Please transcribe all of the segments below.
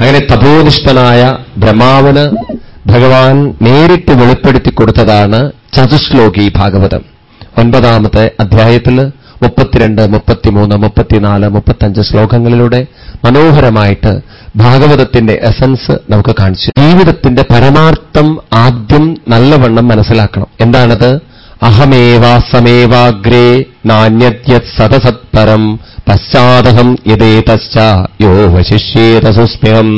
അങ്ങനെ തപോനിഷ്ഠനായ ബ്രഹ്മാവന് ഭഗവാൻ നേരിട്ട് വെളിപ്പെടുത്തി കൊടുത്തതാണ് ചതുശ്ലോകി ഭാഗവതം. ഒൻപതാമത്തെ അധ്യായത്തിൽ മുപ്പത്തിരണ്ട് മുപ്പത്തിമൂന്ന് മുപ്പത്തിനാല് മുപ്പത്തഞ്ച് ശ്ലോകങ്ങളിലൂടെ മനോഹരമായിട്ട് ഭാഗവതത്തിന്റെ എസൻസ് നമുക്ക് കാണിച്ചു. ജീവിതത്തിന്റെ പരമാർത്ഥം ആദ്യം നല്ലവണ്ണം മനസ്സിലാക്കണം. എന്താണത്? അഹമേവാസമേവാഗ്രേ നാന്യത് സതസത്പരം പശ്ചാദഹം യേത യോ വശിഷ്യേത സുസ്മ്യം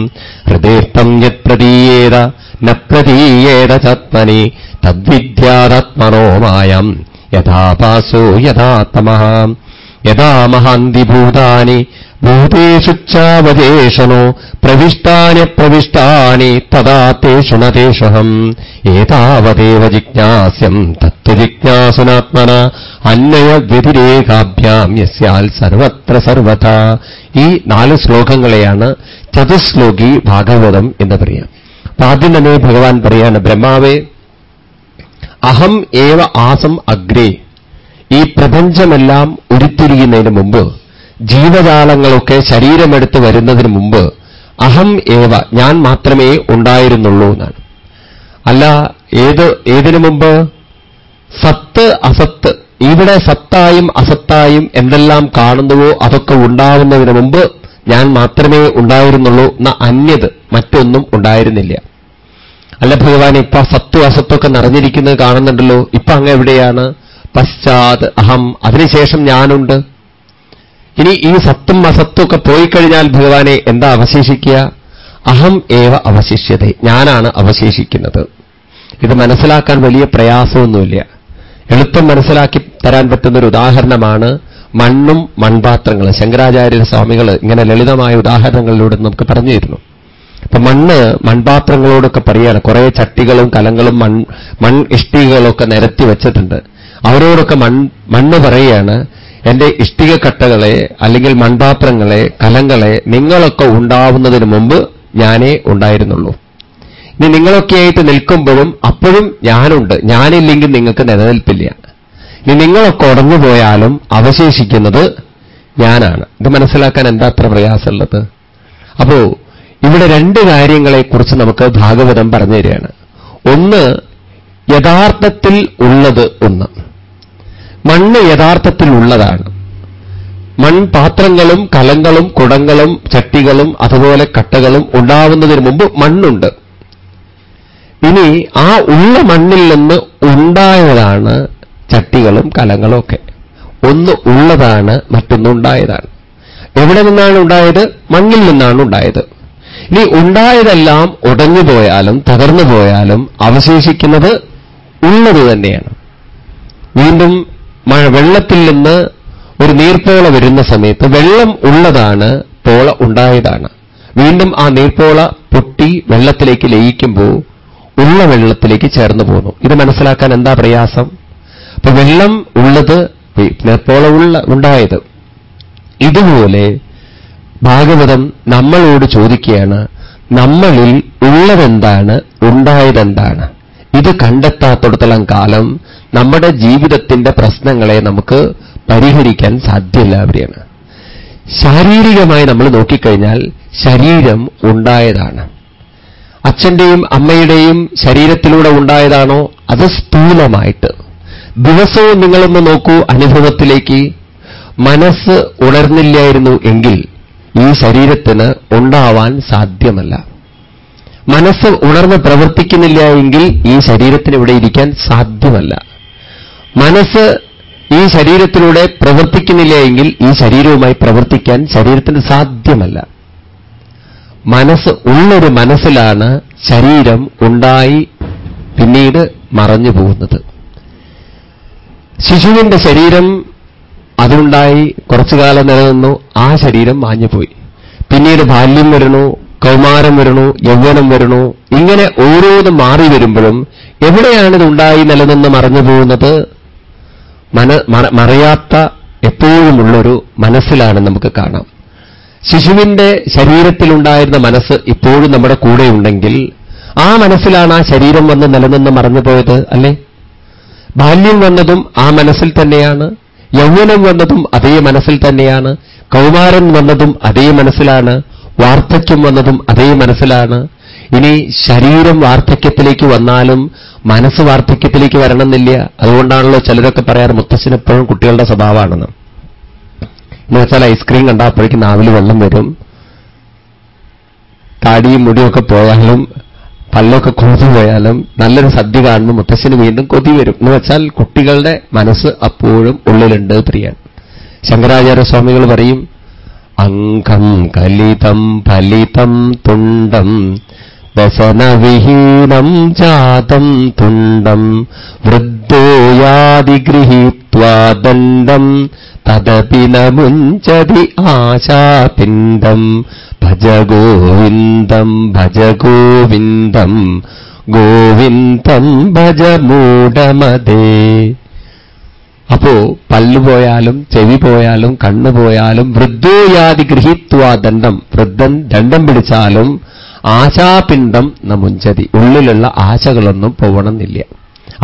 ഹൃദയർത്ഥം യത് പ്രതീയേത ന പ്രതീയേത ചത്മനി തദ്വിദ്യാതാത്മനോ യഥാപാസോ യഥാത്മ യഥാ മഹാന്തി ഭൂതേഷു പ്രവിഷ്ടാനി പ്രവിഷ്ടാന്യപ്രവിഷ്ടാനി തഥാ തേഷു ഏതാവതേവ ജിജ്ഞാസ്യം തത്വജിജ്ഞാസുനാത്മന അന്വയ വ്യതിരേകാഭ്യാം യസ്യാൽ സർവത്ര സർവത ഈ നാല് ശ്ലോകങ്ങളെയാണ് ചതുശ്ലോകി ഭാഗവതം എന്ന് പറയാം ആദ്യം തന്നെ ഭഗവാൻ പറയാണ് ബ്രഹ്മാവേ അഹം ഏവ ആസം അഗ്രേ. ഈ പ്രപഞ്ചമെല്ലാം ഉരുത്തിരിയുന്നതിന് മുമ്പ് ജീവജാലങ്ങളൊക്കെ ശരീരമെടുത്ത് വരുന്നതിന് മുമ്പ് അഹം ഏവ ഞാൻ മാത്രമേ ഉണ്ടായിരുന്നുള്ളൂ എന്നാണ്. അല്ല ഏത് ഏതിനു മുമ്പ്? സത്ത് അസത്ത്. ഇവിടെ സത്തായും അസത്തായും എന്തെല്ലാം കാണുന്നുവോ അതൊക്കെ ഉണ്ടാവുന്നതിന് മുമ്പ് ഞാൻ മാത്രമേ ഉണ്ടായിരുന്നുള്ളൂ എന്ന അന്യത് മറ്റൊന്നും ഉണ്ടായിരുന്നില്ല. അല്ല ഭഗവാൻ ഇപ്പൊ സത്തു അസത്തൊക്കെ നിറഞ്ഞിരിക്കുന്നത് കാണുന്നുണ്ടല്ലോ. ഇപ്പൊ അങ്ങ് എവിടെയാണ്? പശ്ചാത് അഹം. അതിനുശേഷം ഞാനുണ്ട്. ഇനി ഈ സത്തും അസത്തും ഒക്കെ പോയി കഴിഞ്ഞാൽ ഭഗവാനെ എന്താ അവശേഷിക്കുക? അഹം ഏവ അവശിഷ്യത. ഞാനാണ് അവശേഷിക്കുന്നത്. ഇത് മനസ്സിലാക്കാൻ വലിയ പ്രയാസമൊന്നുമില്ല. എളുപ്പം മനസ്സിലാക്കി തരാൻ പറ്റുന്ന ഒരു ഉദാഹരണമാണ് മണ്ണും മൺപാത്രങ്ങൾ ശങ്കരാചാര്യ സ്വാമികൾ ഇങ്ങനെ ലളിതമായ ഉദാഹരണങ്ങളിലൂടെ നമുക്ക് പറഞ്ഞു തരുന്നു. അപ്പൊ മണ്ണ് മൺപാത്രങ്ങളോടൊക്കെ പറയാണ്. കുറെ ചട്ടികളും കലങ്ങളും മൺ മൺ ഇഷ്ടികകളൊക്കെ നിരത്തി വെച്ചിട്ടുണ്ട്. അവരോടൊക്കെ മൺ മണ്ണ് പറയുകയാണ് എന്റെ ഇഷ്ടികക്കട്ടകളെ അല്ലെങ്കിൽ മൺപാത്രങ്ങളെ കലങ്ങളെ നിങ്ങളൊക്കെ ഉണ്ടാവുന്നതിന് മുമ്പ് ഞാനേ ഉണ്ടായിരുന്നുള്ളൂ. ഇനി നിങ്ങളൊക്കെയായിട്ട് നിൽക്കുമ്പോഴും അപ്പോഴും ഞാനുണ്ട്. ഞാനില്ലെങ്കിൽ നിങ്ങൾക്ക് നിലനിൽപ്പില്ല. ഇനി നിങ്ങളൊക്കെ ഉടഞ്ഞു പോയാലും അവശേഷിക്കുന്നത് ഞാനാണ്. ഇത് മനസ്സിലാക്കാൻ എന്താ അത്ര പ്രയാസമുള്ളത്? അപ്പോ ഇവിടെ രണ്ട് കാര്യങ്ങളെക്കുറിച്ച് നമുക്ക് ഭാഗവതം പറഞ്ഞു തരികയാണ്. ഒന്ന് യഥാർത്ഥത്തിൽ ഉള്ളത് ഒന്ന്. മണ്ണ് യഥാർത്ഥത്തിൽ ഉള്ളതാണ് മൺപാത്രങ്ങളും കലങ്ങളും കുടങ്ങളും ചട്ടികളും അതുപോലെ കട്ടകളും ഉണ്ടാവുന്നതിന് മുമ്പ് മണ്ണുണ്ട്. ഇനി ആ ഉള്ള മണ്ണിൽ നിന്ന് ഉണ്ടായതാണ് ചട്ടികളും കലങ്ങളും ഒക്കെ. ഒന്ന് ഉള്ളതാണ് മറ്റൊന്നുണ്ടായതാണ് എവിടെ നിന്നാണ് ഉണ്ടായത്? മണ്ണിൽ നിന്നാണ് ഉണ്ടായത്. ഇനി ഉണ്ടായതെല്ലാം ഉടഞ്ഞു പോയാലും തകർന്നു പോയാലും അവശേഷിക്കുന്നത് ഉള്ളത് തന്നെയാണ്. വീണ്ടും മഴ വെള്ളത്തിൽ നിന്ന് ഒരു നീർപ്പോള വരുന്ന സമയത്ത് വെള്ളം ഉള്ളതാണ് പോള ഉണ്ടായതാണ്. വീണ്ടും ആ നീർപ്പോള പൊട്ടി വെള്ളത്തിലേക്ക് ലയിക്കുമ്പോൾ ഉള്ള വെള്ളത്തിലേക്ക് ചേർന്ന് പോകുന്നു ഇത് മനസ്സിലാക്കാൻ എന്താ പ്രയാസം? അപ്പൊ വെള്ളം ഉള്ളത് നീർപ്പോള ഉള്ള ഉണ്ടായത്. ഇതുപോലെ ഭാഗവതം നമ്മളോട് ചോദിക്കുകയാണ് നമ്മളിൽ ഉള്ളതെന്താണ് ഉണ്ടായതെന്താണ്? ഇത് കണ്ടെത്താത്തിടത്തോളം കാലം നമ്മുടെ ജീവിതത്തിന്റെ പ്രശ്നങ്ങളെ നമുക്ക് പരിഹരിക്കാൻ സാധ്യമല്ലാവരെയാണ് ശാരീരികമായി നമ്മൾ നോക്കിക്കഴിഞ്ഞാൽ ശരീരം ഉണ്ടായതാണ്. അച്ഛന്റെയും അമ്മയുടെയും ശരീരത്തിലൂടെ ഉണ്ടായതാണോ? അത് സ്ഥൂലമായിട്ട്. ദിവസവും നിങ്ങളൊന്ന് നോക്കൂ അനുഭവത്തിലേക്ക്. മനസ്സ് ഉണർന്നില്ലായിരുന്നു എങ്കിൽ ഈ ശരീരത്തിന് ഉണ്ടാവാൻ സാധ്യമല്ല. മനസ്സ് ഉണർന്ന് പ്രവർത്തിക്കുന്നില്ല എങ്കിൽ ഈ ശരീരത്തിന് ഇവിടെ ഇരിക്കാൻ സാധ്യമല്ല. മനസ്സ് ഈ ശരീരത്തിലൂടെ പ്രവർത്തിക്കുന്നില്ല എങ്കിൽ ഈ ശരീരവുമായി പ്രവർത്തിക്കാൻ ശരീരത്തിന് സാധ്യമല്ല. മനസ്സ് ഉള്ളൊരു മനസ്സിലാണ് ശരീരം ഉണ്ടായി പിന്നീട് മറഞ്ഞു പോകുന്നത്. ശിശുവിന്റെ ശരീരം അതുണ്ടായി കുറച്ചു കാലം നിലനിന്നു ആ ശരീരം മാഞ്ഞുപോയി. പിന്നീട് ബാല്യം വരണു കൗമാരം വരണു യൗവനം വരണു ഇങ്ങനെ ഓരോന്നും മാറി വരുമ്പോഴും എവിടെയാണിത് ഉണ്ടായി നിലനിന്ന് മറഞ്ഞു പോകുന്നത്? മന മറയാത്ത എപ്പോഴുമുള്ളൊരു മനസ്സിലാണ് നമുക്ക് കാണാം. ശിശുവിന്റെ ശരീരത്തിലുണ്ടായിരുന്ന മനസ്സ് ഇപ്പോഴും നമ്മുടെ കൂടെയുണ്ടെങ്കിൽ ആ മനസ്സിലാണ് ആ ശരീരം വന്ന് നിലനിന്ന് മറന്നുപോയത് അല്ലേ? ബാല്യം വന്നതും ആ മനസ്സിൽ തന്നെയാണ് യൗവനം വന്നതും അതേ മനസ്സിൽ തന്നെയാണ് കൗമാരൻ വന്നതും അതേ മനസ്സിലാണ് വാർദ്ധക്യം വന്നതും അതേ മനസ്സിലാണ് ഇനി ശരീരം വാർദ്ധക്യത്തിലേക്ക് വന്നാലും മനസ്സ് വാർദ്ധക്യത്തിലേക്ക് വരണമെന്നില്ല. അതുകൊണ്ടാണല്ലോ ചിലരൊക്കെ പറയാറ് മുത്തശ്ശനെപ്പോഴും കുട്ടികളുടെ സ്വഭാവമാണെന്ന്. എന്ന് വെച്ചാൽ ഐസ്ക്രീം കണ്ടാൽ അപ്പോഴേക്കും നാവിൽ വെള്ളം വരും. താടിയും മുടിയൊക്കെ പോയാലും പല്ലൊക്കെ കൊതി പോയാലും നല്ലൊരു സദ്യ കാണുമ്പോൾ മുത്തശ്ശന് വീണ്ടും കൊതി വരും. എന്ന് വെച്ചാൽ കുട്ടികളുടെ മനസ്സ് അപ്പോഴും ഉള്ളിലുണ്ട് പ്രിയ ശങ്കരാചാര്യ സ്വാമികൾ പറയും അങ്കം കലിതം ഫലിതം തുണ്ടം വ്യസനവിഹീനം ജാതം തുണ്ടം വൃദ്ധോയാതിഗൃഹീത്വാ ദണ്ഡം തദപി ന മുഞ്ചതി ആശാപിണ്ഡം ഭജ ഗോവിന്ദം ഭജ ഗോവിന്ദം ഗോവിന്ദം ഭജ മൂഢമതേ അപ്പോ പല്ലു പോയാലും ചെവി പോയാലും കണ്ണു പോയാലും വൃദ്ധോയാതി ഗൃഹീത്വാ ദണ്ഡം വൃദ്ധൻ ദണ്ഡം പിടിച്ചാലും ആശാപിണ്ഡം നമുഞ്ചതി. ഉള്ളിലുള്ള ആശകളൊന്നും പോകണമെന്നില്ല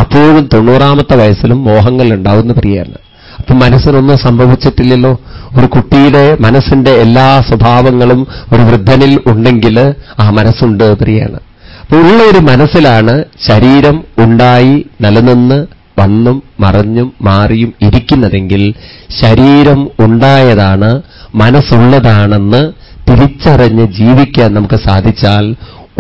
അപ്പോഴും തൊണ്ണൂറാമത്തെ വയസ്സിലും മോഹങ്ങൾ ഉണ്ടാവുന്ന പ്രിയാണ് അപ്പൊ മനസ്സിനൊന്നും സംഭവിച്ചിട്ടില്ലല്ലോ. ഒരു കുട്ടിയുടെ മനസ്സിന്റെ എല്ലാ സ്വഭാവങ്ങളും ഒരു വൃദ്ധനിൽ ഉണ്ടെങ്കിൽ ആ മനസ്സുണ്ട് പ്രിയാണ്. അപ്പൊ ഉള്ള ഒരു മനസ്സിലാണ് ശരീരം ഉണ്ടായി നിലനിന്ന് വന്നും മറഞ്ഞും മാറിയും ഇരിക്കുന്നതെങ്കിൽ ശരീരം ഉണ്ടായതാണ് മനസ്സുള്ളതാണെന്ന് തിരിച്ചറിഞ്ഞ് ജീവിക്കാൻ നമുക്ക് സാധിച്ചാൽ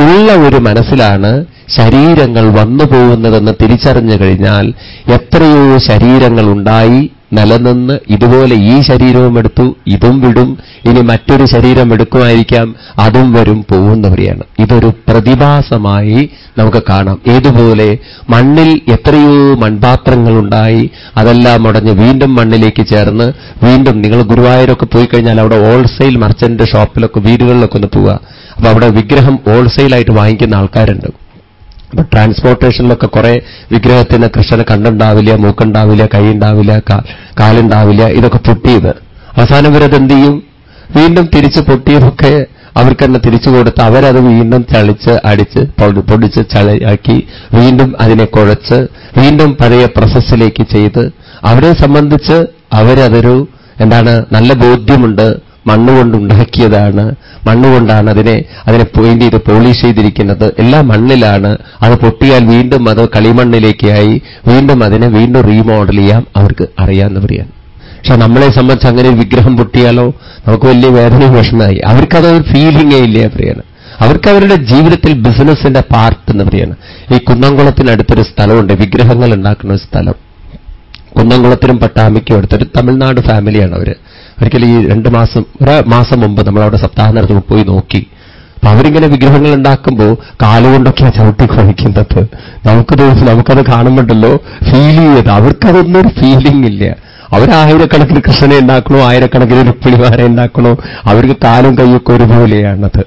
ഉള്ള ഒരു മനസ്സിലാണ് ശരീരങ്ങൾ വന്നു പോകുന്നതെന്ന് തിരിച്ചറിഞ്ഞു കഴിഞ്ഞാൽ എത്രയോ ശരീരങ്ങൾ ഉണ്ടായി നിലനിന്ന് ഇതുപോലെ ഈ ശരീരവും എടുത്തു ഇതും വിടും ഇനി മറ്റൊരു ശരീരം എടുക്കുമായിരിക്കാം അതും വരും പോകുന്നവരെയാണ്. ഇതൊരു പ്രതിഭാസമായി നമുക്ക് കാണാം. ഏതുപോലെ മണ്ണിൽ എത്രയോ മൺപാത്രങ്ങൾ ഉണ്ടായി അതെല്ലാം മുടഞ്ഞ് വീണ്ടും മണ്ണിലേക്ക് ചേർന്ന് വീണ്ടും നിങ്ങൾ ഗുരുവായൂരൊക്കെ പോയി കഴിഞ്ഞാൽ അവിടെ ഹോൾസെയിൽ മർച്ചന്റ് ഷോപ്പിലൊക്കെ വീടുകളിലൊക്കെ ഒന്ന് പോവുക. അപ്പൊ അവിടെ വിഗ്രഹം ഹോൾസെയിലായിട്ട് വാങ്ങിക്കുന്ന ആൾക്കാരുണ്ട്. അപ്പൊ ട്രാൻസ്പോർട്ടേഷനിലൊക്കെ കുറെ വിഗ്രഹത്തിന് കൃഷ്ണന് കണ്ണുണ്ടാവില്ല മൂക്കുണ്ടാവില്ല കൈയുണ്ടാവില്ല കാലുണ്ടാവില്ല ഇതൊക്കെ പൊട്ടിയത്. അവസാനം വരെ എന്ത് ചെയ്യും? വീണ്ടും തിരിച്ച് പൊട്ടിയതൊക്കെ അവർക്ക് തന്നെ തിരിച്ചു കൊടുത്ത് അവരത് വീണ്ടും ചളിച്ച് അടിച്ച് പൊടിച്ച് ചളിയാക്കി വീണ്ടും അതിനെ കുഴച്ച് വീണ്ടും പഴയ പ്രോസസ്സിലേക്ക് ചെയ്ത് അവരെ സംബന്ധിച്ച് അവരതൊരു എന്താണ് നല്ല ബോധ്യമുണ്ട്. മണ്ണുകൊണ്ടുണ്ടാക്കിയതാണ്. മണ്ണുകൊണ്ടാണ് അതിനെ അതിനെ പോയിന്റ് ചെയ്ത് പോളിഷ് ചെയ്തിരിക്കുന്നത്. എല്ലാം മണ്ണിലാണ് അത് പൊട്ടിയാൽ വീണ്ടും അത് കളിമണ്ണിലേക്കായി വീണ്ടും അതിനെ വീണ്ടും റീമോഡൽ ചെയ്യാം. അവർക്ക് അറിയാമെന്ന് പറയാൻ പക്ഷെ നമ്മളെ സംബന്ധിച്ച് അങ്ങനെ വിഗ്രഹം പൊട്ടിയാലോ നമുക്ക് വലിയ വേദനയും വിഷമമായി. അവർക്കതൊരു ഫീലിംഗേ ഇല്ല പറയാണ് അവർക്ക് അവരുടെ ജീവിതത്തിൽ ബിസിനസിന്റെ പാർട്ട് എന്ന് പറയാണ് ഈ കുന്നംകുളത്തിനടുത്തൊരു സ്ഥലമുണ്ട്. വിഗ്രഹങ്ങൾ ഉണ്ടാക്കുന്ന ഒരു സ്ഥലം. കുന്നംകുളത്തിനും പട്ടാമിക്കും അടുത്തൊരു തമിഴ്നാട് ഫാമിലിയാണ് അവർ. ഒരിക്കലും ഈ രണ്ട് മാസം ഒരു മാസം മുമ്പ് നമ്മളവിടെ സപ്താഹം നടത്തുമ്പോൾ പോയി നോക്കി. അപ്പൊ അവരിങ്ങനെ വിഗ്രഹങ്ങൾ ഉണ്ടാക്കുമ്പോൾ കാലുകൊണ്ടൊക്കെയാണ് ചവിട്ടി കുഴയ്ക്കുന്നത് നമുക്ക് നമുക്കത് കാണുമ്പോണ്ടല്ലോ ഫീൽ ചെയ്യത് അവർക്കതൊന്നും ഒരു ഫീലിംഗ് ഇല്ല. അവർ അവരായിരക്കണക്കിന് കൃഷ്ണനെ ഉണ്ടാക്കണോ ആയിരക്കണക്കിന് രുക്മിണിമാരെ ഉണ്ടാക്കണോ അവർക്ക് കാലും കൈയൊക്കെ ഒരുപോലെയാണത്.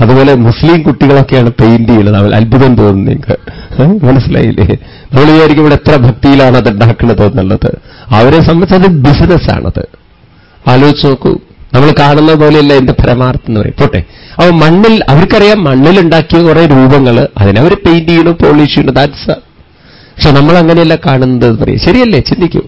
അതുപോലെ മുസ്ലിം കുട്ടികളൊക്കെയാണ് പെയിന്റ് ചെയ്യുന്നത്. അത്ഭുതം തോന്നുന്നു നിങ്ങൾക്ക്. മനസ്സിലായില്ലേ? നമ്മൾ വിചാരിക്കും ഇവിടെ എത്ര ഭക്തിയിലാണ് അത് ഉണ്ടാക്കുന്നത് എന്നുള്ളത്. അവരെ സംബന്ധിച്ച് അത് ബിസിനസ്സാണത് ആലോചിച്ച് നോക്കൂ. നമ്മൾ കാണുന്ന പോലെയല്ല എന്റെ പരമാർത്ഥം എന്ന് പറയും. പോട്ടെ. അപ്പൊ മണ്ണിൽ അവർക്കറിയാം മണ്ണിലുണ്ടാക്കിയ കുറെ രൂപങ്ങൾ അതിനവർ പെയിന്റ് ചെയ്യണു പോളിഷ് ചെയ്യണു ദാറ്റ്സ് പക്ഷെ നമ്മൾ അങ്ങനെയല്ല കാണുന്നത് പറയും. ശരിയല്ലേ? ചിന്തിക്കൂ.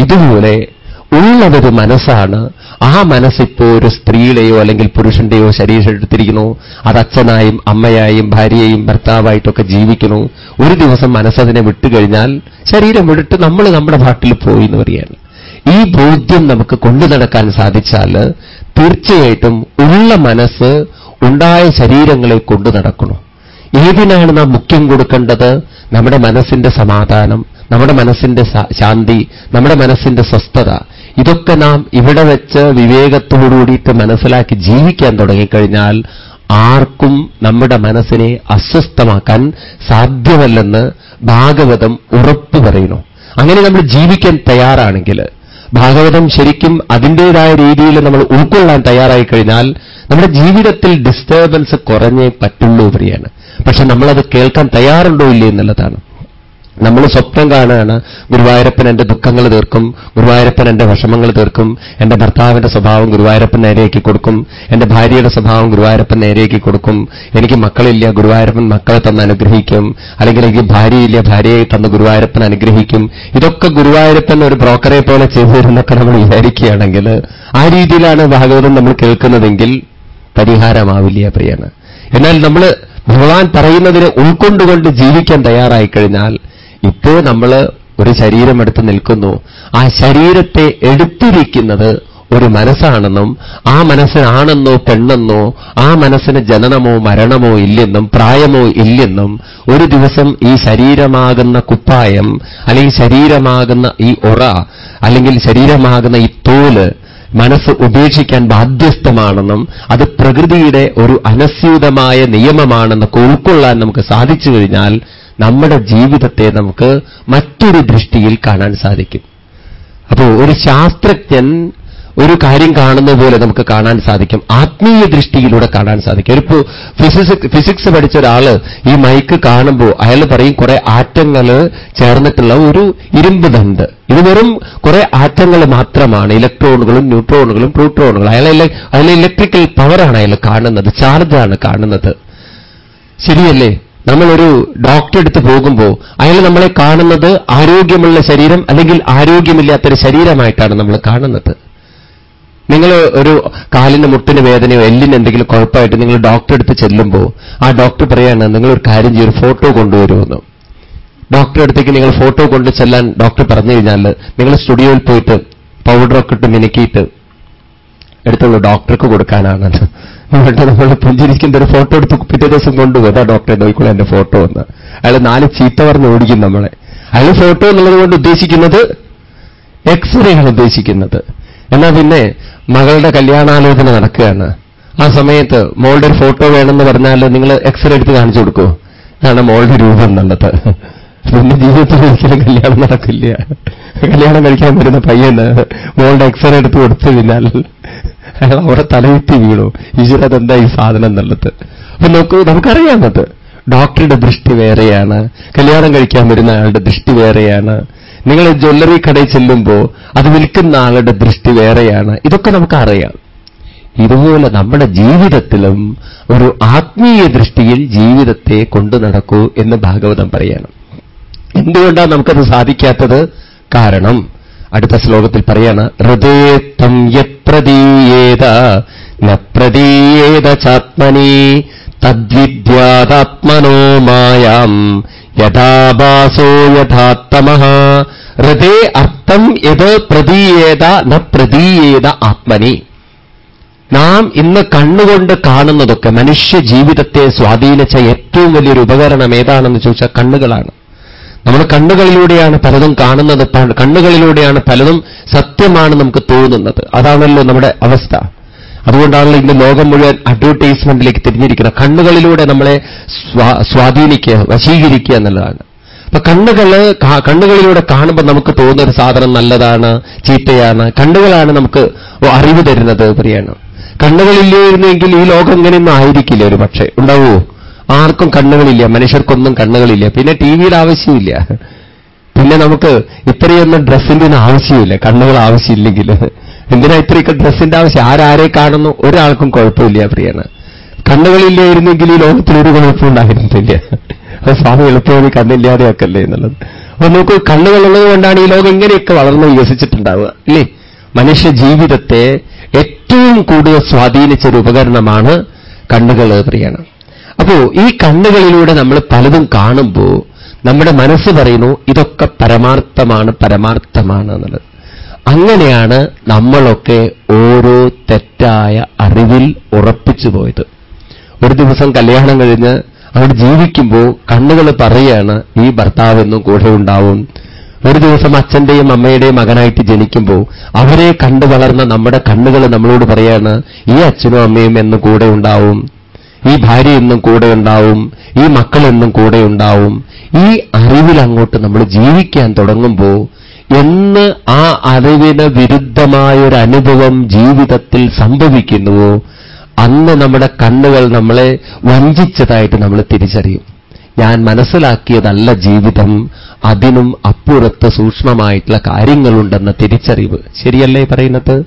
ഇതുപോലെ ഉള്ളതൊരു മനസ്സാണ്. ആ മനസ്സിപ്പോ ഒരു സ്ത്രീയുടെയോ അല്ലെങ്കിൽ പുരുഷന്റെയോ ശരീരം എടുത്തിരിക്കുന്നു. അത് അച്ഛനായും അമ്മയായും ഭാര്യയെയും ഭർത്താവായിട്ടൊക്കെ ജീവിക്കുന്നു. ഒരു ദിവസം മനസ്സതിനെ വിട്ടുകഴിഞ്ഞാൽ ശരീരം വിട്ടിട്ട് നമ്മൾ നമ്മുടെ പാട്ടിൽ പോയി എന്ന് പറയാണ് ഈ ബോധ്യം നമുക്ക് കൊണ്ടു നടക്കാൻ സാധിച്ചാൽ തീർച്ചയായിട്ടും ഉള്ള മനസ്സ് ഉണ്ടായ ശരീരങ്ങളെ കൊണ്ടു നടക്കണം ഏതിനാണ് നാം മുഖ്യം കൊടുക്കേണ്ടത്? നമ്മുടെ മനസ്സിന്റെ സമാധാനം നമ്മുടെ മനസ്സിന്റെ ശാന്തി നമ്മുടെ മനസ്സിന്റെ സ്വസ്ഥത. ഇതൊക്കെ നാം ഇവിടെ വെച്ച് വിവേകത്തോടുകൂടിയിട്ട് മനസ്സിലാക്കി ജീവിക്കാൻ തുടങ്ങിക്കഴിഞ്ഞാൽ ആർക്കും നമ്മുടെ മനസ്സിനെ അസ്വസ്ഥമാക്കാൻ സാധ്യമല്ലെന്ന് ഭാഗവതം ഉറപ്പു പറയുന്നു. അങ്ങനെ നമ്മൾ ജീവിക്കാൻ തയ്യാറാണെങ്കിൽ ഭാഗവതം ശരിക്കും അതിന്റെതായ രീതിയിൽ നമ്മൾ ഉൾക്കൊള്ളാൻ തയ്യാറായി കഴിഞ്ഞാൽ നമ്മുടെ ജീവിതത്തിൽ ഡിസ്റ്റർബൻസ് കുറഞ്ഞേ പറ്റുള്ളൂ പ്രിയാണ് പക്ഷെ നമ്മളത് കേൾക്കാൻ തയ്യാറുണ്ടോ ഇല്ലേ എന്നുള്ളതാണ്. നമ്മൾ സ്വപ്നം കാണുകയാണ് ഗുരുവായൂരപ്പൻ എന്റെ ദുഃഖങ്ങൾ തീർക്കും. ഗുരുവായൂരപ്പൻ എന്റെ വിഷമങ്ങൾ തീർക്കും. എന്റെ ഭർത്താവിന്റെ സ്വഭാവം ഗുരുവായൂരപ്പൻ നേരെയാക്കി കൊടുക്കും. എന്റെ ഭാര്യയുടെ സ്വഭാവം ഗുരുവായൂരപ്പൻ നേരെയാക്കി കൊടുക്കും. എനിക്ക് മക്കളില്ല ഗുരുവായൂരപ്പൻ മക്കളെ തന്ന് അനുഗ്രഹിക്കും. അല്ലെങ്കിൽ എനിക്ക് ഭാര്യയില്ല ഭാര്യയെ തന്ന് ഗുരുവായൂരപ്പൻ അനുഗ്രഹിക്കും. ഇതൊക്കെ ഗുരുവായൂരപ്പൻ ഒരു ബ്രോക്കറെ പോലെ ചെയ്തു തരുന്നൊക്കെ നമ്മൾ വിചാരിക്കുകയാണെങ്കിൽ ആ രീതിയിലാണ് ഭാഗവതം നമ്മൾ കേൾക്കുന്നതെങ്കിൽ പരിഹാരമാവില്ല പ്രിയാണ് എന്നാൽ നമ്മൾ ഭഗവാൻ പറയുന്നതിനെ ഉൾക്കൊണ്ടുകൊണ്ട് ജീവിക്കാൻ തയ്യാറായി കഴിഞ്ഞാൽ ഇപ്പോ നമ്മൾ ഒരു ശരീരമെടുത്ത് നിൽക്കുന്നു. ആ ശരീരത്തെ എടുത്തിരിക്കുന്നത് ഒരു മനസ്സാണെന്നും ആ മനസ്സിനാണെന്നോ പെണ്ണെന്നോ ആ മനസ്സിന് ജനനമോ മരണമോ ഇല്ലെന്നും പ്രായമോ ഇല്ലെന്നും ഒരു ദിവസം ഈ ശരീരമാകുന്ന കുപ്പായം അല്ലെങ്കിൽ ശരീരമാകുന്ന ഈ ഉറ അല്ലെങ്കിൽ ശരീരമാകുന്ന ഈ തോൽ മനസ്സ് ഉപേക്ഷിക്കാൻ ബാധ്യസ്ഥമാണെന്നും അത് പ്രകൃതിയുടെ ഒരു അനസ്യൂതമായ നിയമമാണെന്നൊക്കെ ഉൾക്കൊള്ളാൻ നമുക്ക് സാധിച്ചു കഴിഞ്ഞാൽ നമ്മുടെ ജീവിതത്തെ നമുക്ക് മറ്റൊരു ദൃഷ്ടിയിൽ കാണാൻ സാധിക്കും. അപ്പോൾ ഒരു ശാസ്ത്രജ്ഞൻ ഒരു കാര്യം കാണുന്ന പോലെ നമുക്ക് കാണാൻ സാധിക്കും. ആത്മീയ ദൃഷ്ടിയിലൂടെ കാണാൻ സാധിക്കും. ഒരു ഫിസിക്സ് ഫിസിക്സ് പഠിച്ച ഒരാൾ ഈ മൈക്ക് കാണുമ്പോൾ അയാൾ പറയും കുറെ ആറ്റങ്ങൾ ചേർന്നിട്ടുള്ള ഒരു ഇരുമ്പ് ദണ്ട്. ഇത് വെറും കുറെ ആറ്റങ്ങൾ മാത്രമാണ്. ഇലക്ട്രോണുകളും ന്യൂട്രോണുകളും പ്ലൂട്രോണുകളും അയാളെ അതിലെ ഇലക്ട്രിക്കൽ പവറാണ് അയാൾ കാണുന്നത്. ചാർജാണ് കാണുന്നത്. ശരിയല്ലേ? നമ്മളൊരു ഡോക്ടറെ അടുത്ത് പോകുമ്പോൾ അയാൾ നമ്മളെ കാണുന്നത് ആരോഗ്യമുള്ള ശരീരം അല്ലെങ്കിൽ ആരോഗ്യമില്ലാത്തൊരു ശരീരമായിട്ടാണ് നമ്മൾ കാണുന്നത്. നിങ്ങൾ ഒരു കാലിന് മുട്ടിന് വേദനയോ എല്ലിന് എന്തെങ്കിലും കുഴപ്പമായിട്ട് നിങ്ങൾ ഡോക്ടറെ അടുത്ത് ചെല്ലുമ്പോൾ ആ ഡോക്ടർ പറയാണ് നിങ്ങൾ ഒരു കാര്യം ചെയ്യും ഫോട്ടോ കൊണ്ടുവരുമെന്ന് ഡോക്ടറെ അടുത്തേക്ക് നിങ്ങൾ ഫോട്ടോ കൊണ്ട് ചെല്ലാൻ ഡോക്ടർ പറഞ്ഞു കഴിഞ്ഞാൽ നിങ്ങൾ സ്റ്റുഡിയോയിൽ പോയിട്ട് പൗഡറൊക്കെ ഇട്ട് മിനുക്കിയിട്ട് എടുത്തുള്ള ഡോക്ടർക്ക് കൊടുക്കാനാണത് എന്നിട്ട് നമ്മൾ പുഞ്ചിരിക്കുന്ന ഒരു ഫോട്ടോ എടുത്ത് പിറ്റേ ദിവസം കൊണ്ടുപോകും അതാ ഡോക്ടറെ നോക്കിക്കോളൂ എന്റെ ഫോട്ടോ എന്ന്. അയാൾ നാല് ചീത്ത പറഞ്ഞ് ഓടിക്കും നമ്മളെ. അയാൾ ഫോട്ടോ എന്നുള്ളത് കൊണ്ട് ഉദ്ദേശിക്കുന്നത് എക്സ്റേ ആണ് ഉദ്ദേശിക്കുന്നത്. എന്നാൽ പിന്നെ മകളുടെ കല്യാണാലോചന നടക്കുകയാണ്. ആ സമയത്ത് മോളുടെ ഒരു ഫോട്ടോ വേണമെന്ന് പറഞ്ഞാൽ നിങ്ങൾ എക്സ്റേ എടുത്ത് കാണിച്ചു കൊടുക്കുമോ അതാണ് മോളുടെ രൂപം എന്നുള്ളത്. പിന്നെ ജീവിതത്തിൽ ഒരിക്കലും കല്യാണം നടക്കില്ല. കല്യാണം കഴിക്കാൻ വരുന്ന പയ്യന് മോളുടെ എക്സ്റേ എടുത്ത് കൊടുത്തു കഴിഞ്ഞാൽ അയാൾ അവിടെ തലയിത്തി വീണു. ഈശ്വര അതെന്താ ഈ സാധനം എന്നുള്ളത്? അപ്പൊ നോക്കൂ നമുക്കറിയാം അത് ഡോക്ടറുടെ ദൃഷ്ടി വേറെയാണ്. കല്യാണം കഴിക്കാൻ വരുന്ന ആളുടെ ദൃഷ്ടി വേറെയാണ്. നിങ്ങൾ ജ്വല്ലറി കടയിൽ ചെല്ലുമ്പോൾ അത് വിൽക്കുന്ന ആളുടെ ദൃഷ്ടി വേറെയാണ്. ഇതൊക്കെ നമുക്കറിയാം. ഇതുപോലെ നമ്മുടെ ജീവിതത്തിലും ഒരു ആത്മീയ ദൃഷ്ടിയിൽ ജീവിതത്തെ കൊണ്ടു നടക്കൂ എന്ന് ഭാഗവതം പറയണം. എന്തുകൊണ്ടാണ് നമുക്കത് സാധിക്കാത്തത്? കാരണം അടുത്ത ശ്ലോകത്തിൽ പറയാണ് ഹൃദയത്വം യപ്രതീയേത ന പ്രതീയേത ചാത്മനി തദ്വിദ്യാതാത്മനോ മായാം യഥാഭാസോ യഥാത്തമ. ഹൃദയ അർത്ഥം യത് പ്രതീയേത ന പ്രതീയേത ആത്മനി. നാം ഇന്ന് കണ്ണുകൊണ്ട് കാണുന്നതൊക്കെ മനുഷ്യ ജീവിതത്തെ സ്വാധീനിച്ച ഏറ്റവും വലിയൊരു ഉപകരണം ഏതാണെന്ന് ചോദിച്ചാൽ കണ്ണുകളാണ്. നമ്മൾ കണ്ണുകളിലൂടെയാണ് പലതും കാണുന്നത് കണ്ണുകളിലൂടെയാണ് പലതും സത്യമാണ് നമുക്ക് തോന്നുന്നത്. അതാണല്ലോ നമ്മുടെ അവസ്ഥ. അതുകൊണ്ടാണല്ലോ ഇന്ന് ലോകം മുഴുവൻ അഡ്വർടൈസ്മെന്റിലേക്ക് തിരിഞ്ഞിരിക്കുന്നത്. കണ്ണുകളിലൂടെ നമ്മളെ സ്വാധീനിക്കുക വശീകരിക്കുക എന്നുള്ളതാണ്. അപ്പൊ കണ്ണുകൾ കണ്ണുകളിലൂടെ കാണുമ്പോൾ നമുക്ക് തോന്നുന്ന ഒരു സാധനം നല്ലതാണ് ചീത്തയാണ്. കണ്ണുകളാണ് നമുക്ക് അറിവ് തരുന്നത് പറയാണ്. കണ്ണുകളില്ലായിരുന്നെങ്കിൽ ഈ ലോകം ഇങ്ങനെയൊന്നും ആയിരിക്കില്ല ഒരു പക്ഷേ ഉണ്ടാവോ ആർക്കും കണ്ണുകളില്ല മനുഷ്യർക്കൊന്നും കണ്ണുകളില്ല. പിന്നെ ടി വിയുടെ ആവശ്യമില്ല. പിന്നെ നമുക്ക് ഇത്രയൊന്നും ഡ്രസ്സിന്റെ ഒന്നും ആവശ്യമില്ല. കണ്ണുകൾ ആവശ്യമില്ലെങ്കിൽ. എന്തിനാ ഇത്രയൊക്കെ ഡ്രസ്സിന്റെ ആവശ്യം? ആരാരെ കാണുന്നു? ഒരാൾക്കും കുഴപ്പമില്ല പ്രിയാണ് കണ്ണുകളില്ലായിരുന്നെങ്കിൽ ഈ ലോകത്തിൽ ഒരു കുഴപ്പമുണ്ടായിരുന്നില്ല അത് സ്വാമി എളുപ്പമായി കണ്ണില്ലാതെയാക്കല്ലേ എന്നുള്ളത്. അപ്പൊ നമുക്ക് കണ്ണുകളുള്ളത് കൊണ്ടാണ് ഈ ലോകം ഇങ്ങനെയൊക്കെ വളർന്ന് വികസിച്ചിട്ടുണ്ടാവുക അല്ലേ മനുഷ്യ ജീവിതത്തെ ഏറ്റവും കൂടുതൽ സ്വാധീനിച്ച ഒരു ഉപകരണമാണ് കണ്ണുകൾ പ്രിയാണ് അപ്പോ ഈ കണ്ണുകളിലൂടെ നമ്മൾ പലതും കാണുമ്പോൾ നമ്മുടെ മനസ്സ് പറയുന്നു ഇതൊക്കെ പരമാർത്ഥമാണ് പരമാർത്ഥമാണ് എന്നുള്ളത്. അങ്ങനെയാണ് നമ്മളൊക്കെ ഓരോ തെറ്റായ അറിവിൽ ഉറപ്പിച്ചു പോയത്. ഒരു ദിവസം കല്യാണം കഴിഞ്ഞ് അവിടെ ജീവിക്കുമ്പോൾ കണ്ണുകൾ പറയാണ് ഈ ഭർത്താവെന്നും കൂടെ ഉണ്ടാവും. ഒരു ദിവസം അച്ഛന്റെയും അമ്മയുടെയും മകനായിട്ട് ജനിക്കുമ്പോൾ അവരെ കണ്ടു വളർന്ന നമ്മുടെ കണ്ണുകൾ നമ്മളോട് പറയാണ് ഈ അച്ഛനും അമ്മയും എന്ന് കൂടെ ഉണ്ടാവും. ഈ ഭാര്യ എന്നും കൂടെ ഉണ്ടാവും ഈ മക്കൾ എന്നും കൂടെ ഉണ്ടാവും. ഈ അറിവിൽ അങ്ങോട്ട് നമ്മൾ ജീവിക്കാൻ തുടങ്ങുമ്പോൾ എന്ന് ആ അറിവിന് വിരുദ്ധമായൊരു അനുഭവം ജീവിതത്തിൽ സംഭവിക്കുന്നുവോ അന്ന് നമ്മുടെ കണ്ണുകൾ നമ്മളെ വഞ്ചിച്ചതായിട്ട് നമ്മൾ തിരിച്ചറിയും. ഞാൻ മനസ്സിലാക്കിയതല്ല ജീവിതം അതിനും അപ്പുറത്ത് സൂക്ഷ്മമായിട്ടുള്ള കാര്യങ്ങളുണ്ടെന്ന തിരിച്ചറിവ്. ശരിയല്ലേ പറയുന്നത്?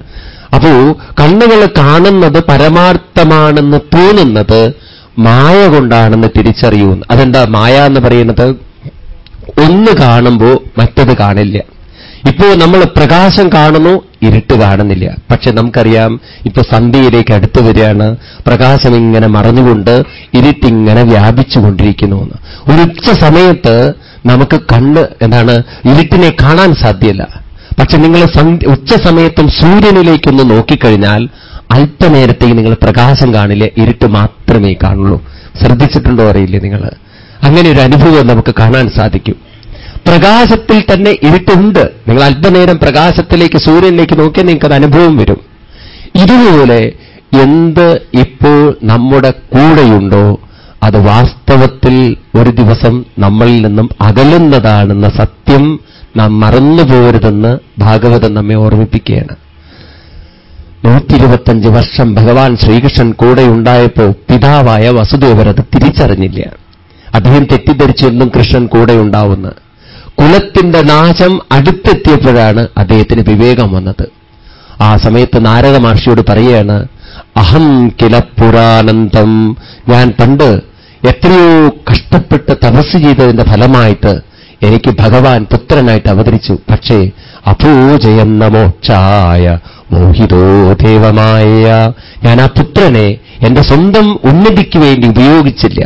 അപ്പോ കണ്ണുകൾ കാണുന്നത് പരമാർത്ഥമാണെന്ന് തോന്നുന്നത് മായ കൊണ്ടാണെന്ന് തിരിച്ചറിയൂ അതെന്താ മായ എന്ന് പറയുന്നത്? ഒന്ന് കാണുമ്പോൾ മറ്റത് കാണില്ല. ഇപ്പോ നമ്മൾ പ്രകാശം കാണുന്നു ഇരുട്ട് കാണുന്നില്ല. പക്ഷെ നമുക്കറിയാം ഇപ്പൊ സന്ധ്യയിലേക്ക് അടുത്തു വരികയാണ്. പ്രകാശം ഇങ്ങനെ മറഞ്ഞുകൊണ്ട് ഇരുട്ടിങ്ങനെ വ്യാപിച്ചുകൊണ്ടിരിക്കുന്നു എന്ന്. ഒരു ഉച്ച സമയത്ത് നമുക്ക് കണ്ണ് എന്താണ് ഇരുട്ടിനെ കാണാൻ സാധ്യല്ല. പക്ഷെ നിങ്ങൾ ഉച്ച സമയത്തും സൂര്യനിലേക്കൊന്ന് നോക്കിക്കഴിഞ്ഞാൽ അല്പനേരത്തേക്ക് നിങ്ങൾ പ്രകാശം കാണില്ല ഇരുട്ട് മാത്രമേ കാണുള്ളൂ. ശ്രദ്ധിച്ചിട്ടുണ്ടോ അറിയില്ലേ നിങ്ങൾ? അങ്ങനെ ഒരു അനുഭവം നമുക്ക് കാണാൻ സാധിക്കും. പ്രകാശത്തിൽ തന്നെ ഇരുട്ടുണ്ട്. നിങ്ങൾ അല്പനേരം പ്രകാശത്തിലേക്ക് സൂര്യനിലേക്ക് നോക്കിയാൽ നിങ്ങൾക്കത് അനുഭവം വരും. ഇതുപോലെ എന്ത് ഇപ്പോൾ നമ്മുടെ കൂടെയുണ്ടോ അത് വാസ്തവത്തിൽ ഒരു ദിവസം നമ്മളിൽ നിന്നും അകലുന്നതാണെന്ന സത്യം നാം മറന്നു പോകരുതെന്ന് ഭാഗവതം നമ്മെ ഓർമ്മിപ്പിക്കുകയാണ്. നൂറ്റിരുപത്തഞ്ച് വർഷം ഭഗവാൻ ശ്രീകൃഷ്ണൻ കൂടെ ഉണ്ടായപ്പോൾ പിതാവായ വസുദേവർ അത് തിരിച്ചറിഞ്ഞില്ല. അദ്ദേഹം തെറ്റിദ്ധരിച്ചു എന്നും കൃഷ്ണൻ കൂടെ ഉണ്ടാവുന്ന കുലത്തിന്റെ നാശം അടുത്തെത്തിയപ്പോഴാണ് അദ്ദേഹത്തിന് വിവേകം വന്നത്. ആ സമയത്ത് നാരദ മഹർഷിയോട് പറയുകയാണ് അഹം കില ഞാൻ പണ്ട് എത്രയോ കഷ്ടപ്പെട്ട് തപസ് ചെയ്തതിന്റെ ഫലമായിട്ട് എനിക്ക് ഭഗവാൻ പുത്രനായിട്ട് അവതരിച്ചു. പക്ഷേ അപൂജയെന്ന മോക്ഷായ മോഹിതോ ദേവമായ. ഞാൻ ആ പുത്രനെ എന്റെ സ്വന്തം ഉന്നതിക്ക് വേണ്ടി ഉപയോഗിച്ചില്ല.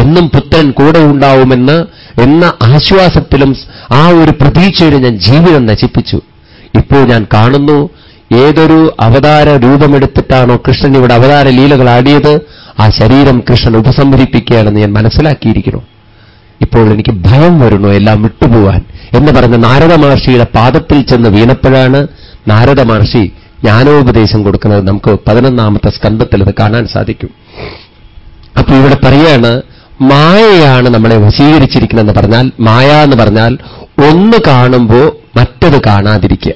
എന്നും പുത്രൻ കൂടെ ഉണ്ടാവുമെന്ന് എന്ന ആശ്വാസത്തിലും ആ ഒരു പ്രതീക്ഷയുടെ ഞാൻ ജീവിതം നശിപ്പിച്ചു. ഇപ്പോൾ ഞാൻ കാണുന്നു ഏതൊരു അവതാര രൂപമെടുത്തിട്ടാണോ കൃഷ്ണൻ ഇവിടെ അവതാര ലീലകൾ ആടിയത് ആ ശരീരം കൃഷ്ണൻ ഉപസംഹരിപ്പിക്കുകയാണെന്ന് ഞാൻ മനസ്സിലാക്കിയിരിക്കുന്നു. ഇപ്പോൾ എനിക്ക് ഭയം വരുന്നു എല്ലാം വിട്ടുപോവാൻ എന്ന് പറഞ്ഞ നാരദ മഹർഷിയുടെ പാദത്തിൽ ചെന്ന് വീണപ്പോഴാണ് നാരദ മഹർഷി ജ്ഞാനോപദേശം കൊടുക്കുന്നത്. നമുക്ക് പതിനൊന്നാമത്തെ സ്കന്ധത്തിൽ അത് കാണാൻ സാധിക്കും. അപ്പൊ ഇവിടെ പറയാണ് മായയാണ് നമ്മളെ വശീകരിച്ചിരിക്കുന്നതെന്ന് പറഞ്ഞാൽ മായ എന്ന് പറഞ്ഞാൽ ഒന്ന് കാണുമ്പോൾ മറ്റത് കാണാതിരിക്കുക.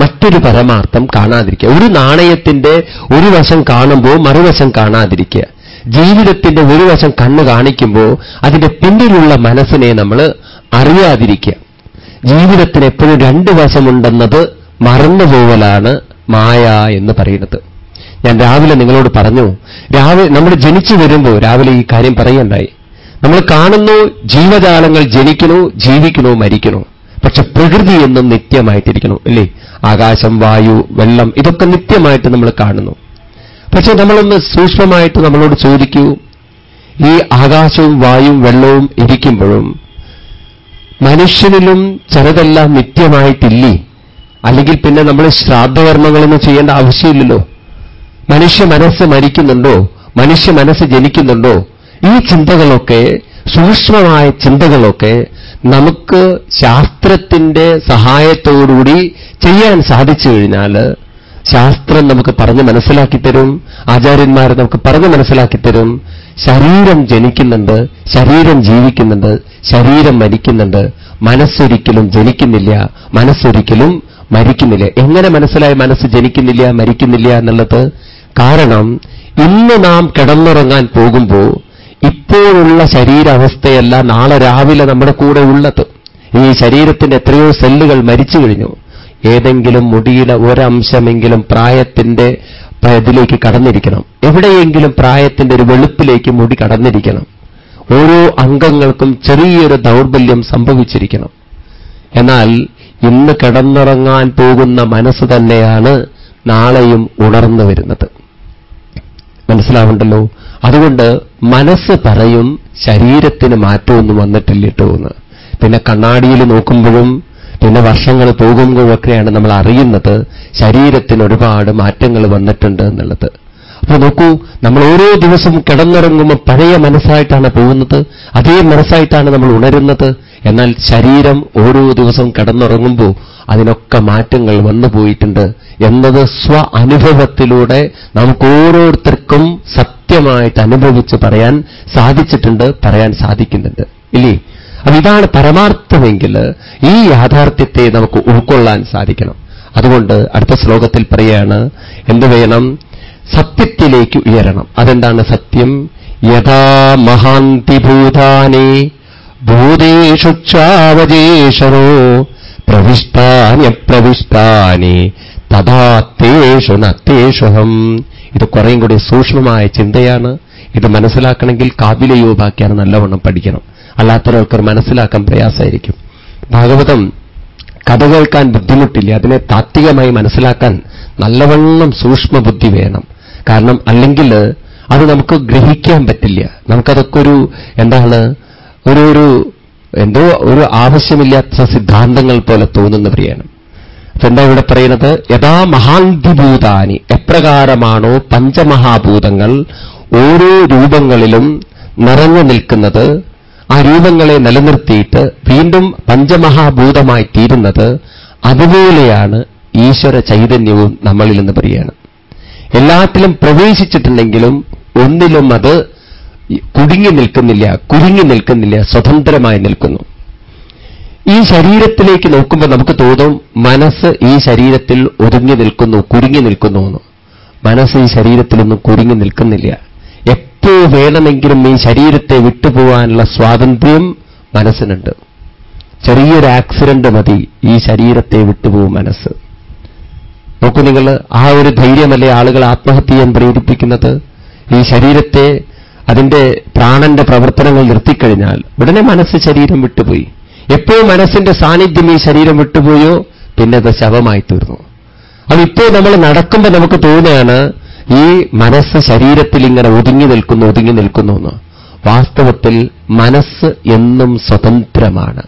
മറ്റൊരു പരമാർത്ഥം കാണാതിരിക്കുക. ഒരു നാണയത്തിന്റെ ഒരു വശം കാണുമ്പോൾ മറുവശം കാണാതിരിക്കുക. ജീവിതത്തിന്റെ ഒരു വശം കണ്ണ് കാണിക്കുമ്പോൾ അതിന്റെ പിന്നിലുള്ള മനസ്സിനെ നമ്മൾ അറിയാതിരിക്കുക. ജീവിതത്തിന് എപ്പോഴും രണ്ട് വശമുണ്ടെന്നത് മറന്നുപോകലാണ് മായ എന്ന് പറയുന്നത്. ഞാൻ രാവിലെ നിങ്ങളോട് പറഞ്ഞു രാവിലെ നമ്മൾ ജനിച്ചു വരുമ്പോൾ രാവിലെ ഈ കാര്യം പറയുണ്ടായി നമ്മൾ കാണുന്നു ജീവജാലങ്ങൾ ജനിക്കണോ ജീവിക്കണോ മരിക്കണോ പക്ഷെ പ്രകൃതി എന്നും നിത്യമായിട്ടിരിക്കണോ അല്ലേ? ആകാശം വായു വെള്ളം ഇതൊക്കെ നിത്യമായിട്ട് നമ്മൾ കാണുന്നു. പക്ഷെ നമ്മളൊന്ന് സൂക്ഷ്മമായിട്ട് നമ്മളോട് ചോദിക്കൂ. ഈ ആകാശവും വായും വെള്ളവും ഇരിക്കുമ്പോഴും മനുഷ്യനിലും ചിലതെല്ലാം നിത്യമായിട്ടില്ലേ? അല്ലെങ്കിൽ പിന്നെ നമ്മൾ ശ്രാദ്ധകർമ്മങ്ങളൊന്നും ചെയ്യേണ്ട ആവശ്യമില്ലല്ലോ? മനുഷ്യ മനസ്സ് മരിക്കുന്നുണ്ടോ? മനുഷ്യ മനസ്സ് ജനിക്കുന്നുണ്ടോ? ഈ ചിന്തകളൊക്കെ സൂക്ഷ്മമായ ചിന്തകളൊക്കെ നമുക്ക് ശാസ്ത്രത്തിന്റെ സഹായത്തോടുകൂടി ചെയ്യാൻ സാധിച്ചു കഴിഞ്ഞാൽ ശാസ്ത്രം നമുക്ക് പറഞ്ഞ് മനസ്സിലാക്കി തരും ആചാര്യന്മാർ നമുക്ക് പറഞ്ഞ് മനസ്സിലാക്കി തരും. ശരീരം ജനിക്കുന്നുണ്ട് ശരീരം ജീവിക്കുന്നുണ്ട് ശരീരം മരിക്കുന്നുണ്ട്. മനസ്സൊരിക്കലും ജനിക്കുന്നില്ല മനസ്സൊരിക്കലും മരിക്കുന്നില്ല. എങ്ങനെ മനസ്സിലായി മനസ്സ് ജനിക്കുന്നില്ല മരിക്കുന്നില്ല എന്നുള്ളത്? കാരണം ഇന്ന് നാം കിടന്നുറങ്ങാൻ പോകുമ്പോൾ ഇപ്പോഴുള്ള ശരീരാവസ്ഥയല്ല നാളെ രാവിലെ നമ്മുടെ കൂടെ ഉള്ളത്. ഈ ശരീരത്തിന്റെ എത്രയോ സെല്ലുകൾ മരിച്ചു കഴിഞ്ഞു. ഏതെങ്കിലും മുടിയുടെ ഒരംശമെങ്കിലും പ്രായത്തിന്റെ ഇതിലേക്ക് കടന്നിരിക്കണം. എവിടെയെങ്കിലും പ്രായത്തിന്റെ ഒരു വെളുപ്പിലേക്ക് മുടി കടന്നിരിക്കണം. ഓരോ അംഗങ്ങൾക്കും ചെറിയൊരു ദൗർബല്യം സംഭവിച്ചിരിക്കണം. എന്നാൽ ഇന്ന് കിടന്നുറങ്ങാൻ പോകുന്ന മനസ്സ് തന്നെയാണ് നാളെയും ഉണർന്നു വരുന്നത്. മനസ്സിലാവുണ്ടല്ലോ? അതുകൊണ്ട് മനസ്സ് പറയും ശരീരത്തിന് മാറ്റമൊന്നും വന്നിട്ടില്ല എന്ന്. പിന്നെ കണ്ണാടിയിൽ നോക്കുമ്പോഴും പിന്നെ വർഷങ്ങൾ പോകുമ്പോഴൊക്കെയാണ് നമ്മൾ അറിയുന്നത് ശരീരത്തിന് ഒരുപാട് മാറ്റങ്ങൾ വന്നിട്ടുണ്ട് എന്നുള്ളത്. അപ്പൊ നോക്കൂ നമ്മൾ ഓരോ ദിവസവും കിടന്നിറങ്ങുമ്പോൾ പഴയ മനസ്സായിട്ടാണ് പോകുന്നത് അതേ മനസ്സായിട്ടാണ് നമ്മൾ ഉണരുന്നത്. എന്നാൽ ശരീരം ഓരോ ദിവസവും കിടന്നുറങ്ങുമ്പോൾ അതിനൊക്കെ മാറ്റങ്ങൾ വന്നു പോയിട്ടുണ്ട് എന്നത് സ്വ അനുഭവത്തിലൂടെ നമുക്ക് ഓരോരുത്തർക്കും സത്യമായിട്ട് അനുഭവിച്ച് പറയാൻ സാധിച്ചിട്ടുണ്ട് പറയാൻ സാധിക്കുന്നുണ്ട്. ഇല്ലേ? അപ്പൊ ഇതാണ് പരമാർത്ഥമെങ്കിൽ ഈ യാഥാർത്ഥ്യത്തെ നമുക്ക് ഉൾക്കൊള്ളാൻ സാധിക്കണം. അതുകൊണ്ട് അടുത്ത ശ്ലോകത്തിൽ പറയാണ് എന്ത് വേണം? സത്യത്തിലേക്ക് ഉയരണം. അതെന്താണ് സത്യം? യഥാ മഹാന്തി മഹാന്തിഭൂതാനി ഭൂതേഷുച്ഛാവജേഷനോ പ്രവിഷ്ടാന്യപ്രവിഷ്ടാനി തഥാത്തേഷു നത്തേഷുഹം ഇത് കുറേയും കൂടി സൂക്ഷ്മമായ ചിന്തയാണ്. ഇത് മനസ്സിലാക്കണമെങ്കിൽ കാവിലയോപാക്കിയാണ് നല്ലവണ്ണം പഠിക്കണം. അല്ലാത്തൊരാൾക്കാർ മനസ്സിലാക്കാൻ പ്രയാസമായിരിക്കും. ഭാഗവതം കഥ കേൾക്കാൻ ബുദ്ധിമുട്ടില്ല. അതിനെ താത്വികമായി മനസ്സിലാക്കാൻ നല്ലവണ്ണം സൂക്ഷ്മ ബുദ്ധി വേണം. കാരണം അല്ലെങ്കിൽ അത് നമുക്ക് ഗ്രഹിക്കാൻ പറ്റില്ല. നമുക്കതൊക്കെ ഒരു എന്താണ് ഒരു ഒരു എന്തോ ഒരു ആവശ്യമില്ലാത്ത സിദ്ധാന്തങ്ങൾ പോലെ തോന്നുന്നവരെയാണ്. എന്താ ഇവിടെ പറയുന്നത്? യഥാ മഹാന്തിഭൂതാനി എപ്രകാരമാണോ പഞ്ചമഹാഭൂതങ്ങൾ ഓരോ രൂപങ്ങളിലും നിറഞ്ഞു നിൽക്കുന്നത്? ആ രൂപങ്ങളെ നിലനിർത്തിയിട്ട് വീണ്ടും പഞ്ചമഹാഭൂതമായി തീരുന്നത് അതുപോലെയാണ് ഈശ്വര ചൈതന്യവും നമ്മളിൽ നിന്ന് പറയുകയാണ് എല്ലാത്തിലും പ്രവേശിച്ചിട്ടുണ്ടെങ്കിലും ഒന്നിലും അത് കുടുങ്ങി നിൽക്കുന്നില്ല കുരുങ്ങി നിൽക്കുന്നില്ല സ്വതന്ത്രമായി നിൽക്കുന്നു. ഈ ശരീരത്തിലേക്ക് നോക്കുമ്പോൾ നമുക്ക് തോന്നും മനസ്സ് ഈ ശരീരത്തിൽ ഒതുങ്ങി നിൽക്കുന്നു കുരുങ്ങി നിൽക്കുന്നു എന്ന്. മനസ്സ് ഈ ശരീരത്തിലൊന്നും കുരുങ്ങി നിൽക്കുന്നില്ല. എപ്പോ വേണമെങ്കിലും ഈ ശരീരത്തെ വിട്ടുപോകാനുള്ള സ്വാതന്ത്ര്യം മനസ്സിനുണ്ട്. ചെറിയൊരു ആക്സിഡന്റ് മതി ഈ ശരീരത്തെ വിട്ടുപോകും മനസ്സ്. നോക്കൂ നിങ്ങൾ ആ ഒരു ധൈര്യമല്ലേ ആളുകൾ ആത്മഹത്യ ചെയ്യാൻ പ്രേരിപ്പിക്കുന്നത്? ഈ ശരീരത്തെ അതിന്റെ പ്രാണന്റെ പ്രവർത്തനങ്ങൾ നിർത്തിക്കഴിഞ്ഞാൽ ഉടനെ മനസ്സ് ശരീരം വിട്ടുപോയി. എപ്പോ മനസ്സിന്റെ സാന്നിധ്യം ഈ ശരീരം വിട്ടുപോയോ? പിന്നെ അത് ശവമായി തീർന്നു അതിപ്പോ നമ്മൾ നടക്കുമ്പോൾ നമുക്ക് തോന്നുകയാണ് ഈ മനസ്സ് ശരീരത്തിൽ ഇങ്ങനെ ഒതുങ്ങി നിൽക്കുന്നു ഒതുങ്ങി നിൽക്കുന്നു എന്ന്. വാസ്തവത്തിൽ മനസ്സ് എന്നും സ്വതന്ത്രമാണ്.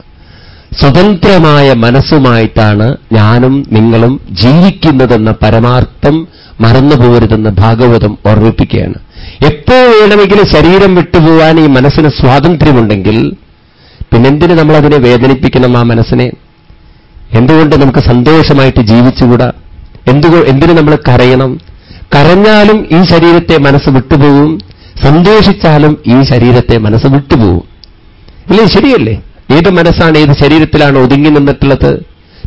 സ്വതന്ത്രമായ മനസ്സുമായിട്ടാണ് ഞാനും നിങ്ങളും ജീവിക്കുന്നതെന്ന പരമാർത്ഥം മറന്നുപോകരുതെന്ന് ഭാഗവതം ഓർമ്മിപ്പിക്കുകയാണ്. എപ്പോ വേണമെങ്കിലും ശരീരം വിട്ടുപോകാൻ ഈ മനസ്സിന് സ്വാതന്ത്ര്യമുണ്ടെങ്കിൽ പിന്നെന്തിന് നമ്മളതിനെ വേദനിപ്പിക്കണം ആ മനസ്സിനെ? എന്തുകൊണ്ട് നമുക്ക് സന്തോഷമായിട്ട് ജീവിച്ചുകൂടാ? എന്തു എന്തിനു നമ്മൾ കരയണം? കരഞ്ഞാലും ഈ ശരീരത്തെ മനസ്സ് വിട്ടുപോകും. സന്തോഷിച്ചാലും ഈ ശരീരത്തെ മനസ്സ് വിട്ടുപോകും. ഇല്ലേ? ശരിയല്ലേ? ഏത് മനസ്സാണ് ഏത് ശരീരത്തിലാണ് ഒതുങ്ങി നിന്നിട്ടുള്ളത്?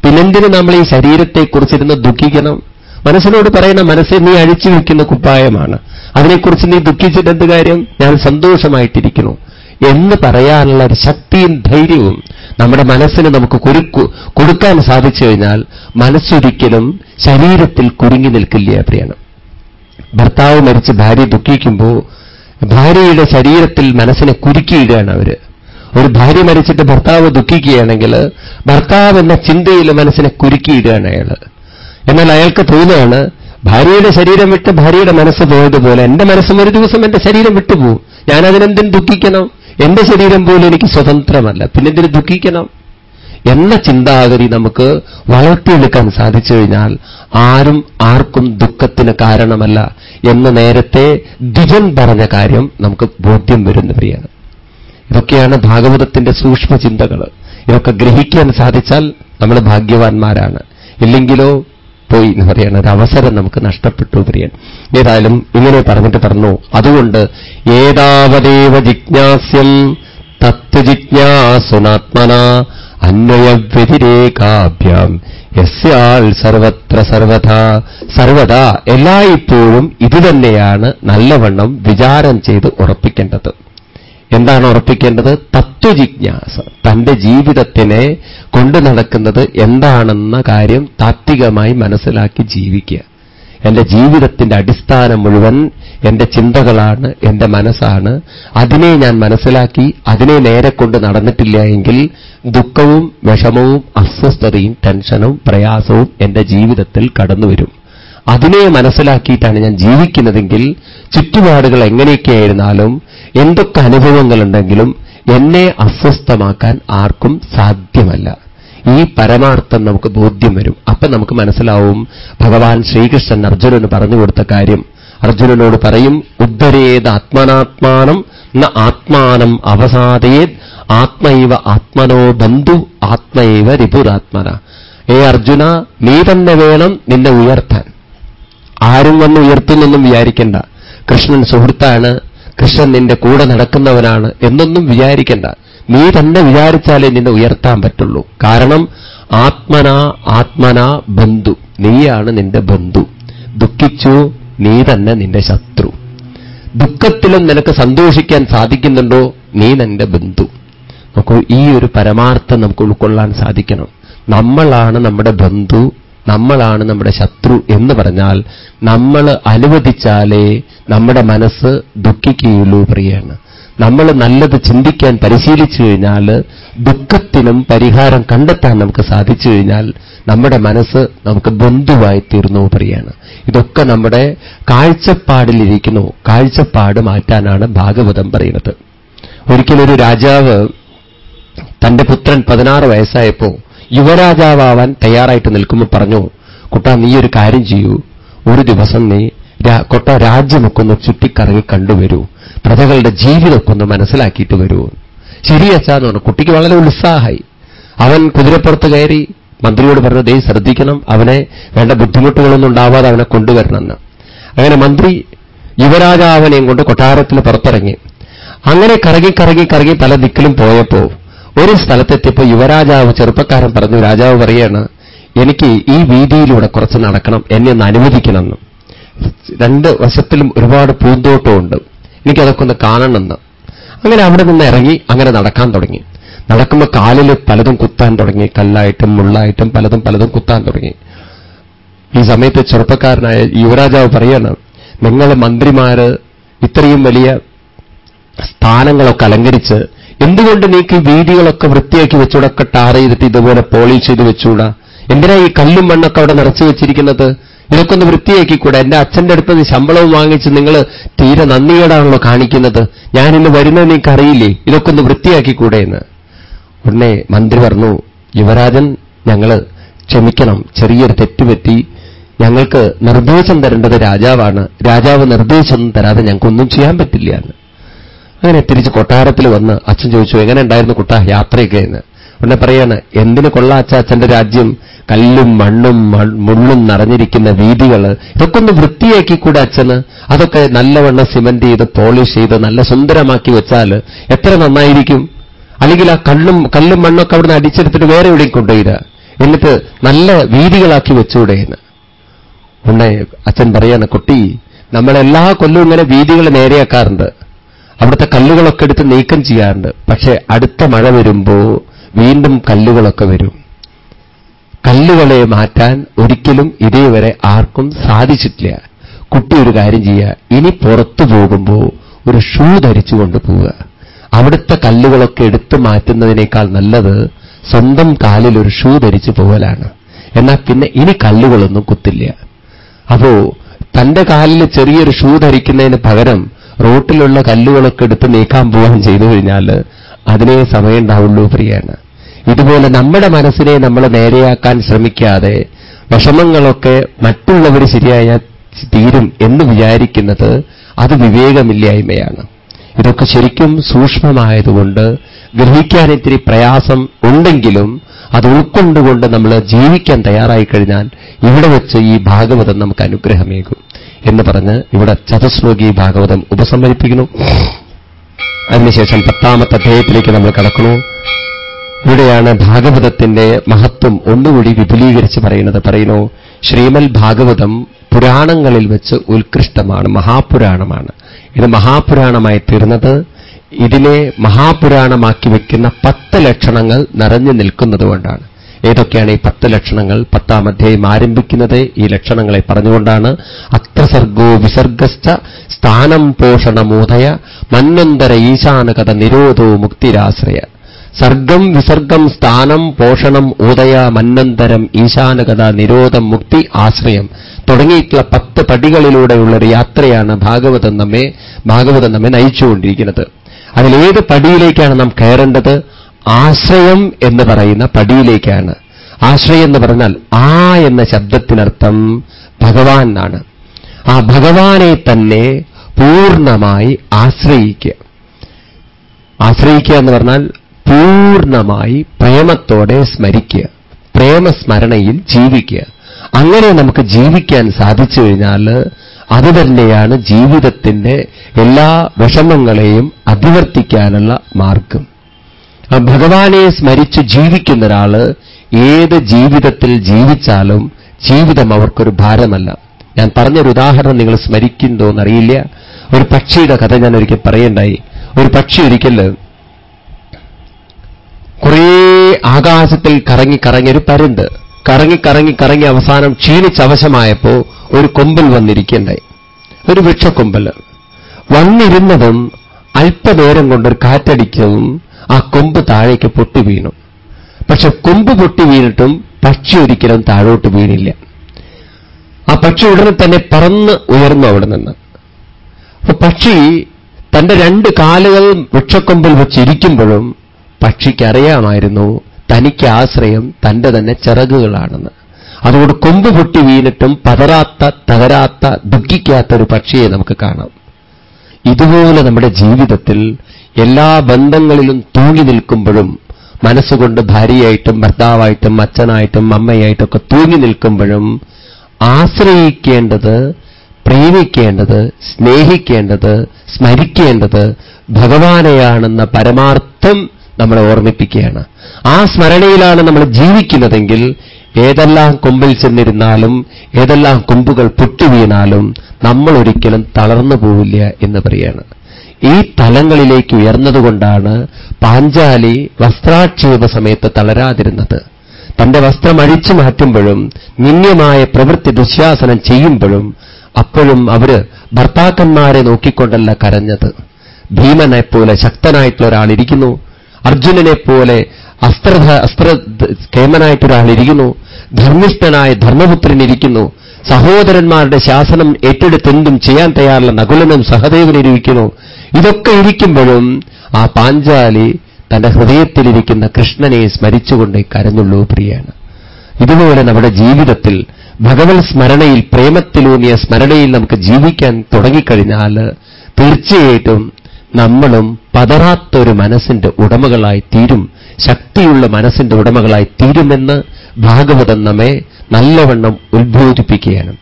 പിന്നെന്തിന് നമ്മൾ ഈ ശരീരത്തെക്കുറിച്ചിരുന്ന് ദുഃഖിക്കണം? മനസ്സിനോട് പറയുന്ന മനസ്സെ നീ അഴിച്ചു വയ്ക്കുന്ന കുപ്പായമാണ്. അതിനെക്കുറിച്ച് നീ ദുഃഖിച്ചിട്ട് എന്ത് കാര്യം? ഞാൻ സന്തോഷമായിട്ടിരിക്കുന്നു. എന്ന് പറയാനുള്ള ഒരു ശക്തിയും ധൈര്യവും നമ്മുടെ മനസ്സിന് നമുക്ക് കുരുക്കു കൊടുക്കാൻ സാധിച്ചു കഴിഞ്ഞാൽ മനസ്സൊരിക്കലും ശരീരത്തിൽ കുരുങ്ങി നിൽക്കില്ല പ്രിയാണ്. ഭർത്താവ് മരിച്ച് ഭാര്യ ദുഃഖിക്കുമ്പോൾ ഭാര്യയുടെ ശരീരത്തിൽ മനസ്സിനെ കുരുക്കിയിടുകയാണ് അവർ ഒരു ഭാര്യ മരിച്ചിട്ട് ഭർത്താവ് ദുഃഖിക്കുകയാണെങ്കിൽ ഭർത്താവ് എന്ന ചിന്തയിൽ മനസ്സിനെ കുരുക്കിയിടുകയാണ് അയാൾ എന്നാൽ അയാൾക്ക് തോന്നുകയാണ് ഭാര്യയുടെ ശരീരം വിട്ട് ഭാര്യയുടെ മനസ്സ് പോയതുപോലെ എന്റെ മനസ്സും ഒരു ദിവസം എന്റെ ശരീരം വിട്ടുപോകും. ഞാൻ അതിനെന്തിന് ദുഃഖിക്കണം? എന്റെ ശരീരം പോലും എനിക്ക് സ്വതന്ത്രമല്ല. പിന്നെന്തിന് ദുഃഖിക്കണം? എന്ന ചിന്താഗതി നമുക്ക് വളർത്തിയെടുക്കാൻ സാധിച്ചു കഴിഞ്ഞാൽ ആരും ആർക്കും ദുഃഖത്തിന് കാരണമല്ല എന്ന് നേരത്തെ ദ്വിജൻ പറഞ്ഞ കാര്യം നമുക്ക് ബോധ്യം വരുന്നവരെയാണ്. ഇതൊക്കെയാണ് ഭാഗവതത്തിന്റെ സൂക്ഷ്മ ചിന്തകൾ ഇതൊക്കെ ഗ്രഹിക്കാൻ സാധിച്ചാൽ നമ്മൾ ഭാഗ്യവാന്മാരാണ്. ഇല്ലെങ്കിലോ പോയി എന്ന് പറയാണ്. ഒരു അവസരം നമുക്ക് നഷ്ടപ്പെട്ടു പറയാൻ ഏതായാലും ഇങ്ങനെ പറഞ്ഞിട്ട് പറഞ്ഞു. അതുകൊണ്ട് ഏതാവദേവ ജിജ്ഞാസ്യം തത്വജിജ്ഞാസുനാത്മന അന്വയവ്യതിരേകാഭ്യാം. യസ്യാൽ സർവത്ര സർവത സർവദാ എല്ലായ്പ്പോഴും ഇതുതന്നെയാണ് നല്ലവണ്ണം വിചാരം ചെയ്ത് ഉറപ്പിക്കേണ്ടത്. എന്താണ് ഉറപ്പിക്കേണ്ടത്? തത്വജിജ്ഞാസ. തന്റെ ജീവിതത്തിനെ കൊണ്ടു നടക്കുന്നത് എന്താണെന്ന കാര്യം താത്വികമായി മനസ്സിലാക്കി ജീവിക്കുക. എന്റെ ജീവിതത്തിന്റെ അടിസ്ഥാനം മുഴുവൻ എന്റെ ചിന്തകളാണ് എന്റെ മനസ്സാണ്. അതിനെ ഞാൻ മനസ്സിലാക്കി അതിനെ നേരെ കൊണ്ട് നടന്നിട്ടില്ല എങ്കിൽ ദുഃഖവും വിഷമവും അസ്വസ്ഥതയും ടെൻഷനും പ്രയാസവും എന്റെ ജീവിതത്തിൽ കടന്നുവരും. അതിനെ മനസ്സിലാക്കിയിട്ടാണ് ഞാൻ ജീവിക്കുന്നതെങ്കിൽ ചുറ്റുപാടുകൾ എങ്ങനെയൊക്കെയായിരുന്നാലും എന്തൊക്കെ അനുഭവങ്ങളുണ്ടെങ്കിലും എന്നെ അസ്വസ്ഥമാക്കാൻ ആർക്കും സാധ്യമല്ല. ഈ പരമാർത്ഥം നമുക്ക് ബോധ്യം വരും. അപ്പൊ നമുക്ക് മനസ്സിലാവും ഭഗവാൻ ശ്രീകൃഷ്ണൻ അർജുനന് പറഞ്ഞു കൊടുത്ത കാര്യം. അർജുനനോട് പറയും ഉദ്ധരേത് ആത്മനാത്മാനം ന ആത്മാനം അവസാദയേത് ആത്മൈവ ആത്മനോ ബന്ധു ആത്മൈവ രിപുരാത്മന. ഏ അർജുന നീ തന്നെ വേണം നിന്നെ ഉയർത്താൻ. ആരും വന്ന് ഉയർത്തുന്നൊന്നും വിചാരിക്കണ്ട. കൃഷ്ണൻ സുഹൃത്താണ്. കൃഷ്ണൻ നിന്റെ കൂടെ നടക്കുന്നവനാണ് എന്നൊന്നും വിചാരിക്കണ്ട. നീ തന്നെ വിചാരിച്ചാലേ നിന്നെ ഉയർത്താൻ പറ്റുള്ളൂ. കാരണം ആത്മനാ ആത്മനാ ബന്ധു. നീയാണ് നിന്റെ ബന്ധു. ദുഃഖിച്ചു നീ തന്നെ നിന്റെ ശത്രു. ദുഃഖത്തിലും നിനക്ക് സന്തോഷിക്കാൻ സാധിക്കുന്നുണ്ടോ? നീ നിന്റെ ബന്ധു. നോക്കൂ ഈ ഒരു പരമാർത്ഥം നമുക്ക് ഉൾക്കൊള്ളാൻ സാധിക്കണം. നമ്മളാണ് നമ്മുടെ ബന്ധു നമ്മളാണ് നമ്മുടെ ശത്രു എന്ന് പറഞ്ഞാൽ നമ്മൾ അനുവദിച്ചാലേ നമ്മുടെ മനസ്സ് ദുഃഖിക്കുകയുള്ളൂ പറയാണ് നമ്മൾ നല്ലത് ചിന്തിക്കാൻ പരിശീലിച്ചു കഴിഞ്ഞാൽ ദുഃഖത്തിനും പരിഹാരം കണ്ടെത്താൻ നമുക്ക് സാധിച്ചു കഴിഞ്ഞാൽ നമ്മുടെ മനസ്സ് നമുക്ക് ബന്ധുവായി തീർന്നു പറയാണ് ഇതൊക്കെ നമ്മുടെ കാഴ്ചപ്പാടിലിരിക്കുന്നു കാഴ്ചപ്പാട് മാറ്റാനാണ് ഭാഗവതം പറയുന്നത്. ഒരിക്കലൊരു രാജാവ് തന്റെ പുത്രൻ പതിനാറ് വയസ്സായപ്പോ യുവരാജാവാൻ തയ്യാറായിട്ട് നിൽക്കുമ്പോൾ പറഞ്ഞു കുട്ടാ നീ ഒരു കാര്യം ചെയ്യൂ. ഒരു ദിവസം നീ കൊട്ട രാജ്യമൊക്കെ ഒന്ന് ചുറ്റിക്കറങ്ങി കണ്ടുവരൂ പ്രജകളുടെ ജീവിതമൊക്കെ ഒന്ന് മനസ്സിലാക്കിയിട്ട് വരൂ. ശരി അച്ഛാന്ന് പറഞ്ഞു കുട്ടിക്ക് വളരെ ഉത്സാഹമായി. അവൻ കുതിരപ്പുറത്ത് കയറി മന്ത്രിയോട് പറഞ്ഞു ദൈവം ശ്രദ്ധിക്കണം. അവനെ വേണ്ട ബുദ്ധിമുട്ടുകളൊന്നും ഉണ്ടാവാതെ അവനെ കൊണ്ടുവരണമെന്ന്. അങ്ങനെ മന്ത്രി യുവരാജാവനെയും കൊണ്ട് കൊട്ടാരത്തിൽ പുറത്തിറങ്ങി. അങ്ങനെ കറങ്ങി കറങ്ങി കറങ്ങി പല ദിക്കിലും പോയപ്പോ ഒരു സ്ഥലത്തെത്തിയപ്പോ യുവരാജാവ് ചെറുപ്പക്കാരൻ പറഞ്ഞു രാജാവ് പറയാണ് എനിക്ക് ഈ വീതിയിലൂടെ കുറച്ച് നടക്കണം. എന്നെ ഒന്ന് അനുവദിക്കണമെന്ന്. രണ്ട് വശത്തിലും ഒരുപാട് പൂന്തോട്ടമുണ്ട്. എനിക്കതൊക്കെ ഒന്ന് കാണണമെന്ന്. അങ്ങനെ അവിടെ നിന്ന് ഇറങ്ങി അങ്ങനെ നടക്കാൻ തുടങ്ങി. നടക്കുമ്പോൾ കാലിൽ പലതും കുത്താൻ തുടങ്ങി. കല്ലായിട്ടും മുള്ളായിട്ടും പലതും പലതും കുത്താൻ തുടങ്ങി. ഈ സമയത്ത് ചെറുപ്പക്കാരനായ യുവരാജാവ് പറയാണ് നിങ്ങൾ മന്ത്രിമാര് ഇത്രയും വലിയ സ്ഥാനങ്ങളൊക്കെ അലങ്കരിച്ച് എന്തുകൊണ്ട് നീക്ക് വീടുകളൊക്കെ വൃത്തിയാക്കി വെച്ചൂടൊക്കെ ടാർ ചെയ്തിട്ട് ഇതുപോലെ പോളിഷ് ചെയ്ത് വെച്ചൂടാ? എന്തിനാ ഈ കല്ലും മണ്ണൊക്കെ അവിടെ നിറച്ചു വെച്ചിരിക്കുന്നത്? ഇതൊക്കെ ഒന്ന് വൃത്തിയാക്കിക്കൂടെ? എന്റെ അച്ഛന്റെ അടുത്ത് ശമ്പളവും വാങ്ങിച്ച് നിങ്ങൾ തീരെ നന്ദിയോടാണല്ലോ കാണിക്കുന്നത്. ഞാൻ വരുന്നത് നിങ്ങൾക്ക് അറിയില്ലേ? ഇതൊക്കെ ഒന്ന് വൃത്തിയാക്കിക്കൂടെ എന്ന്. ഉടനെ മന്ത്രി പറഞ്ഞു യുവരാജൻ ഞങ്ങൾ ക്ഷമിക്കണം. ചെറിയൊരു തെറ്റുപറ്റി. ഞങ്ങൾക്ക് നിർദ്ദേശം തരേണ്ടത് രാജാവാണ്. രാജാവ് നിർദ്ദേശം തരാതെ ഞങ്ങൾക്കൊന്നും ചെയ്യാൻ പറ്റില്ല എന്ന്. അങ്ങനെ തിരിച്ച് കൊട്ടാരത്തിൽ വന്ന് അച്ഛൻ ചോദിച്ചു എങ്ങനെ ഉണ്ടായിരുന്നു കുട്ട യാത്രയൊക്കെ എന്ന്? ഉടനെ പറയാണ്? എന്തിനു കൊള്ളാച്ച അച്ഛന്റെ രാജ്യം? കല്ലും മണ്ണും മുള്ളും നിറഞ്ഞിരിക്കുന്ന വീതികൾ ഇതൊക്കെ ഒന്ന് വൃത്തിയാക്കിക്കൂടെ അച്ഛന്? അതൊക്കെ നല്ലവണ്ണം സിമന്റ് ചെയ്ത് പോളിഷ് ചെയ്ത് നല്ല സുന്ദരമാക്കി വെച്ചാൽ എത്ര നന്നായിരിക്കും? അല്ലെങ്കിൽ ആ കള്ളും കല്ലും മണ്ണൊക്കെ അവിടുന്ന് അടിച്ചെടുത്തിട്ട് വേറെ എവിടെയും കൊണ്ടുപോയിരാ എന്നിട്ട് നല്ല വീതികളാക്കി വെച്ചുകൂടെ എന്ന്. ഉണ്ണെ അച്ഛൻ പറയാണ് കുട്ടി നമ്മളെല്ലാ കൊല്ലവും ഇങ്ങനെ വീതികൾ നേരെയാക്കാറുണ്ട്. അവിടുത്തെ കല്ലുകളൊക്കെ എടുത്ത് നീക്കം ചെയ്യാറുണ്ട്. പക്ഷെ അടുത്ത മഴ വരുമ്പോ വീണ്ടും കല്ലുകളൊക്കെ വരും. കല്ലുകളെ മാറ്റാൻ ഒരിക്കലും ഇതേവരെ ആർക്കും സാധിച്ചിട്ടില്ല. കുട്ടി ഒരു കാര്യം ചെയ്യുക. ഇനി പുറത്തു പോകുമ്പോൾ ഒരു ഷൂ ധരിച്ചുകൊണ്ട് പോവുക. അവിടുത്തെ കല്ലുകളൊക്കെ എടുത്തു മാറ്റുന്നതിനേക്കാൾ നല്ലത് സ്വന്തം കാലിൽ ഒരു ഷൂ ധരിച്ചു പോകലാണ് എന്നാൽ പിന്നെ ഇനി കല്ലുകളൊന്നും കുത്തില്ല. അപ്പോ തന്റെ കാലിൽ ചെറിയൊരു ഷൂ ധരിക്കുന്നതിന് പകരം റോട്ടിലുള്ള കല്ലുകളൊക്കെ എടുത്ത് നീക്കാൻ പോകാൻ ചെയ്തു കഴിഞ്ഞാൽ അതിനേ സമയം ഉണ്ടാവുള്ളൂ പ്രിയാണ് ഇതുപോലെ നമ്മുടെ മനസ്സിനെ നമ്മൾ നേരെയാക്കാൻ ശ്രമിക്കാതെ വിഷമങ്ങളൊക്കെ മറ്റുള്ളവർ ശരിയായ തീരും എന്ന് വിചാരിക്കുന്നത് അത് വിവേകമില്ലായ്മയാണ്. ഇതൊക്കെ ശരിക്കും സൂക്ഷ്മമായതുകൊണ്ട് ഗ്രഹിക്കാൻ ഇത്തിരി പ്രയാസം ഉണ്ടെങ്കിലും അത് ഉൾക്കൊണ്ടുകൊണ്ട് നമ്മൾ ജീവിക്കാൻ തയ്യാറായി കഴിഞ്ഞാൽ ഇവിടെ വെച്ച് ഈ ഭാഗവതം നമുക്ക് അനുഗ്രഹമേകും എന്ന് പറഞ്ഞ് ഇവിടെ ചതുശ്ലോകി ഭാഗവതം ഉപസംഹരിപ്പിക്കുന്നു. അതിനുശേഷം പത്താമത്തെ അധ്യായത്തിലേക്ക് നമ്മൾ കടക്കുന്നു. ഇവിടെയാണ് ഭാഗവതത്തിന്റെ മഹത്വം ഒന്നുകൂടി വിപുലീകരിച്ച് പറയുന്നത്. പറയുന്നു ശ്രീമൽ ഭാഗവതം പുരാണങ്ങളിൽ വെച്ച് ഉത്കൃഷ്ടമാണ് മഹാപുരാണമാണ്. ഇത് മഹാപുരാണമായി തീർന്നത്. ഇതിനെ മഹാപുരാണമാക്കി വയ്ക്കുന്ന പത്ത് ലക്ഷണങ്ങൾ നിറഞ്ഞു നിൽക്കുന്നതുകൊണ്ടാണ് ഏതൊക്കെയാണ് ഈ പത്ത് ലക്ഷണങ്ങൾ? പത്താം അധ്യായം ആരംഭിക്കുന്നത് ഈ ലക്ഷണങ്ങളെ പറഞ്ഞുകൊണ്ടാണ്. അത്രസർഗോ വിസർഗസ്ഥ സ്ഥാനം പോഷണമോദയ മന്നന്തര ഈശാനകഥ നിരോധോ മുക്തിരാശ്രയ. സർഗം വിസർഗം സ്ഥാനം പോഷണം ഉദയ മന്നന്തരം ഈശാനകഥ നിരോധം മുക്തി ആശ്രയം തുടങ്ങിയിട്ടുള്ള പത്ത് പടികളിലൂടെയുള്ള ഒരു യാത്രയാണ് ഭാഗവതം നമ്മെ ഭാഗവതം നമ്മെ നയിച്ചുകൊണ്ടിരിക്കുന്നത്. അതിലേത് പടിയിലേക്കാണ് നാം കയറേണ്ടത്? ആശ്രയം എന്ന് പറയുന്ന പടിയിലേക്കാണ്. ആശ്രയം എന്ന് പറഞ്ഞാൽ ആ എന്ന ശബ്ദത്തിനർത്ഥം ഭഗവാൻ എന്നാണ്. ആ ഭഗവാനെ തന്നെ പൂർണമായി ആശ്രയിക്കുക. ആശ്രയിക്കുക എന്ന് പറഞ്ഞാൽ പൂർണമായി പ്രേമത്തോടെ സ്മരിക്കുക. പ്രേമസ്മരണയിൽ ജീവിക്കുക. അങ്ങനെ നമുക്ക് ജീവിക്കാൻ സാധിച്ചു കഴിഞ്ഞാൽ അത് തന്നെയാണ് ജീവിതത്തിന്റെ എല്ലാ വിഷമങ്ങളെയും അഭിവർത്തിക്കാനുള്ള മാർഗം. ഭഗവാനെ സ്മരിച്ച് ജീവിക്കുന്ന ഒരാൾ ഏത് ജീവിതത്തിൽ ജീവിച്ചാലും ജീവിതം അവർക്കൊരു ഭാരമല്ല. ഞാൻ പറഞ്ഞൊരു ഉദാഹരണം നിങ്ങൾ സ്മരിക്കുന്നുണ്ടോ എന്നറിയില്ല. ഒരു പക്ഷിയുടെ കഥ ഞാൻ ഒരിക്കൽ പറയണ്ടായി. ഒരു പക്ഷി ഒരിക്കൽ കുറേ ആകാശത്തിൽ കറങ്ങി കറങ്ങി ഒരു പരുന്ത് കറങ്ങി കറങ്ങി കറങ്ങി അവസാനം ക്ഷീണിച്ചവശമായപ്പോ ഒരു കൊമ്പിൽ വന്നിരിക്കണ്ടായി ഒരു വൃക്ഷക്കൊമ്പൽ വന്നിരുന്നതും അല്പനേരം കൊണ്ടൊരു കാറ്റടിക്കവും ആ കൊമ്പ് താഴേക്ക് പൊട്ടി വീണു. പക്ഷെ കൊമ്പ് പൊട്ടി വീണിട്ടും പക്ഷി ഒരിക്കലും താഴോട്ട് വീണില്ല. ആ പക്ഷി ഉടനെ തന്നെ പറന്ന് ഉയർന്നു അവിടെ നിന്ന്. അപ്പൊ പക്ഷി തന്റെ രണ്ട് കാലുകൾ വൃക്ഷക്കൊമ്പിൽ വെച്ചിരിക്കുമ്പോഴും പക്ഷിക്കറിയാമായിരുന്നു. തനിക്ക് ആശ്രയം തന്റെ തന്നെ ചിറകുകളാണെന്ന്. അതുകൊണ്ട് കൊമ്പ് പൊട്ടി വീണിട്ടും പതറാത്ത തകരാത്ത ദുഃഖിക്കാത്ത ഒരു പക്ഷിയെ നമുക്ക് കാണാം. ഇതുപോലെ നമ്മുടെ ജീവിതത്തിൽ എല്ലാ ബന്ധങ്ങളിലും തൂങ്ങി നിൽക്കുമ്പോഴും മനസ്സുകൊണ്ട് ഭാര്യയായിട്ടും ഭർത്താവായിട്ടും അച്ഛനായിട്ടും അമ്മയായിട്ടൊക്കെ തൂങ്ങി നിൽക്കുമ്പോഴും ആശ്രയിക്കേണ്ടത് പ്രേമിക്കേണ്ടത് സ്നേഹിക്കേണ്ടത് സ്മരിക്കേണ്ടത് ഭഗവാനെയാണെന്ന പരമാർത്ഥം നമ്മളെ ഓർമ്മിപ്പിക്കുകയാണ്. ആ സ്മരണയിലാണ് നമ്മൾ ജീവിക്കുന്നതെങ്കിൽ ഏതെല്ലാം കൊമ്പിൽ ചെന്നിരുന്നാലും ഏതെല്ലാം കൊമ്പുകൾ പൊട്ടുവീണാലും നമ്മൾ ഒരിക്കലും തളർന്നു പോവില്ല എന്ന് പറയാണ്. ഈ തലങ്ങളിലേക്ക് ഉയർന്നതുകൊണ്ടാണ് പാഞ്ചാലി വസ്ത്രാക്ഷേപ സമയത്ത് തളരാതിരുന്നത്. തന്റെ വസ്ത്രം അഴിച്ചു മാറ്റുമ്പോഴും നിന്യമായ പ്രവൃത്തി ദുശ്യാസനം ചെയ്യുമ്പോഴും അപ്പോഴും അവർ ഭർത്താക്കന്മാരെ നോക്കിക്കൊണ്ടല്ല കരഞ്ഞത്. ഭീമനെപ്പോലെ ശക്തനായിട്ടുള്ള ഒരാളിരിക്കുന്നു അർജുനനെപ്പോലെ അസ്ത്ര അസ്ത്ര കേമനായിട്ടൊരാളിരിക്കുന്നു. ധർമ്മിഷ്ഠനായ ധർമ്മപുത്രൻ ഇരിക്കുന്നു സഹോദരന്മാരുടെ ശാസനം ഏറ്റെടുത്തെന്തും ചെയ്യാൻ തയ്യാറുള്ള നകുലനും സഹദേവനിരിക്കുന്നു. ഇതൊക്കെ ഇരിക്കുമ്പോഴും ആ പാഞ്ചാലി തന്റെ ഹൃദയത്തിലിരിക്കുന്ന കൃഷ്ണനെ സ്മരിച്ചുകൊണ്ട് കരഞ്ഞുള്ളൂ പ്രിയാണ്. ഇതുപോലെ നമ്മുടെ ജീവിതത്തിൽ ഭഗവത് സ്മരണയിൽ പ്രേമത്തിലൂന്നിയ സ്മരണയിൽ നമുക്ക് ജീവിക്കാൻ തുടങ്ങിക്കഴിഞ്ഞാൽ തീർച്ചയായിട്ടും നമ്മളും പതറാത്തൊരു മനസ്സിന്റെ ഉടമകളായി തീരും ശക്തിയുള്ള മനസ്സിന്റെ ഉടമകളായി തീരുമെന്ന് ഭാഗവതം നമ്മെ നല്ലവണ്ണം ഉത്ബോധിപ്പിക്കുകയാണ്.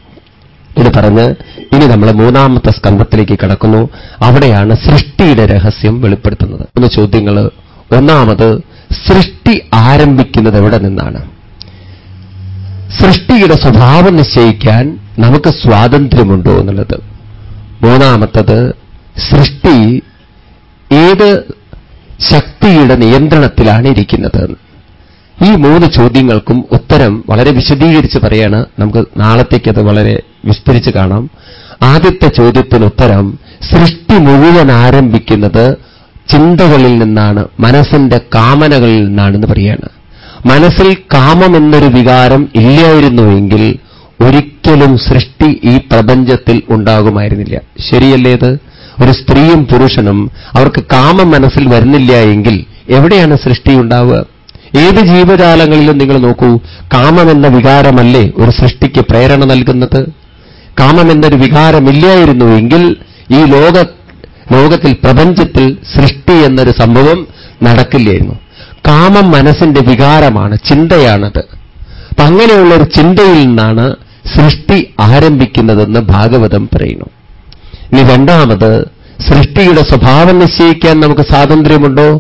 ഇത് പറഞ്ഞ് ഇനി നമ്മൾ മൂന്നാമത്തെ സ്കന്ധത്തിലേക്ക് കടക്കുന്നു. അവിടെയാണ് സൃഷ്ടിയുടെ രഹസ്യം വെളിപ്പെടുത്തുന്നത്. ഒന്ന് ചോദ്യങ്ങൾ. ഒന്നാമത് സൃഷ്ടി ആരംഭിക്കുന്നത് എവിടെ നിന്നാണ്? സൃഷ്ടിയുടെ സ്വഭാവം നിശ്ചയിക്കാൻ നമുക്ക് സ്വാതന്ത്ര്യമുണ്ടോ എന്നുള്ളത്. മൂന്നാമത്തത് സൃഷ്ടി ഏത് ശക്തിയുടെ നിയന്ത്രണത്തിലാണ് ഇരിക്കുന്നത്? ഈ മൂന്ന് ചോദ്യങ്ങൾക്കും ഉത്തരം വളരെ വിശദീകരിച്ച് പറയാണ്. നമുക്ക് നാളത്തേക്കത് വളരെ വിസ്തരിച്ച് കാണാം. ആദ്യത്തെ ചോദ്യത്തിന് ഉത്തരം സൃഷ്ടി മുഴുവൻ ആരംഭിക്കുന്നത് ചിന്തകളിൽ നിന്നാണ് മനസ്സിന്റെ കാമനകളിൽ നിന്നാണെന്ന് പറയാണ്. മനസ്സിൽ കാമം എന്നൊരു വികാരം ഇല്ലായിരുന്നുവെങ്കിൽ ഒരിക്കലും സൃഷ്ടി ഈ പ്രപഞ്ചത്തിൽ ഉണ്ടാകുമായിരുന്നില്ല. ശരിയല്ലേ ഇത്? ഒരു സ്ത്രീയും പുരുഷനും അവർക്ക് കാമം മനസ്സിൽ വരുന്നില്ല എങ്കിൽ എവിടെയാണ് സൃഷ്ടി ഉണ്ടാവുക? ഏത് ജീവജാലങ്ങളിലും നിങ്ങൾ നോക്കൂ കാമമെന്ന വികാരമല്ലേ ഒരു സൃഷ്ടിക്ക് പ്രേരണ നൽകുന്നത്? കാമമെന്നൊരു വികാരമില്ലായിരുന്നു എങ്കിൽ ഈ ലോക ലോകത്തിൽ പ്രപഞ്ചത്തിൽ സൃഷ്ടി എന്നൊരു സംഭവം നടക്കില്ലായിരുന്നു. കാമം മനസ്സിന്റെ വികാരമാണ് ചിന്തയാണത്. അപ്പൊ അങ്ങനെയുള്ള ഒരു ചിന്തയിൽ നിന്നാണ് സൃഷ്ടി ആരംഭിക്കുന്നതെന്ന് ഭാഗവതം പറയുന്നു. ഇനി രണ്ടാമത് സൃഷ്ടിയുടെ സ്വഭാവം നിശ്ചയിക്കാൻ നമുക്ക് സ്വാതന്ത്ര്യമുണ്ടോ?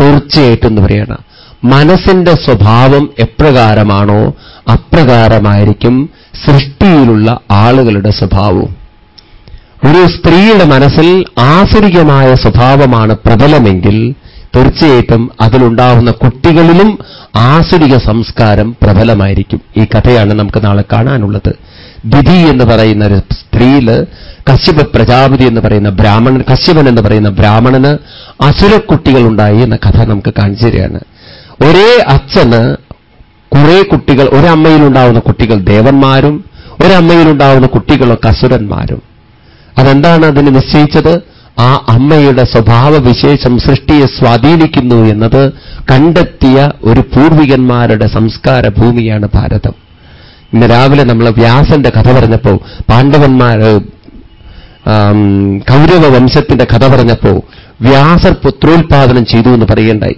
തീർച്ചയായിട്ടും എന്ന് പറയണം. മനസ്സിന്റെ സ്വഭാവം എപ്രകാരമാണോ അപ്രകാരമായിരിക്കും സൃഷ്ടിയിലുള്ള ആളുകളുടെ സ്വഭാവവും. ഒരു സ്ത്രീയുടെ മനസ്സിൽ ആസുരികമായ സ്വഭാവമാണ് പ്രബലമെങ്കിൽ തീർച്ചയായിട്ടും അതിലുണ്ടാവുന്ന കുട്ടികളിലും ആസുരിക സംസ്കാരം പ്രബലമായിരിക്കും. ഈ കഥയാണ് നമുക്ക് നാളെ കാണാനുള്ളത്. ദിതി എന്ന് പറയുന്ന ഒരു സ്ത്രീയിൽ കശ്യപ പ്രജാപതി എന്ന് പറയുന്ന ബ്രാഹ്മണൻ കശ്യപൻ എന്ന് പറയുന്ന ബ്രാഹ്മണന് അസുരക്കുട്ടികൾ ഉണ്ടായി എന്ന കഥ നമുക്ക് കാണിച്ചു തരികയാണ്. ഒരേ അച്ഛന് കുറെ കുട്ടികൾ ഒരമ്മയിലുണ്ടാവുന്ന കുട്ടികൾ ദേവന്മാരും ഒരമ്മയിലുണ്ടാവുന്ന കുട്ടികളൊക്കെ അസുരന്മാരും. അതെന്താണ് അതിന് നിശ്ചയിച്ചത്? ആ അമ്മയുടെ സ്വഭാവവിശേഷം സൃഷ്ടിയെ സ്വാധീനിക്കുന്നു എന്നത് കണ്ടെത്തിയ ഒരു പൂർവികന്മാരുടെ സംസ്കാര ഭൂമിയാണ് ഭാരതം. ഇന്ന് രാവിലെ നമ്മൾ വ്യാസന്റെ കഥ പറഞ്ഞപ്പോ പാണ്ഡവന്മാർ കൗരവ വംശത്തിന്റെ കഥ പറഞ്ഞപ്പോ വ്യാസർ പുത്രോത്പാദനം ചെയ്തു എന്ന് പറയേണ്ടായി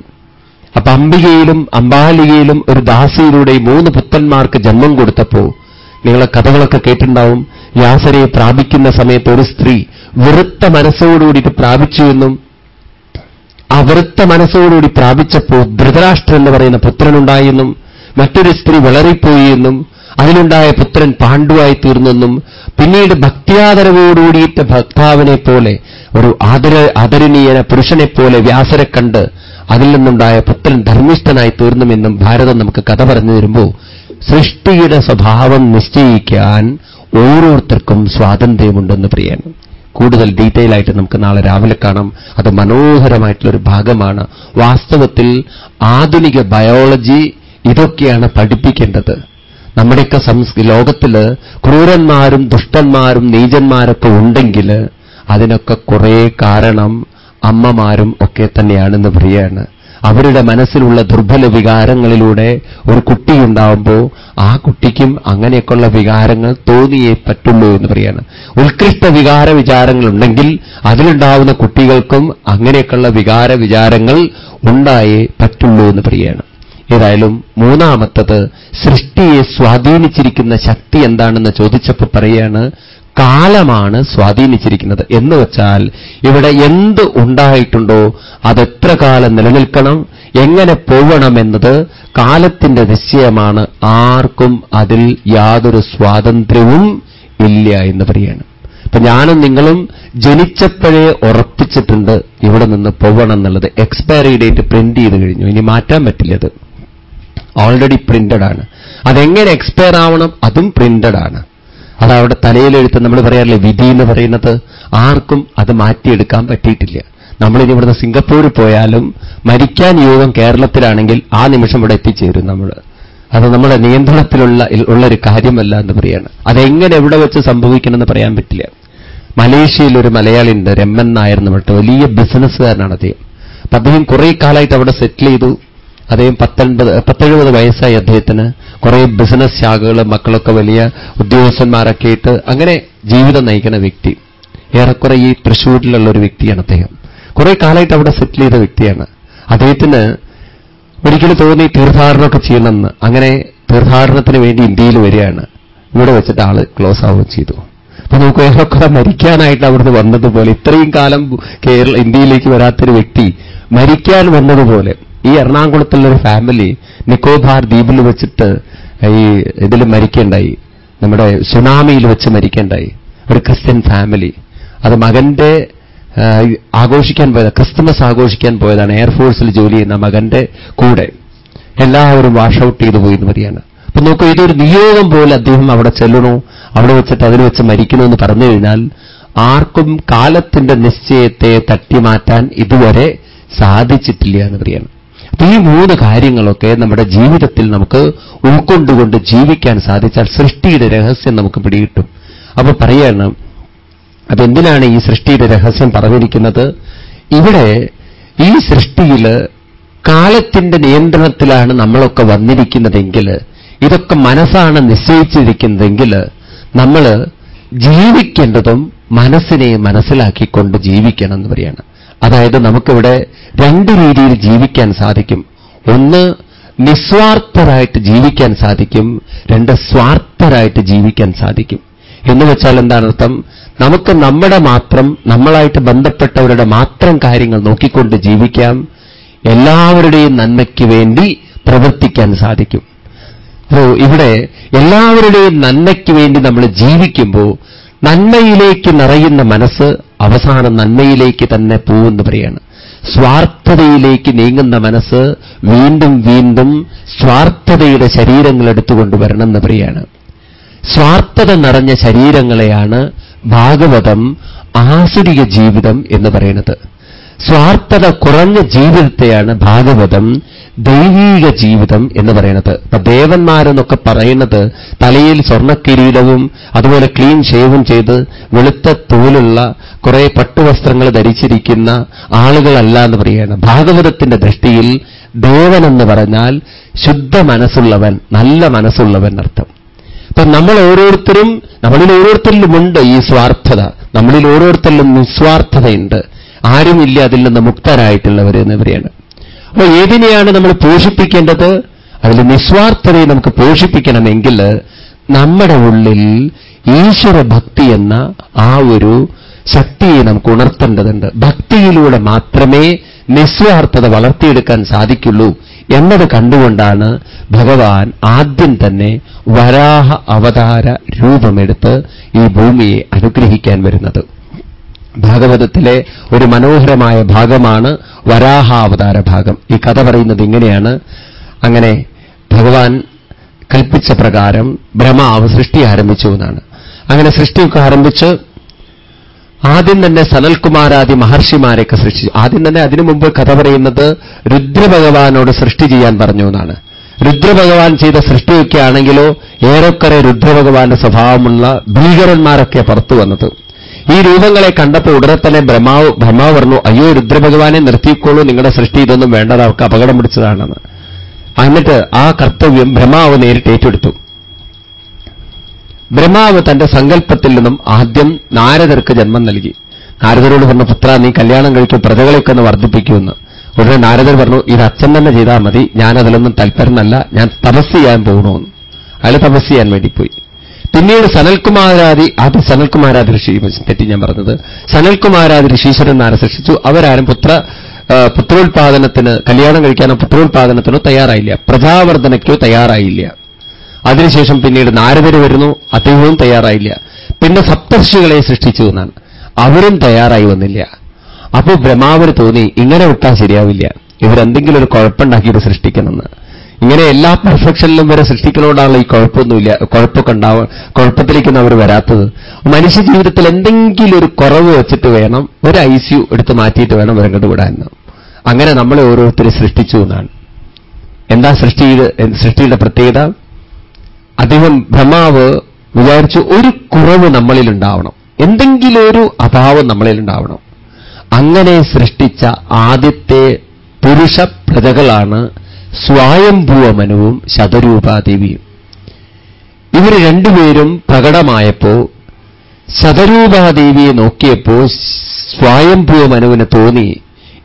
അപ്പൊ അംബികയിലും അംബാലികയിലും ഒരു ദാസിയിലൂടെ മൂന്ന് പുത്രന്മാർക്ക് ജന്മം കൊടുത്തപ്പോ നിങ്ങളെ കഥകളൊക്കെ കേട്ടിട്ടുണ്ടാവും. വ്യാസരെ പ്രാപിക്കുന്ന സമയത്ത് ഒരു സ്ത്രീ വെറുത്ത മനസ്സോടുകൂടിയിട്ട് പ്രാപിച്ചു എന്നും ആ വെറുത്ത മനസ്സോടുകൂടി പ്രാപിച്ചപ്പോ ധൃതരാഷ്ട്രൻ എന്ന് പറയുന്ന പുത്രനുണ്ടായെന്നും മറ്റൊരു സ്ത്രീ വളറിപ്പോയി എന്നും അതിലുണ്ടായ പുത്രൻ പാണ്ഡുവായി തീർന്നെന്നും പിന്നീട് ഭക്തിയാദരവോടുകൂടിയിട്ട് ഭക്താവിനെ പോലെ ഒരു ആദര ആദരണീയന പുരുഷനെപ്പോലെ വ്യാസരെ കണ്ട് അതിൽ നിന്നുണ്ടായ പുത്രൻ ധർമ്മിഷ്ഠനായി തീർന്നുമെന്നും ഭാരതം നമുക്ക് കഥ പറഞ്ഞു തരുമ്പോൾ സൃഷ്ടിയുടെ സ്വഭാവം നിശ്ചയിക്കാൻ ഓരോരുത്തർക്കും സ്വാതന്ത്ര്യമുണ്ടെന്ന് പ്രിയൻ. കൂടുതൽ ഡീറ്റെയിൽ ആയിട്ട് നമുക്ക് നാളെ രാവിലെ കാണാം. അത് മനോഹരമായിട്ടുള്ളൊരു ഭാഗമാണ്. വാസ്തവത്തിൽ ആധുനിക ബയോളജി ഇതൊക്കെയാണ് പഠിപ്പിക്കേണ്ടത്. നമ്മുടെയൊക്കെ സംസ് ലോകത്തിൽ ക്രൂരന്മാരും ദുഷ്ടന്മാരും നീചന്മാരൊക്കെ ഉണ്ടെങ്കിൽ അതിനൊക്കെ കുറേ കാരണം അമ്മമാരും ഒക്കെ തന്നെയാണെന്ന് പറയാണ്. അവരുടെ മനസ്സിലുള്ള ദുർബല വികാരങ്ങളിലൂടെ ഒരു കുട്ടിയുണ്ടാവുമ്പോൾ ആ കുട്ടിക്കും അങ്ങനെയൊക്കെയുള്ള വികാരങ്ങൾ തോന്നിയേ പറ്റുള്ളൂ എന്ന് പറയാണ്. ഉത്കൃഷ്ട വികാര വിചാരങ്ങളുണ്ടെങ്കിൽ അതിലുണ്ടാവുന്ന കുട്ടികൾക്കും അങ്ങനെയൊക്കെയുള്ള വികാര വിചാരങ്ങൾ ഉണ്ടായേ പറ്റുള്ളൂ എന്ന് പറയാണ്. ഏതായാലും മൂന്നാമത്തത് സൃഷ്ടിയെ സ്വാധീനിച്ചിരിക്കുന്ന ശക്തി എന്താണെന്ന് ചോദിച്ചപ്പോൾ പറയാണ് കാലമാണ് സ്വാധീനിച്ചിരിക്കുന്നത്. എന്ന് വെച്ചാൽ ഇവിടെ എന്ത് ഉണ്ടായിട്ടുണ്ടോ അതെത്ര കാലം നിലനിൽക്കണം എങ്ങനെ പോവണമെന്നത് കാലത്തിന്റെ നിശ്ചയമാണ്. ആർക്കും അതിൽ യാതൊരു സ്വാതന്ത്ര്യവും ഇല്ല എന്ന് പറയാണ്. അപ്പൊ ഞാനും നിങ്ങളും ജനിച്ചപ്പോഴേ ഉറപ്പിച്ചിട്ടുണ്ട് ഇവിടെ നിന്ന് പോവണം എന്നുള്ളത്. എക്സ്പയറി ഡേറ്റ് പ്രിന്റ് ചെയ്ത് കഴിഞ്ഞു. ഇനി മാറ്റാൻ പറ്റില്ല അത്. ഓൾറെഡി പ്രിന്റഡ് ആണ്. അതെങ്ങനെ എക്സ്പയർ ആവണം? അതും പ്രിന്റഡ് ആണ്. അതവിടെ തലയിലെഴുത്ത് നമ്മൾ പറയാറില്ലേ വിധി എന്ന് പറയുന്നത്? ആർക്കും അത് മാറ്റിയെടുക്കാൻ പറ്റിയിട്ടില്ല. നമ്മളിനി ഇവിടുന്ന് സിംഗപ്പൂരിൽ പോയാലും മരിക്കാൻ യോഗം കേരളത്തിലാണെങ്കിൽ ആ നിമിഷം ഇവിടെ എത്തിച്ചേരും നമ്മൾ അത് നമ്മുടെ നിയന്ത്രണത്തിലുള്ള ഉള്ളൊരു കാര്യമല്ല എന്ന് പറയാണ്. അതെങ്ങനെ എവിടെ വെച്ച് സംഭവിക്കണമെന്ന് പറയാൻ പറ്റില്ല. മലേഷ്യയിൽ ഒരു മലയാളി ഉണ്ട് രമ്മൻ നായർ എന്ന് പറഞ്ഞിട്ട് വലിയ ബിസിനസ്സുകാരനാണ് അദ്ദേഹം. അപ്പൊ അദ്ദേഹം കുറെ കാലമായിട്ട് അവിടെ സെറ്റിൽ ചെയ്തു. അദ്ദേഹം പത്തൊൻപത് പത്തെഴുപത് വയസ്സായി അദ്ദേഹത്തിന്. കുറേ ബിസിനസ് ശാഖകൾ മക്കളൊക്കെ വലിയ ഉദ്യോഗസ്ഥന്മാരൊക്കെ ആയിട്ട് അങ്ങനെ ജീവിതം നയിക്കുന്ന വ്യക്തി. ഏറെക്കുറെ ഈ തൃശ്ശൂരിലുള്ള ഒരു വ്യക്തിയാണ് അദ്ദേഹം. കുറേ കാലമായിട്ട് അവിടെ സെറ്റിൽ ചെയ്ത വ്യക്തിയാണ്. അദ്ദേഹത്തിന് ഒരിക്കലും തോന്നി തീർത്ഥാടനമൊക്കെ ചെയ്യണമെന്ന്. അങ്ങനെ തീർത്ഥാടനത്തിന് വേണ്ടി ഇന്ത്യയിൽ വരികയാണ്. ഇവിടെ വെച്ചിട്ട് ആൾ ക്ലോസ് ആവുകയും ചെയ്തു. അപ്പൊ നമുക്ക് ഏറെക്കുറെ മരിക്കാനായിട്ട് അവിടുന്ന് വന്നതുപോലെ ഇത്രയും കാലം കേരള ഇന്ത്യയിലേക്ക് വരാത്തൊരു വ്യക്തി മരിക്കാൻ വന്നതുപോലെ ഈ എറണാകുളത്തുള്ളൊരു ഫാമിലി നിക്കോബാർ ദ്വീപിൽ വെച്ചിട്ട് ഈ ഇതിൽ മരിക്കേണ്ടായി. നമ്മുടെ സുനാമിയിൽ വെച്ച് മരിക്കേണ്ടായി. ഒരു ക്രിസ്ത്യൻ ഫാമിലി അത് മകന്റെ ആഘോഷിക്കാൻ പോയത് ക്രിസ്തുമസ് ആഘോഷിക്കാൻ പോയതാണ്. എയർഫോഴ്സിൽ ജോലി ചെയ്യുന്ന മകന്റെ കൂടെ. എല്ലാവരും വാഷ് ഔട്ട് ചെയ്തു പോയി എന്ന് പറയാണ്. അപ്പൊ നോക്കൂ ഇതൊരു നിയോഗം പോലെ അദ്ദേഹം അവിടെ ചെല്ലണോ. അവിടെ വെച്ചിട്ട് അതിൽ വെച്ച് മരിക്കണമെന്ന് പറഞ്ഞു കഴിഞ്ഞാൽ ആർക്കും കാലത്തിന്റെ നിശ്ചയത്തെ തട്ടിമാറ്റാൻ ഇതുവരെ സാധിച്ചിട്ടില്ല എന്ന് പറയാണ്. ഈ മൂന്ന് കാര്യങ്ങളൊക്കെ നമ്മുടെ ജീവിതത്തിൽ നമുക്ക് ഉൾക്കൊണ്ടുകൊണ്ട് ജീവിക്കാൻ സാധിച്ചാൽ സൃഷ്ടിയുടെ രഹസ്യം നമുക്ക് പിടികിട്ടും. അപ്പൊ പറയാണ് അതെന്തിനാണ് ഈ സൃഷ്ടിയുടെ രഹസ്യം പറഞ്ഞിരിക്കുന്നത്? ഇവിടെ ഈ സൃഷ്ടിയിൽ കാലത്തിന്റെ നിയന്ത്രണത്തിലാണ് നമ്മളൊക്കെ വന്നിരിക്കുന്നതെങ്കിൽ ഇതൊക്കെ മനസ്സാണ് നിശ്ചയിച്ചിരിക്കുന്നതെങ്കിൽ നമ്മൾ ജീവിക്കേണ്ടതും മനസ്സിനെ മനസ്സിലാക്കിക്കൊണ്ട് ജീവിക്കണം എന്ന് പറയാണ്. അതായത് നമുക്കിവിടെ രണ്ട് രീതിയിൽ ജീവിക്കാൻ സാധിക്കും. ഒന്ന് നിസ്വാർത്ഥരായിട്ട് ജീവിക്കാൻ സാധിക്കും. രണ്ട് സ്വാർത്ഥരായിട്ട് ജീവിക്കാൻ സാധിക്കും. എന്ന് വെച്ചാൽ എന്താണ് അർത്ഥം? നമുക്ക് നമ്മുടെ മാത്രം നമ്മളായിട്ട് ബന്ധപ്പെട്ടവരുടെ മാത്രം കാര്യങ്ങൾ നോക്കിക്കൊണ്ട് ജീവിക്കാം. എല്ലാവരുടെയും നന്മയ്ക്ക് വേണ്ടി പ്രവർത്തിക്കാൻ സാധിക്കും. ഇവിടെ എല്ലാവരുടെയും നന്മയ്ക്ക് വേണ്ടി നമ്മൾ ജീവിക്കുമ്പോൾ നന്മയിലേക്ക് നിറയുന്ന മനസ്സ് അവസാനം നന്മയിലേക്ക് തന്നെ പോകുമെന്ന് പറയാണ് സ്വാർത്ഥതയിലേക്ക് നീങ്ങുന്ന മനസ്സ് വീണ്ടും വീണ്ടും സ്വാർത്ഥതയുടെ ശരീരങ്ങൾ എടുത്തുകൊണ്ടുവരണം എന്ന് പറയാണ് സ്വാർത്ഥത നിറഞ്ഞ ശരീരങ്ങളെയാണ് ഭാഗവതം ആസുരിക ജീവിതം എന്ന് പറയുന്നത്. സ്വാർത്ഥത കുറഞ്ഞ ജീവിതത്തെയാണ് ഭാഗവതം ദൈവീക ജീവിതം എന്ന് പറയുന്നത്. ഇപ്പൊ ദേവന്മാരെന്നൊക്കെ പറയുന്നത് തലയിൽ സ്വർണക്കിരീടവും അതുപോലെ ക്ലീൻ ഷേവും ചെയ്ത് വെളുത്ത തോലുള്ള കുറെ പട്ടുവസ്ത്രങ്ങൾ ധരിച്ചിരിക്കുന്ന ആളുകളല്ല എന്ന് പറയുകയാണ്. ഭാഗവതത്തിന്റെ ദൃഷ്ടിയിൽ ദേവനെന്ന് പറഞ്ഞാൽ ശുദ്ധ മനസ്സുള്ളവൻ നല്ല മനസ്സുള്ളവൻ അർത്ഥം. അപ്പൊ നമ്മൾ ഓരോരുത്തരും നമ്മളിൽ ഓരോരുത്തരിലുമുണ്ട് ഈ സ്വാർത്ഥത. നമ്മളിൽ ഓരോരുത്തരിലും നിസ്വാർത്ഥതയുണ്ട്. ആരുമില്ല അതിൽ നിന്ന് മുക്തരായിട്ടുള്ളവർ എന്ന് പറയാണ് അപ്പൊ ഏതിനെയാണ് നമ്മൾ പോഷിപ്പിക്കേണ്ടത്? അതിൽ നിസ്വാർത്ഥതയെ നമുക്ക് പോഷിപ്പിക്കണമെങ്കിൽ നമ്മുടെ ഉള്ളിൽ ഈശ്വരഭക്തി എന്ന ആ ഒരു ശക്തിയെ നമുക്ക് ഉണർത്തേണ്ടതുണ്ട്. ഭക്തിയിലൂടെ മാത്രമേ നിസ്വാർത്ഥത വളർത്തിയെടുക്കാൻ സാധിക്കുള്ളൂ എന്നത് കണ്ടുകൊണ്ടാണ് ഭഗവാൻ ആദ്യം തന്നെ വരാഹ അവതാര രൂപമെടുത്ത് ഈ ഭൂമിയെ അനുഗ്രഹിക്കാൻ വരുന്നത്. ഭാഗവതത്തിലെ ഒരു മനോഹരമായ ഭാഗമാണ് വരാഹാവതാര ഭാഗം. ഈ കഥ പറയുന്നത് ഇങ്ങനെയാണ്. അങ്ങനെ ഭഗവാൻ കൽപ്പിച്ച പ്രകാരം ബ്രഹ്മാവ് സൃഷ്ടി ആരംഭിച്ചു എന്നാണ്. അങ്ങനെ സൃഷ്ടിയൊക്കെ ആരംഭിച്ച് ആദ്യം തന്നെ സനൽകുമാരാദി മഹർഷിമാരെയൊക്കെ സൃഷ്ടിച്ചു ആദ്യം തന്നെ അതിനു മുമ്പ് കഥ പറയുന്നത് രുദ്രഭഗവാനോട് സൃഷ്ടി ചെയ്യാൻ പറഞ്ഞു എന്നാണ്. രുദ്രഭഗവാൻ ചെയ്ത സൃഷ്ടിയൊക്കെ ആണെങ്കിലോ ഏറെക്കുറെ രുദ്രഭഗവാന്റെ സ്വഭാവമുള്ള ഭീകരന്മാരൊക്കെ പുറത്തു വന്നത്. ഈ രൂപങ്ങളെ കണ്ടപ്പോൾ ഉടനെ തന്നെ ബ്രഹ്മാവ് ബ്രഹ്മാവ് പറഞ്ഞു അയ്യോ രുദ്രഭഗവാനെ നിർത്തിക്കോളൂ നിങ്ങളുടെ സൃഷ്ടി ഇതൊന്നും വേണ്ടത് അവർക്ക് അപകടം പിടിച്ചതാണെന്ന്. എന്നിട്ട് ആ കർത്തവ്യം ബ്രഹ്മാവ് നേരിട്ട് ഏറ്റെടുത്തു. ബ്രഹ്മാവ് തന്റെ സങ്കല്പത്തിൽ നിന്നും ആദ്യം നാരദർക്ക് ജന്മം നൽകി. നാരദരോട് പറഞ്ഞു പുത്ര നീ കല്യാണം കഴിക്കും പ്രജകളെയൊക്കെ ഒന്ന് വർദ്ധിപ്പിക്കുമെന്ന് ഉടനെ നാരദർ പറഞ്ഞു ഇത് അച്ഛൻ തന്നെ ചെയ്താൽ മതി ഞാൻ അതിലൊന്നും തൽപരനല്ല ഞാൻ തപസ് ചെയ്യാൻ പോകണമെന്ന് അയാൾ തപസ് ചെയ്യാൻ വേണ്ടി പോയി. പിന്നീട് സനൽകുമാരാദി അത് സനൽകുമാരാദി ഋഷി തെറ്റി ഞാൻ പറഞ്ഞത്. സനൽകുമാരാദി ഋഷീശ്വരന്മാരെ സൃഷ്ടിച്ചു. അവരാരും പുത്ര പുത്രോത്പാദനത്തിന് കല്യാണം കഴിക്കാനോ പുത്രോത്പാദനത്തിനോ തയ്യാറായില്ല. പ്രജാവർദ്ധനയ്ക്കോ തയ്യാറായില്ല. അതിനുശേഷം പിന്നീട് നാരദര് വരുന്നു. അദ്ദേഹവും തയ്യാറായില്ല. പിന്നെ സപ്തർഷികളെ സൃഷ്ടിച്ചു എന്നാണ്. അവരും തയ്യാറായി വന്നില്ല. അപ്പോൾ ബ്രഹ്മാവിന് തോന്നി ഇങ്ങനെ വിട്ടാൽ ശരിയാവില്ല. ഇവരെന്തെങ്കിലും ഒരു കുഴപ്പമുണ്ടാക്കിയിട്ട് സൃഷ്ടിക്കണമെന്ന്. ഇങ്ങനെ എല്ലാ പെർഫെക്ഷനിലും വരെ സൃഷ്ടിക്കണോടാണല്ലോ ഈ കുഴപ്പമൊന്നുമില്ല കുഴപ്പമൊക്കെ ഉണ്ടാവുക കുഴപ്പത്തിലേക്കൊന്നും അവർ വരാത്തത്. മനുഷ്യ ജീവിതത്തിൽ എന്തെങ്കിലും ഒരു കുറവ് വെച്ചിട്ട് വേണം ഒരു ഐ സി യു എടുത്ത് മാറ്റിയിട്ട് വേണം ഇവരങ്ങോട്ട് വിടാൻ അങ്ങനെ നമ്മളെ ഓരോരുത്തരും സൃഷ്ടിച്ചു എന്നാണ്. എന്താ സൃഷ്ടി സൃഷ്ടിയുടെ പ്രത്യേകത? അദ്ദേഹം ബ്രഹ്മാവ് വിചാരിച്ചു ഒരു കുറവ് നമ്മളിൽ ഉണ്ടാവണം എന്തെങ്കിലും ഒരു അഭാവം നമ്മളിൽ ഉണ്ടാവണം അങ്ങനെ സൃഷ്ടിച്ച ആദ്യത്തെ പുരുഷ പ്രജകളാണ് സ്വായംഭൂവമനുവും ശതരൂപാദേവിയും. ഇവർ രണ്ടുപേരും പ്രകടമായപ്പോ ശതരൂപാദേവിയെ നോക്കിയപ്പോ സ്വായംഭൂവമനുവിന് തോന്നി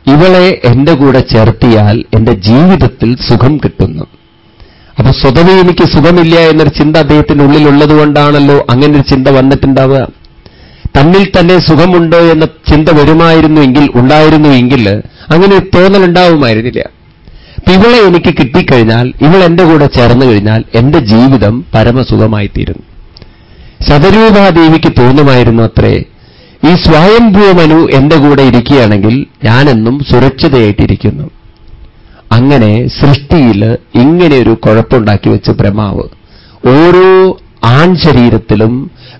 ഇവളെ എന്റെ കൂടെ ചേർത്തിയാൽ എന്റെ ജീവിതത്തിൽ സുഖം കിട്ടുന്നു. അപ്പൊ സ്വതവേ എനിക്ക് സുഖമില്ല എന്നൊരു ചിന്ത അദ്ദേഹത്തിന്റെ ഉള്ളിലുള്ളതുകൊണ്ടാണല്ലോ അങ്ങനെ ഒരു ചിന്ത വന്നിട്ടുണ്ടാവുക. തന്നിൽ തന്നെ സുഖമുണ്ടോ എന്ന ചിന്ത വരുമായിരുന്നു എങ്കിൽ ഉണ്ടായിരുന്നു എങ്കിൽ അങ്ങനെ തോന്നലുണ്ടാവുമായിരുന്നില്ല. ഇവളെ എനിക്ക് കിട്ടിക്കഴിഞ്ഞാൽ ഇവൾ എന്റെ കൂടെ ചേർന്നു കഴിഞ്ഞാൽ എന്റെ ജീവിതം പരമസുഖമായിത്തീരുന്നു ശതരൂപാദേവിക്ക് തോന്നുമായിരുന്നു അത്രേ. ഈ സ്വയംഭൂമനു എന്റെ കൂടെ ഇരിക്കുകയാണെങ്കിൽ ഞാനെന്നും സുരക്ഷിതയായിട്ടിരിക്കുന്നു. അങ്ങനെ സൃഷ്ടിയിൽ ഇങ്ങനെയൊരു കുഴപ്പമുണ്ടാക്കി വെച്ച് ബ്രഹ്മാവ് ഓരോ ആൺ ശരീരത്തിലും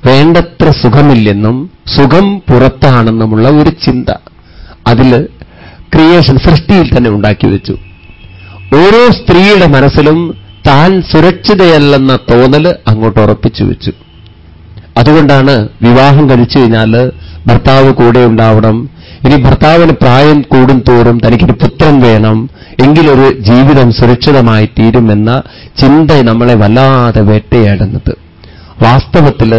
വേണ്ടത്ര സുഖമില്ലെന്നും സുഖം പുറത്താണെന്നുമുള്ള ഒരു ചിന്ത അതിൽ ക്രിയേഷൻ സൃഷ്ടിയിൽ തന്നെ ഉണ്ടാക്കി വെച്ചു. ഓരോ സ്ത്രീയുടെ മനസ്സിലും താൻ സുരക്ഷിതയല്ലെന്ന തോന്നൽ അങ്ങോട്ട് ഉറപ്പിച്ചു വെച്ചു. അതുകൊണ്ടാണ് വിവാഹം കഴിച്ചു കഴിഞ്ഞാൽ ഭർത്താവ് കൂടെ ഉണ്ടാവണം. ഇനി ഭർത്താവിന് പ്രായം കൂടും തോറും തനിക്കൊരു പുത്രൻ വേണം. എങ്കിലൊരു ജീവിതം സുരക്ഷിതമായി തീരുമെന്ന ചിന്ത നമ്മളെ വല്ലാതെ വേട്ടയാടുന്നത്. വാസ്തവത്തിൽ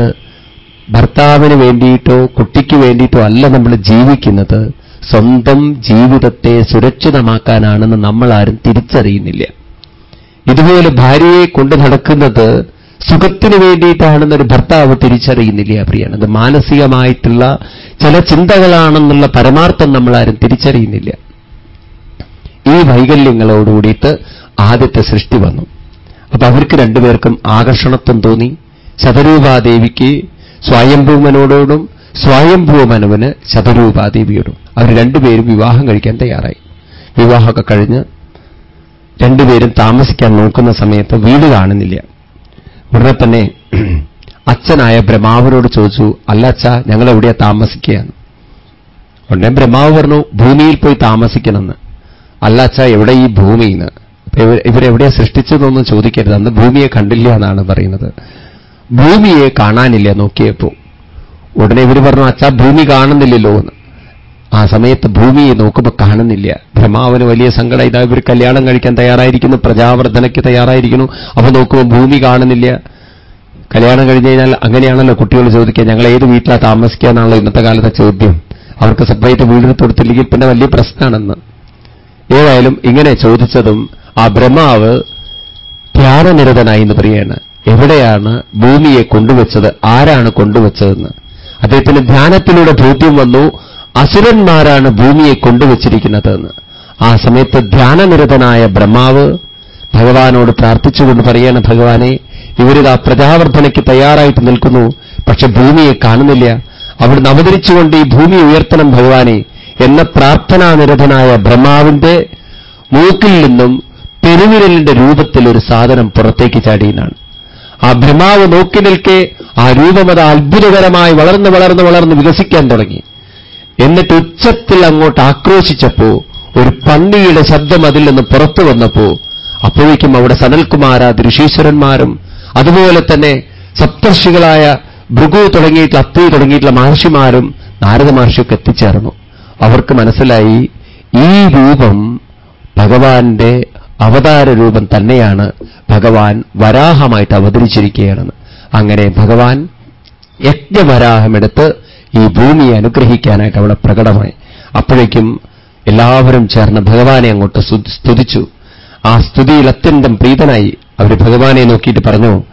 ഭർത്താവിന് വേണ്ടിയിട്ടോ കുട്ടിക്ക് വേണ്ടിയിട്ടോ അല്ല നമ്മൾ ജീവിക്കുന്നത് സ്വന്തം ജീവിതത്തെ സുരക്ഷിതമാക്കാനാണെന്ന് നമ്മളാരും തിരിച്ചറിയുന്നില്ല. ഇതുപോലെ ഭാര്യയെ കൊണ്ട് നടക്കുന്നത് സുഖത്തിന് വേണ്ടിയിട്ടാണെന്നൊരു ഭർത്താവ് തിരിച്ചറിയുന്നില്ല പ്രിയാണ് അത് മാനസികമായിട്ടുള്ള ചില ചിന്തകളാണെന്നുള്ള പരമാർത്ഥം നമ്മളാരും തിരിച്ചറിയുന്നില്ല. ഈ വൈകല്യങ്ങളോടുകൂടിയിട്ട് ആദ്യത്തെ സൃഷ്ടി വന്നു. അപ്പൊ അവർക്ക് രണ്ടുപേർക്കും ആകർഷണത്വം തോന്നി. ശതരൂപാദേവിക്ക് സ്വയംഭൂമനോടോടും സ്വയംഭൂമനുവിന് ശതരൂപാദേവിയോടും അവർ രണ്ടുപേരും വിവാഹം കഴിക്കാൻ തയ്യാറായി. വിവാഹമൊക്കെ കഴിഞ്ഞ് രണ്ടുപേരും താമസിക്കാൻ നോക്കുന്ന സമയത്ത് വീട് കാണുന്നില്ല. ഉടനെ തന്നെ അച്ഛനായ ബ്രഹ്മാവിനോട് ചോദിച്ചു അല്ല അച്ഛ ഞങ്ങൾ എവിടെയാ താമസിക്കുകയാണ് ഉടനെ ബ്രഹ്മാവ് പറഞ്ഞു ഭൂമിയിൽ പോയി താമസിക്കണമെന്ന്. അല്ല അച്ഛ എവിടെ ഈ ഭൂമിന്ന് ഇവരെവിടെയാ സൃഷ്ടിച്ചതെന്നൊന്നും ചോദിക്കരുത്. അന്ന് ഭൂമിയെ കണ്ടില്ല എന്നാണ് പറയുന്നത്. ഭൂമിയെ കാണാനില്ല നോക്കിയപ്പോ. ഉടനെ ഇവർ പറഞ്ഞു അച്ഛാ ഭൂമി കാണുന്നില്ലല്ലോ എന്ന്. ആ സമയത്ത് ഭൂമിയെ നോക്കുമ്പോൾ കാണുന്നില്ല. ബ്രഹ്മാവിന് വലിയ സങ്കടം. ഇതാ ഇവർ കല്യാണം കഴിക്കാൻ തയ്യാറായിരിക്കുന്നു. പ്രജാവർദ്ധനയ്ക്ക് തയ്യാറായിരിക്കുന്നു. അപ്പൊ നോക്കുമ്പോൾ ഭൂമി കാണുന്നില്ല. കല്യാണം കഴിഞ്ഞ് കഴിഞ്ഞാൽ അങ്ങനെയാണല്ലോ കുട്ടികൾ ചോദിക്കുക ഞങ്ങൾ ഏത് വീട്ടിലാണ് താമസിക്കുക എന്നാണല്ലോ ഇന്നത്തെ കാലത്തെ ചോദ്യം. അവർക്ക് സെപ്പറേറ്റ് വീടെടുത്ത് കൊടുത്തില്ലെങ്കിൽ പിന്നെ വലിയ പ്രശ്നമാണെന്ന്. ഏതായാലും ഇങ്ങനെ ചോദിച്ചതും ആ ബ്രഹ്മാവ് ധ്യാനനിരതനായി എന്ന് പറയാണ് എവിടെയാണ് ഭൂമിയെ കൊണ്ടുവച്ചത്? ആരാണ് കൊണ്ടുവച്ചതെന്ന്? അദ്ദേഹത്തിന് ധ്യാനത്തിലൂടെ ബോധ്യം വന്നു. അസുരന്മാരാണ് ഭൂമിയെ കൊണ്ടുവച്ചിരിക്കുന്നതെന്ന് ആ സമയത്ത് ധ്യാനനിരതനായ ബ്രഹ്മാവ് ഭഗവാനോട് പ്രാർത്ഥിച്ചുകൊണ്ട് പറയാണ് ഭഗവാനെ ഇവരിത് പ്രജാവർദ്ധനയ്ക്ക് തയ്യാറായിട്ട് നിൽക്കുന്നു പക്ഷെ ഭൂമിയെ കാണുന്നില്ല. അവിടുന്ന് അവതരിച്ചുകൊണ്ട് ഈ ഭൂമി ഉയർത്തണം ഭഗവാനെ എന്ന പ്രാർത്ഥനാനിരതനായ ബ്രഹ്മാവിന്റെ മൂക്കിൽ നിന്നും പെരുവിരലിന്റെ രൂപത്തിൽ ഒരു സാധനം പുറത്തേക്ക് ചാടിയെന്നാണ്. ആ ബ്രഹ്മാവ് നോക്കി നിൽക്കെ ആ രൂപം അത് അത്ഭുതകരമായി വളർന്ന് വളർന്ന് വളർന്ന് വികസിക്കാൻ തുടങ്ങി. എന്നിട്ട് ഉച്ചത്തിൽ അങ്ങോട്ട് ആക്രോശിച്ചപ്പോ ഒരു പന്നിയുടെ ശബ്ദം അതിൽ നിന്ന് പുറത്തു വന്നപ്പോ അപ്പോഴേക്കും അവിടെ സനൽകുമാരാദി ഋഷീശ്വരന്മാരും അതുപോലെ തന്നെ സപ്തർഷികളായ ഭൃഗു തുടങ്ങിയിട്ടുള്ള അപ്പു തുടങ്ങിയിട്ടുള്ള മഹർഷിമാരും നാരദ മഹർഷിയൊക്കെ എത്തിച്ചേർന്നു. അവർക്ക് മനസ്സിലായി ഈ രൂപം ഭഗവാന്റെ അവതാര രൂപം തന്നെയാണ് ഭഗവാൻ വരാഹമായിട്ട് അവതരിച്ചിരിക്കുകയാണെന്ന്. അങ്ങനെ ഭഗവാൻ യജ്ഞവരാഹമെടുത്ത് ഈ ഭൂമിയെ അനുഗ്രഹിക്കാനായിട്ട് അവിടെ പ്രകടമായി. അപ്പോഴേക്കും എല്ലാവരും ചേർന്ന് ഭഗവാനെ അങ്ങോട്ട് സ്തുതിച്ചു. ആ സ്തുതിയിൽ അത്യന്തം പ്രീതനായി അവർ ഭഗവാനെ നോക്കിയിട്ട് പറഞ്ഞു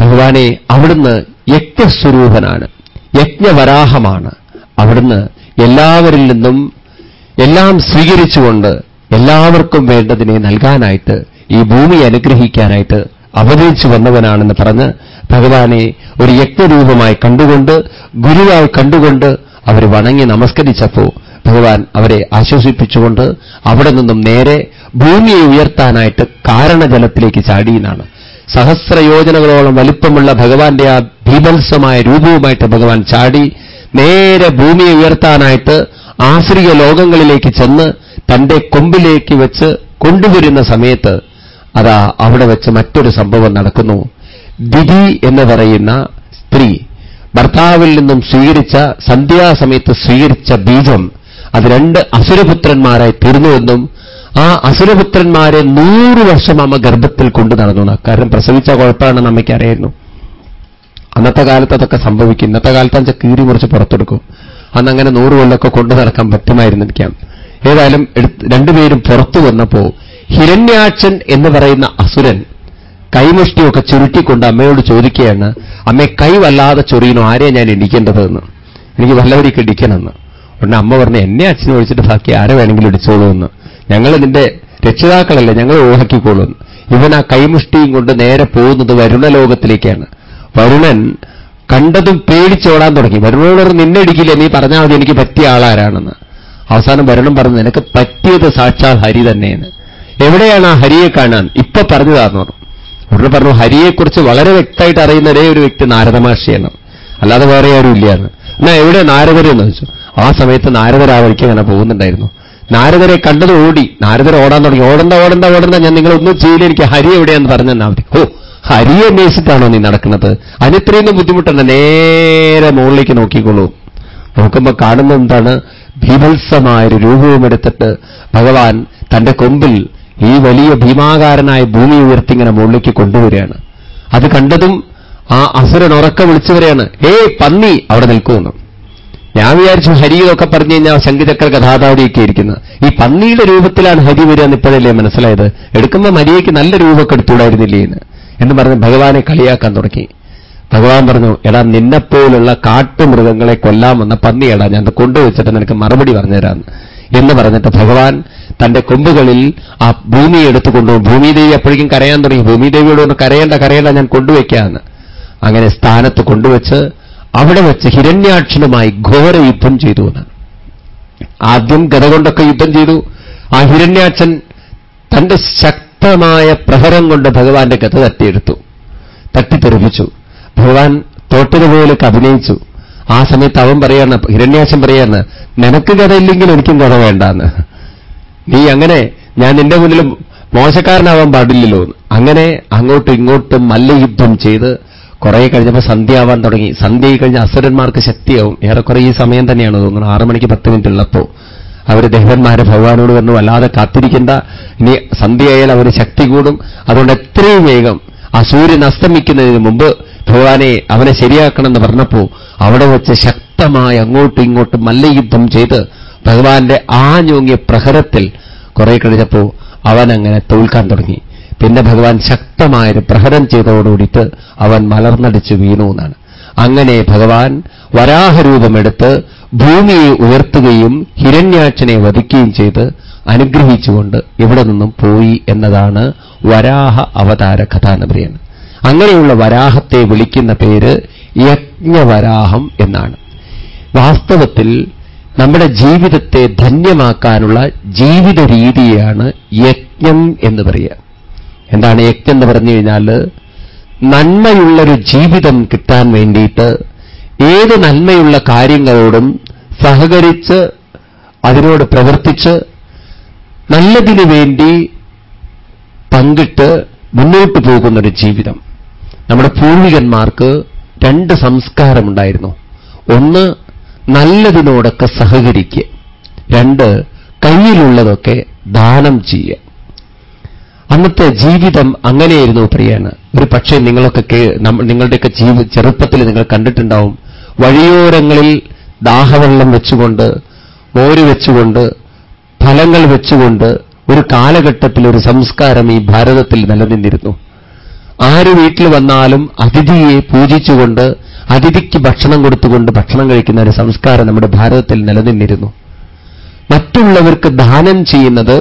ഭഗവാനെ അവിടുന്ന് യജ്ഞസ്വരൂപനാണ് യജ്ഞവരാഹമാണ്. അവിടുന്ന് എല്ലാവരിൽ നിന്നും എല്ലാം സ്വീകരിച്ചുകൊണ്ട് എല്ലാവർക്കും വേണ്ടതിനെ നൽകാനായിട്ട് ഈ ഭൂമി അനുഗ്രഹിക്കാനായിട്ട് അവതരിച്ചു വന്നവനാണെന്ന് പറഞ്ഞ് ഭഗവാനെ ഒരു യജ്ഞരൂപമായി കണ്ടുകൊണ്ട് ഗുരുവായി കണ്ടുകൊണ്ട് അവർ വണങ്ങി നമസ്കരിച്ചപ്പോ ഭഗവാൻ അവരെ ആശ്വസിപ്പിച്ചുകൊണ്ട് അവിടെ നിന്നും നേരെ ഭൂമിയെ ഉയർത്താനായിട്ട് കാരണജലത്തിലേക്ക് ചാടിയെന്നാണ് സഹസ്രയോജനകളോളം വലിപ്പമുള്ള ഭഗവാന്റെ ആ ഭീഭത്സമായ രൂപവുമായിട്ട് ഭഗവാൻ ചാടി നേരെ ഭൂമിയെ ഉയർത്താനായിട്ട് ആശ്രിക ലോകങ്ങളിലേക്ക് ചെന്ന് തന്റെ കൊമ്പിലേക്ക് വെച്ച് കൊണ്ടുവരുന്ന സമയത്ത് അതാ അവിടെ വെച്ച് മറ്റൊരു സംഭവം നടക്കുന്നു. ദിതി എന്ന് പറയുന്ന സ്ത്രീ ഭർത്താവിൽ നിന്നും സ്വീകരിച്ച സന്ധ്യാസമയത്ത് സ്വീകരിച്ച ബീജം അത് രണ്ട് അസുരപുത്രന്മാരായി തീർന്നുവെന്നും ആ അസുരപുത്രന്മാരെ നൂറു വർഷം അമ്മ ഗർഭത്തിൽ കൊണ്ടു നടന്നു. കാരണം പ്രസവിച്ച കുഴപ്പമാണെന്ന് അമ്മയ്ക്കറിയായിരുന്നു അന്നത്തെ കാലത്ത് അതൊക്കെ സംഭവിക്കും. ഇന്നത്തെ കാലത്ത് അഞ്ച കീറി മുറിച്ച് പുറത്തെടുക്കും. അന്നങ്ങനെ നൂറ് കൊല്ലൊക്കെ കൊണ്ടു നടക്കാൻ പറ്റുമായിരുന്നിരിക്കാം ഏതായാലും രണ്ടുപേരും പുറത്തു വന്നപ്പോ ഹിരണ്യാക്ഷൻ എന്ന് പറയുന്ന അസുരൻ കൈമുഷ്ടിയൊക്കെ ചുരുട്ടിക്കൊണ്ട് അമ്മയോട് ചോദിക്കുകയാണ് അമ്മയെ കൈ വല്ലാതെ ചൊറിയണോ ആരെയാണ് ഞാൻ ഇടിക്കേണ്ടതെന്ന്? എനിക്ക് വല്ലവരിക്ക് ഇടിക്കണമെന്ന്. ഉടനെ അമ്മ പറഞ്ഞു എന്നെ അച്ഛനെ ഒഴിച്ചിട്ട് ബാക്കി ആരെ വേണമെങ്കിലും ഇടിച്ചോളൂ എന്ന് ഞങ്ങൾ നിന്റെ രക്ഷിതാക്കളല്ലേ ഞങ്ങൾ ഊഹക്കിക്കോളും ഇവൻ ആ കൈമുഷ്ടിയും കൊണ്ട് നേരെ പോകുന്നത് വരുണലോകത്തിലേക്കാണ് വരുണൻ കണ്ടതും പേടിച്ചോടാൻ തുടങ്ങി. വരുണോടൊന്ന് നിന്നെ ഇടിക്കില്ല? നീ പറഞ്ഞാൽ മതി എനിക്ക് പറ്റിയ ആളാരാണെന്ന്. അവസാനം വരണം പറഞ്ഞു നിനക്ക് പറ്റിയത് സാക്ഷാൽ ഹരി തന്നെയെന്ന് എവിടെയാണ് ആ ഹരിയെ കാണാൻ? ഇപ്പൊ പറഞ്ഞു പറഞ്ഞു ഉടനെ പറഞ്ഞു ഹരിയെക്കുറിച്ച് വളരെ വ്യക്തമായിട്ട് അറിയുന്ന ഒരേ ഒരു വ്യക്തി നാരദമാഷിയാണ്. അല്ലാതെ വേറെ ആരും ഇല്ലയാണ് എന്നാ എവിടെ നാരദരെന്ന് വെച്ചു ആ സമയത്ത് നാരദർ ആ വഴിക്ക് അങ്ങനെ പോകുന്നുണ്ടായിരുന്നു. നാരദരെ കണ്ടത് ഓടി. നാരദർ ഓടാൻ തുടങ്ങി. ഓടണ്ട ഓടണ്ട ഓടണ്ട ഞാൻ നിങ്ങളൊന്നും ചെയ്യില്ല. എനിക്ക് ഹരി എവിടെയാന്ന് പറഞ്ഞു തന്നാൽ മതി ഓ ഹരിയെ അന്വേഷിച്ചിട്ടാണോ നീ നടക്കുന്നത്? അതിനിത്രയൊന്നും ബുദ്ധിമുട്ടുണ്ട്. നേരെ മുകളിലേക്ക് നോക്കിക്കോളൂ. നോക്കുമ്പോൾ കാണുന്ന എന്താണ്? ഭീഭത്സമായൊരു രൂപവുമെടുത്തിട്ട് ഭഗവാൻ തന്റെ കൊമ്പിൽ ഈ വലിയ ഭീമാകാരനായ ഭൂമി ഉയർത്തിങ്ങനെ മുകളിലേക്ക് കൊണ്ടുവരികയാണ്. അത് കണ്ടതും ആ അസുരൻ ഉറക്കം വിളിച്ചവരെയാണ് ഏ പന്നി അവിടെ നിൽക്കുമെന്ന്. ഞാൻ വിചാരിച്ചു ഹരി എന്നൊക്കെ പറഞ്ഞു കഴിഞ്ഞാൽ ശംഖചക്ര കഥാതാരിയൊക്കെ ഇരിക്കുന്നത് ഈ പന്നിയുടെ രൂപത്തിലാണ് ഹരി വരിക എന്ന് ഇപ്പോഴല്ലേ മനസ്സിലായത്? എടുക്കുമ്പോൾ മരിയയ്ക്ക് നല്ല രൂപമൊക്കെ എടുത്തുകൂടായിരുന്നില്ലേ എന്ന്. എന്ന് പറഞ്ഞ് ഭഗവാനെ കളിയാക്കാൻ തുടങ്ങി. ഭഗവാൻ പറഞ്ഞു എടാ നിന്നെപ്പോലുള്ള കാട്ടുമൃഗങ്ങളെ കൊല്ലാൻ വന്ന പന്നിയടാ ഞാൻ കൊണ്ടുവച്ചിട്ട് നിനക്ക് മറുപടി പറഞ്ഞുതരാന്ന്. എന്ന് പറഞ്ഞിട്ട് ഭഗവാൻ തന്റെ കൊമ്പുകളിൽ ആ ഭൂമി എടുത്തുകൊണ്ടു ഭൂമിദേവി അപ്പോഴേക്കും കരയാൻ തുടങ്ങി. ഭൂമിദേവിയോട് ഒന്ന് കരയേണ്ട കരയേണ്ട ഞാൻ കൊണ്ടുവയ്ക്കാന്ന്. അങ്ങനെ സ്ഥാനത്ത് കൊണ്ടുവച്ച് അവിടെ വെച്ച് ഹിരണ്യാക്ഷനുമായി ഘോര യുദ്ധം ചെയ്തു എന്ന്. ആദ്യം ഗത കൊണ്ടൊക്കെ യുദ്ധം ചെയ്തു. ആ ഹിരണ്യാക്ഷൻ തന്റെ ശക്തമായ പ്രഹരം കൊണ്ട് ഭഗവാന്റെ ഗത തട്ടിയെടുത്തു. തട്ടിത്തെറിപ്പിച്ചു. ഭഗവാൻ തോട്ടതുപോലൊക്കെ അഭിനയിച്ചു. ആ സമയത്ത് അവൻ പറയാണ് ഹിരണ്യാശം പറയാണ് നിനക്ക് കഥ ഇല്ലെങ്കിൽ എനിക്കും കഥ വേണ്ടാന്ന്. നീ അങ്ങനെ ഞാൻ നിന്റെ മുന്നിൽ മോശക്കാരനാവാൻ പാടില്ലല്ലോ അങ്ങനെ അങ്ങോട്ടും ഇങ്ങോട്ടും മല്ലയുദ്ധം ചെയ്ത് കുറെ കഴിഞ്ഞപ്പോൾ സന്ധ്യയാവാൻ തുടങ്ങി. സന്ധ്യ കഴിഞ്ഞ അസുരന്മാർക്ക് ശക്തിയാവും. ഏറെക്കുറെ ഈ സമയം തന്നെയാണ് തോന്നുന്നത് ആറു മണിക്ക് പത്ത് മിനിറ്റ് ഉള്ളപ്പോ അവർ ദേവന്മാരെ ഭഗവാനോട് പറഞ്ഞു അല്ലാതെ കാത്തിരിക്കേണ്ട. ഇനി സന്ധ്യയായാൽ അവർ ശക്തി കൂടും. അതുകൊണ്ട് എത്രയും വേഗം ആ സൂര്യൻ അസ്തമിക്കുന്നതിന് മുമ്പ് ഭഗവാനെ അവനെ ശരിയാക്കണമെന്ന് പറഞ്ഞപ്പോ അവിടെ വെച്ച് ശക്തമായി അങ്ങോട്ടും ഇങ്ങോട്ടും മല്ലയുദ്ധം ചെയ്ത് ഭഗവാന്റെ ആഞ്ഞോങ്ങിയ പ്രഹരത്തിൽ കുറെ കഴിഞ്ഞപ്പോ അവൻ അങ്ങനെ തോൽക്കാൻ തുടങ്ങി. പിന്നെ ഭഗവാൻ ശക്തമായൊരു പ്രഹരം ചെയ്തതോടുകൂടിയിട്ട് അവൻ മലർന്നടിച്ച് വീണു എന്നാണ്. അങ്ങനെ ഭഗവാൻ വരാഹരൂപമെടുത്ത് ഭൂമിയെ ഉയർത്തുകയും ഹിരണ്യാക്ഷനെ വധിക്കുകയും ചെയ്ത് അനുഗ്രഹിച്ചുകൊണ്ട് ഇവിടെ നിന്നും പോയി എന്നതാണ് വരാഹ അവതാര കഥ എന്ന് അങ്ങനെയുള്ള വരാഹത്തെ വിളിക്കുന്ന പേര് യജ്ഞവരാഹം എന്നാണ്. വാസ്തവത്തിൽ നമ്മുടെ ജീവിതത്തെ ധന്യമാക്കാനുള്ള ജീവിത രീതിയാണ് യജ്ഞം എന്ന് പറയുക. എന്താണ് യജ്ഞം എന്ന് പറഞ്ഞു കഴിഞ്ഞാൽ നന്മയുള്ളൊരു ജീവിതം കിട്ടാൻ വേണ്ടിയിട്ട് ഏത് നന്മയുള്ള കാര്യങ്ങളോടും സഹകരിച്ച് അതിനോട് പ്രവർത്തിച്ച് നല്ലതിനു വേണ്ടി പങ്കിട്ട് മുന്നോട്ടു പോകുന്നൊരു ജീവിതം. നമ്മുടെ പൂർവികന്മാർക്ക് രണ്ട് സംസ്കാരമുണ്ടായിരുന്നു. ഒന്ന് നല്ലതിനോടൊക്കെ സഹകരിക്കുക. രണ്ട് കയ്യിലുള്ളതൊക്കെ ദാനം ചെയ്യുക. അന്നത്തെ ജീവിതം അങ്ങനെയായിരുന്നു പ്രിയാണ് ഒരു പക്ഷേ നിങ്ങളൊക്കെ നിങ്ങളുടെയൊക്കെ ജീവി ചെറുപ്പത്തിൽ നിങ്ങൾ കണ്ടിട്ടുണ്ടാവും. വഴിയോരങ്ങളിൽ ദാഹവെള്ളം വെച്ചുകൊണ്ട് മോര് വെച്ചുകൊണ്ട് ഫലങ്ങൾ വെച്ചുകൊണ്ട് ഒരു കാലഘട്ടത്തിൽ ഒരു സംസ്കാരം ഈ ഭാരതത്തിൽ നിലനിന്നിരുന്നു. ആര് വീട്ടിൽ വന്നാലും അതിഥിയെ പൂജിച്ചുകൊണ്ട് അതിഥിക്ക് ഭക്ഷണം കൊടുത്തുകൊണ്ട് ഭക്ഷണം കഴിക്കുന്ന ഒരു സംസ്കാരം നമ്മുടെ ഭാരതത്തിൽ നിലനിന്നിരുന്നു. മറ്റുള്ളവർക്ക് ദാനം ചെയ്യുന്നത്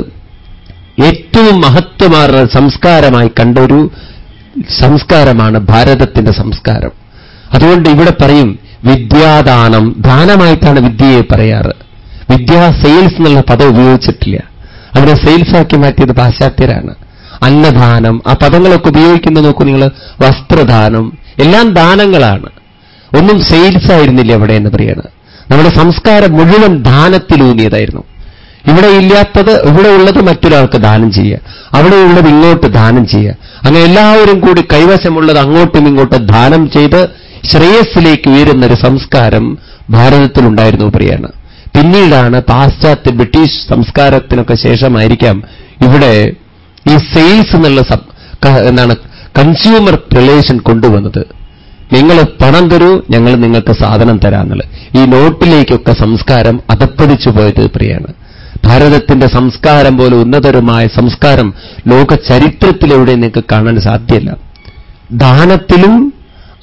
ഏറ്റവും മഹത്വമാർന്ന സംസ്കാരമായി കണ്ട ഒരു സംസ്കാരമാണ് ഭാരതത്തിന്റെ സംസ്കാരം. അതുകൊണ്ട് ഇവിടെ പറയും വിദ്യാദാനം ദാനമായിട്ടാണ് വിദ്യയെ പറയാറ്. വിദ്യാ സെയിൽസ് എന്നുള്ള പദം ഉപയോഗിച്ചിട്ടില്ല. അതിനെ സെയിൽസാക്കി മാറ്റിയത് പാശ്ചാത്യരാണ്. അന്നദാനം. ആ പദങ്ങളൊക്കെ ഉപയോഗിക്കുന്നത് നോക്കൂ നിങ്ങൾ. വസ്ത്രദാനം. എല്ലാം ദാനങ്ങളാണ്. ഒന്നും സെയിൽസ് ആയിരുന്നില്ല അവിടെ എന്ന് പറയുന്നത് നമ്മുടെ സംസ്കാരം മുഴുവൻ ദാനത്തിലൂന്നിയതായിരുന്നു ഇവിടെ ഇല്ലാത്തത് ഇവിടെ ഉള്ളത് മറ്റൊരാൾക്ക് ദാനം ചെയ്യുക. അവിടെയുള്ളത് ഇങ്ങോട്ട് ദാനം ചെയ്യുക. അങ്ങനെ എല്ലാവരും കൂടി കൈവശമുള്ളത് അങ്ങോട്ടും ഇങ്ങോട്ടും ദാനം ചെയ്ത് ശ്രേയസ്സിലേക്ക് ഉയരുന്ന ഒരു സംസ്കാരം ഭാരതത്തിലുണ്ടായിരുന്നു പറയാണ്. പിന്നീടാണ് പാശ്ചാത്യ ബ്രിട്ടീഷ് സംസ്കാരത്തിനൊക്കെ ശേഷമായിരിക്കാം ഇവിടെ ഈ സെയിൽസ് എന്നുള്ള എന്താണ് കൺസ്യൂമർ റിലേഷൻ കൊണ്ടുവന്നത്. നിങ്ങൾ പണം തരൂ ഞങ്ങൾ നിങ്ങൾക്ക് സാധനം തരാമെന്നുള്ളത് ഈ നോട്ടിലേക്കൊക്കെ സംസ്കാരം അതപ്പതിച്ചു പോയത് പ്രിയാണ് ഭാരതത്തിന്റെ സംസ്കാരം പോലെ ഉന്നതരമായ സംസ്കാരം ലോക ചരിത്രത്തിലെവിടെ നിങ്ങൾക്ക് കാണാൻ സാധ്യമല്ല ദാനത്തിലും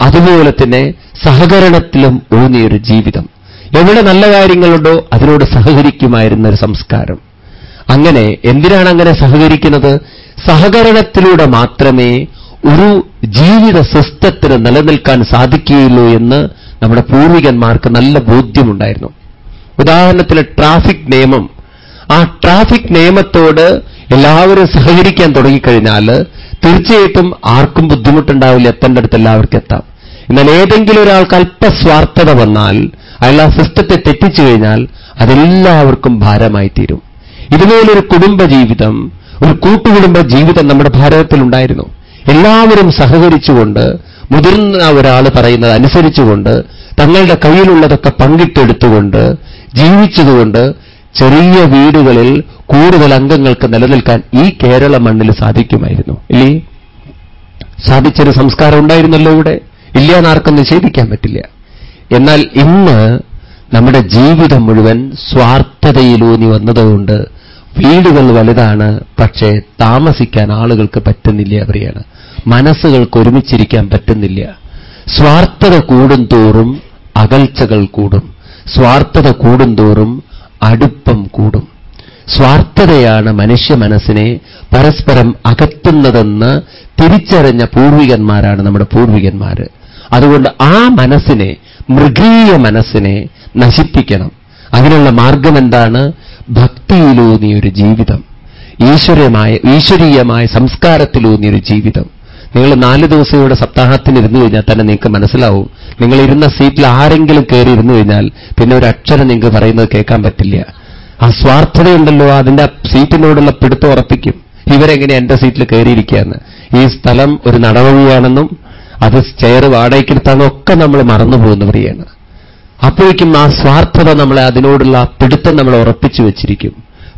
അതുപോലെ തന്നെ സഹകരണത്തിലും ഊന്നിയൊരു ജീവിതം. എവിടെ നല്ല കാര്യങ്ങളുണ്ടോ അതിനോട് സഹകരിക്കുമായിരുന്ന ഒരു സംസ്കാരം. അങ്ങനെ എന്തിനാണ് അങ്ങനെ സഹകരിക്കുന്നത്? സഹകരണത്തിലൂടെ മാത്രമേ ഒരു ജീവിത സിസ്റ്റത്തിന് നിലനിൽക്കാൻ സാധിക്കുകയുള്ളൂ എന്ന് നമ്മുടെ പൂർവികന്മാർക്ക് നല്ല ബോധ്യമുണ്ടായിരുന്നു. ഉദാഹരണത്തിന് ട്രാഫിക് നിയമം. ആ ട്രാഫിക് നിയമത്തോട് എല്ലാവരും സഹകരിക്കാൻ തുടങ്ങിക്കഴിഞ്ഞാൽ തീർച്ചയായിട്ടും ആർക്കും ബുദ്ധിമുട്ടുണ്ടാവില്ല. എത്തേണ്ടടുത്ത് എല്ലാവർക്കും എത്താം. എന്നാൽ ഏതെങ്കിലും ഒരാൾക്ക് അല്പസ്വാർത്ഥത വന്നാൽ അയാൾ ആ സിസ്റ്റത്തെ തെറ്റിച്ചു കഴിഞ്ഞാൽ അതെല്ലാവർക്കും ഭാരമായി തീരും ഇതുപോലൊരു കുടുംബ ജീവിതം ഒരു കൂട്ടുകുടുംബ ജീവിതം നമ്മുടെ ഭാരതത്തിൽ ഉണ്ടായിരുന്നു എല്ലാവരും സഹകരിച്ചുകൊണ്ട് മുതിർന്ന ഒരാൾ പറയുന്നത് അനുസരിച്ചുകൊണ്ട് തങ്ങളുടെ കയ്യിലുള്ളതൊക്കെ പങ്കിട്ടെടുത്തുകൊണ്ട് ജീവിച്ചതുകൊണ്ട് ചെറിയ വീടുകളിൽ കൂടുതൽ അംഗങ്ങൾക്ക് നിലനിൽക്കാൻ ഈ കേരള മണ്ണിൽ സാധിക്കുമായിരുന്നു. ഇല്ലേ? സാധിച്ചൊരു സംസ്കാരം ഉണ്ടായിരുന്നല്ലോ ഇവിടെ. ഇല്ല എന്നാർക്കും നിഷേധിക്കാൻ പറ്റില്ല. എന്നാൽ ഇന്ന് നമ്മുടെ ജീവിതം മുഴുവൻ സ്വാർത്ഥതയിലൂന്നി വന്നതുകൊണ്ട് വീടുകൾ വലുതാണ് പക്ഷേ താമസിക്കാൻ ആളുകൾക്ക് പറ്റുന്നില്ല അവരെയാണ്. മനസ്സുകൾക്ക് ഒരുമിച്ചിരിക്കാൻ പറ്റുന്നില്ല. സ്വാർത്ഥത കൂടും തോറും അകൽച്ചകൾ കൂടും. സ്വാർത്ഥത കൂടും തോറും അടുപ്പം കൂടും. സ്വാർത്ഥതയാണ് മനുഷ്യ മനസ്സിനെ പരസ്പരം അകറ്റുന്നതെന്ന് തിരിച്ചറിഞ്ഞ പൂർവികന്മാരാണ് നമ്മുടെ പൂർവികന്മാർ അതുകൊണ്ട് ആ മനസ്സിനെ മൃഗീയ മനസ്സിനെ നശിപ്പിക്കണം. അതിനുള്ള മാർഗം എന്താണ് ഭക്തിയിലൂന്നിയൊരു ജീവിതം. ഈശ്വരമായ ഈശ്വരീയമായ സംസ്കാരത്തിലൂന്നിയൊരു ജീവിതം. നിങ്ങൾ നാല് ദിവസം ഇവിടെ സപ്താഹത്തിന് ഇരുന്നു കഴിഞ്ഞാൽ തന്നെ നിങ്ങൾക്ക് മനസ്സിലാവും. നിങ്ങൾ ഇരുന്ന സീറ്റിൽ ആരെങ്കിലും കയറി ഇരുന്നു കഴിഞ്ഞാൽ പിന്നെ ഒരു അക്ഷരം നിങ്ങൾക്ക് പറയുന്നത് കേൾക്കാൻ പറ്റില്ല. ആ സ്വാർത്ഥതയുണ്ടല്ലോ അതിന്റെ സീറ്റിനോടുള്ള പിടുത്തം ഉറപ്പിക്കും. ഇവരെങ്ങനെ എന്റെ സീറ്റിൽ കയറിയിരിക്കുകയെന്ന്. ഈ സ്ഥലം ഒരു നടവഴിയാണെന്നും അത് ചെയർ വാടകയ്ക്കെടുത്താണെന്നും ഒക്കെ നമ്മൾ മറന്നുപോകുന്നവരെയാണ്. അപ്പോഴേക്കും ആ സ്വാർത്ഥത നമ്മളെ അതിനോടുള്ള പിടുത്തം നമ്മളെ ഉറപ്പിച്ചു വെച്ചിരിക്കും.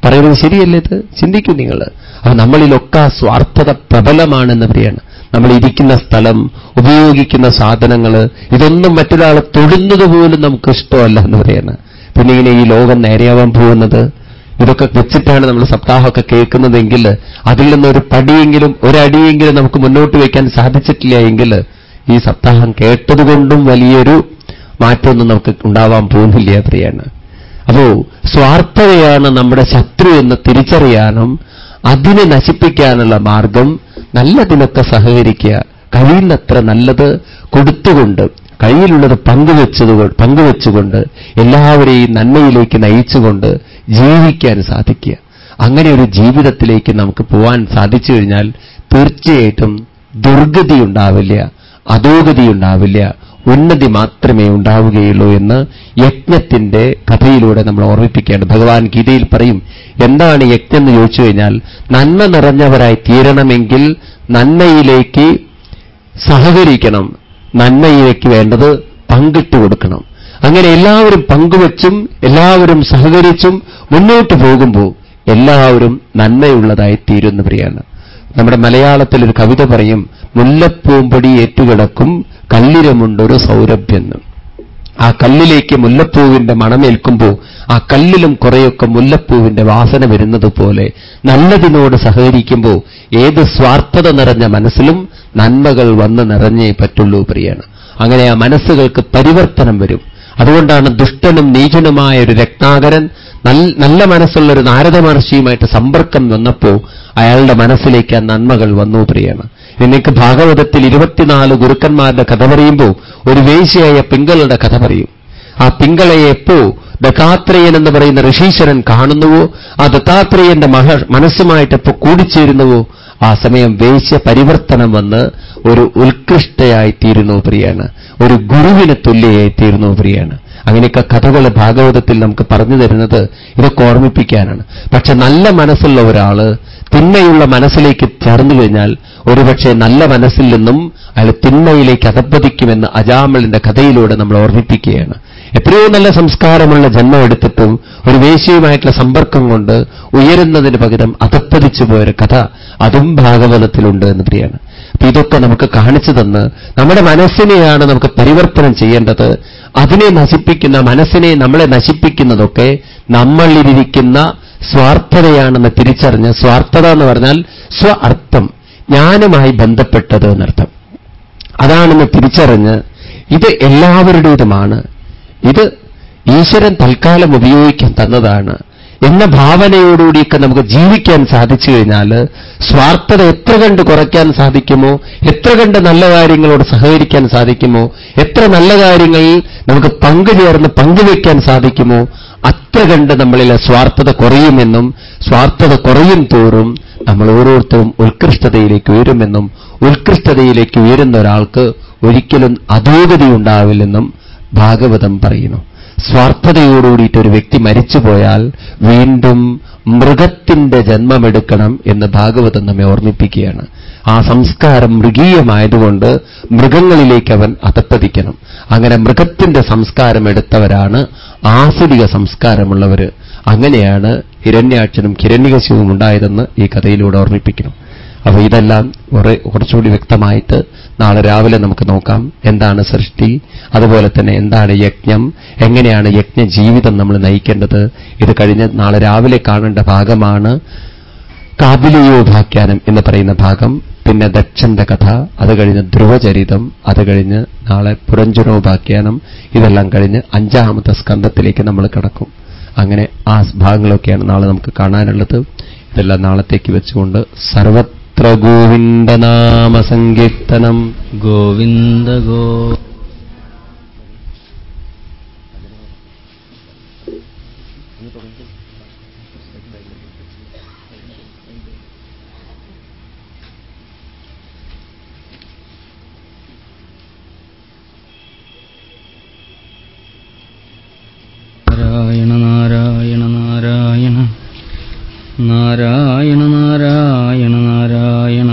പറയുന്നത് ശരിയല്ലേ ഇത്? ചിന്തിക്കും നിങ്ങൾ. അപ്പൊ നമ്മളിലൊക്കെ സ്വാർത്ഥത പ്രബലമാണെന്ന് പറയാണ്. നമ്മൾ ഇരിക്കുന്ന സ്ഥലം ഉപയോഗിക്കുന്ന സാധനങ്ങൾ ഇതൊന്നും മറ്റൊരാൾ തൊടുന്നത് പോലും നമുക്ക് ഇഷ്ടമല്ല എന്ന് പറയാണ്. പിന്നെ ഇങ്ങനെ ഈ ലോകം നേരെയാവാൻ പോകുന്നത്? ഇതൊക്കെ വെച്ചിട്ടാണ് നമ്മൾ സപ്താഹമൊക്കെ കേൾക്കുന്നതെങ്കിൽ അതിൽ നിന്നൊരു പടിയെങ്കിലും ഒരടിയെങ്കിലും നമുക്ക് മുന്നോട്ട് വയ്ക്കാൻ സാധിച്ചിട്ടില്ല എങ്കിൽ ഈ സപ്താഹം കേട്ടതുകൊണ്ടും വലിയൊരു മാറ്റമൊന്നും നമുക്ക് ഉണ്ടാവാൻ പോകുന്നില്ല പ്രിയാണ് അപ്പോ സ്വാർത്ഥതയാണ് നമ്മുടെ ശത്രു എന്ന് തിരിച്ചറിയാനും അതിനെ നശിപ്പിക്കാനുള്ള മാർഗം നല്ലതിനൊക്കെ സഹകരിക്കുക. കഴിയുന്നത്ര നല്ലത് കൊടുത്തുകൊണ്ട് കയ്യിലുള്ളത് പങ്കുവെച്ചത് പങ്കുവെച്ചുകൊണ്ട് എല്ലാവരെയും നന്മയിലേക്ക് നയിച്ചുകൊണ്ട് ജീവിക്കാൻ സാധിക്കുക. അങ്ങനെ ഒരു ജീവിതത്തിലേക്ക് നമുക്ക് പോവാൻ സാധിച്ചു കഴിഞ്ഞാൽ തീർച്ചയായിട്ടും ദുർഗതി ഉണ്ടാവില്ല അധോഗതി ഉണ്ടാവില്ല ഉന്നതി മാത്രമേ ഉണ്ടാവുകയുള്ളൂ എന്ന് യജ്ഞത്തിന്റെ കഥയിലൂടെ നമ്മൾ ഓർമ്മിപ്പിക്കേണ്ടത്. ഭഗവാൻ ഗീതയിൽ പറയും എന്താണ് യജ്ഞം എന്ന് ചോദിച്ചു കഴിഞ്ഞാൽ നന്മ നിറഞ്ഞവരായി തീരണമെങ്കിൽ നന്മയിലേക്ക് സഹകരിക്കണം. നന്മയിലേക്ക് വേണ്ടത് പങ്കിട്ട് കൊടുക്കണം. അങ്ങനെ എല്ലാവരും പങ്കുവച്ചും എല്ലാവരും സഹകരിച്ചും മുന്നോട്ട് പോകുമ്പോൾ എല്ലാവരും നന്മയുള്ളതായി തീരുന്നവരെയാണ്. നമ്മുടെ മലയാളത്തിൽ ഒരു കവിത പറയും മുല്ലപ്പൂമ്പൊടി ഏറ്റുകിടക്കും കല്ലിരമുണ്ടൊരു സൗരഭ്യെന്ന് ആ കല്ലിലേക്ക് മുല്ലപ്പൂവിന്റെ മണമേൽക്കുമ്പോൾ ആ കല്ലിലും കുറേയൊക്കെ മുല്ലപ്പൂവിന്റെ വാസന വരുന്നത് പോലെ നല്ലതിനോട് സഹകരിക്കുമ്പോൾ ഏത് സ്വാർത്ഥത നിറഞ്ഞ മനസ്സിലും നന്മകൾ വന്ന് നിറഞ്ഞേ പറ്റുള്ളൂ പ്രിയാണ് അങ്ങനെ ആ മനസ്സുകൾക്ക് പരിവർത്തനം വരും. അതുകൊണ്ടാണ് ദുഷ്ടനും നീചനുമായ ഒരു രത്നാകരൻ നല്ല മനസ്സുള്ള ഒരു നാരദ മഹർഷിയുമായിട്ട് സമ്പർക്കം വന്നപ്പോൾ അയാളുടെ മനസ്സിലേക്ക് ആ നന്മകൾ വന്നു പ്രിയാണ് നിങ്ങൾക്ക് ഭാഗവതത്തിൽ ഇരുപത്തിനാല് ഗുരുക്കന്മാരുടെ കഥ പറയുമ്പോൾ ഒരു വേശിയായ പിങ്കളുടെ കഥ പറയും. ആ പിങ്കളെ എപ്പോ ദത്താത്രേയൻ എന്ന് പറയുന്ന ഋഷീശ്വരൻ കാണുന്നുവോ? ആ ദത്താത്രേയന്റെ മഹ മനസ്സുമായിട്ട് എപ്പോ കൂടിച്ചേരുന്നുവോ? ആ സമയം വേശ്യ പരിവർത്തനം വന്ന് ഒരു ഉത്കൃഷ്ടയായി തീരുന്നു പ്രിയാണ്. ഒരു ഗുരുവിന് തുല്യയായി തീരുന്നു പ്രിയാണ്. അങ്ങനെയൊക്കെ കഥകൾ ഭാഗവതത്തിൽ നമുക്ക് പറഞ്ഞു തരുന്നത് ഇതൊക്കെ ഓർമ്മിപ്പിക്കാനാണ്. പക്ഷെ നല്ല മനസ്സുള്ള ഒരാൾ തിന്മയുള്ള മനസ്സിലേക്ക് ചേർന്നു കഴിഞ്ഞാൽ ഒരുപക്ഷെ നല്ല മനസ്സിൽ നിന്നും അയാൾ തിന്മയിലേക്ക് അധപ്പതിക്കുമെന്ന് അജാമളിന്റെ കഥയിലൂടെ നമ്മൾ ഓർമ്മിപ്പിക്കുകയാണ്. എത്രയോ നല്ല സംസ്കാരമുള്ള ജന്മം എടുത്തിട്ടും ഒരു വേശ്യയുമായിട്ടുള്ള സമ്പർക്കം കൊണ്ട് ഉയരുന്നതിന് പകരം അധപ്പതിച്ചു പോയൊരു കഥ അതും ഭാഗവതത്തിലുണ്ട് എന്ന് പ്രിയാണ് ഇതൊക്കെ നമുക്ക് കാണിച്ചു തന്ന് നമ്മുടെ മനസ്സിനെയാണ് നമുക്ക് പരിവർത്തനം ചെയ്യേണ്ടത്. അതിനെ നശിപ്പിക്കുന്ന മനസ്സിനെ നമ്മളെ നശിപ്പിക്കുന്നതൊക്കെ നമ്മളിലിരിക്കുന്ന സ്വാർത്ഥതയാണെന്ന് തിരിച്ചറിഞ്ഞ സ്വാർത്ഥത എന്ന് പറഞ്ഞാൽ സ്വ അർത്ഥം ജ്ഞാനുമായി ബന്ധപ്പെട്ടത് എന്നർത്ഥം. അതാണെന്ന് തിരിച്ചറിഞ്ഞ് ഇത് എല്ലാവരുടേതുമാണ്. ഇത് ഈശ്വരൻ തൽക്കാലം ഉപയോഗിക്കാൻ തന്നതാണ്. എന്ന ഭാവനയോടുകൂടിയൊക്കെ നമുക്ക് ജീവിക്കാൻ സാധിച്ചു കഴിഞ്ഞാൽ സ്വാർത്ഥത എത്ര കണ്ട് കുറയ്ക്കാൻ സാധിക്കുമോ? എത്ര കണ്ട് നല്ല കാര്യങ്ങളോട് സഹകരിക്കാൻ സാധിക്കുമോ? എത്ര നല്ല കാര്യങ്ങളിൽ നമുക്ക് പങ്കുചേർന്ന് പങ്കുവയ്ക്കാൻ സാധിക്കുമോ? അത്ര കണ്ട് നമ്മളിലെ സ്വാർത്ഥത കുറയുമെന്നും സ്വാർത്ഥത കുറയും തോറും നമ്മൾ ഓരോരുത്തരും ഉത്കൃഷ്ടതയിലേക്ക് ഉയരുമെന്നും ഉത്കൃഷ്ടതയിലേക്ക് ഉയരുന്ന ഒരാൾക്ക് ഒരിക്കലും അധോഗതി ഉണ്ടാവില്ലെന്നും ഭാഗവതം പറയുന്നു. സ്വാർത്ഥതയോടുകൂടിയിട്ട് ഒരു വ്യക്തി മരിച്ചുപോയാൽ വീണ്ടും മൃഗത്തിന്റെ ജന്മമെടുക്കണം എന്ന് ഭാഗവതം നമ്മെ ഓർമ്മിപ്പിക്കുകയാണ്. ആ സംസ്കാരം മൃഗീയമായതുകൊണ്ട് മൃഗങ്ങളിലേക്ക് അവൻ അതപ്പതിക്കണം അങ്ങനെ മൃഗത്തിന്റെ സംസ്കാരം എടുത്തവരാണ് ആസുരിക സംസ്കാരമുള്ളവർ അങ്ങനെയാണ് ഹിരണ്യാക്ഷനും ഹിരണ്യകശിവും ഉണ്ടായതെന്ന് ഈ കഥയിലൂടെ ഓർമ്മിപ്പിക്കണം അപ്പൊ ഇതെല്ലാം കുറെ കുറച്ചുകൂടി വ്യക്തമായിട്ട് നാളെ രാവിലെ നമുക്ക് നോക്കാം. എന്താണ് സൃഷ്ടി? അതുപോലെ തന്നെ എന്താണ് യജ്ഞം? എങ്ങനെയാണ് യജ്ഞ ജീവിതം നമ്മൾ നയിക്കേണ്ടത്? ഇത് കഴിഞ്ഞ് നാളെ രാവിലെ കാണേണ്ട ഭാഗമാണ് കാബിലിയോപാഖ്യാനം എന്ന് പറയുന്ന ഭാഗം. പിന്നെ ദക്ഷന്റെ കഥ അത് കഴിഞ്ഞ് ധ്രുവചരിതം അത് കഴിഞ്ഞ് നാളെ പുരഞ്ജനോപാഖ്യാനം ഇതെല്ലാം കഴിഞ്ഞ് അഞ്ചാമത്തെ സ്കന്ധത്തിലേക്ക് നമ്മൾ കടക്കും. അങ്ങനെ ആ ഭാഗങ്ങളൊക്കെയാണ് നാളെ നമുക്ക് കാണാനുള്ളത്. ഇതെല്ലാം നാളത്തേക്ക് വെച്ചുകൊണ്ട് സർവത്ര ഗോവിന്ദനാമസങ്കീർത്തനം. ഗോവിന്ദ ഗോ നാരായണ നാരായണ നാരായണ നാരായണ നാരായണ നാരായണ നാരായണ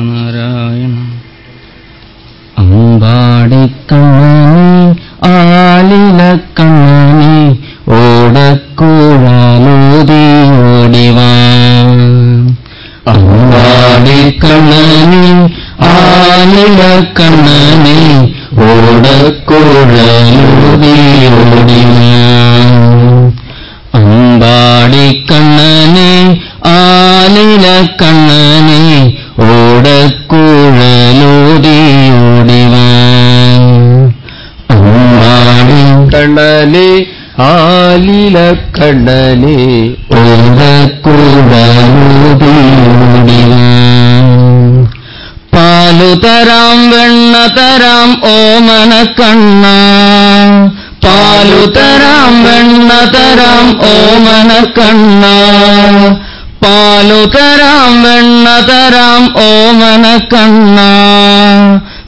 ഓടിവാ പാലു തരാം വെണ്ണ തരാം ഓമന കണ്ണ. പാലു തരാം വെണ്ണ തരാം ഓമന കണ്ണ. പാലു തരാം വെണ്ണ തരാം ഓമന കണ്ണ.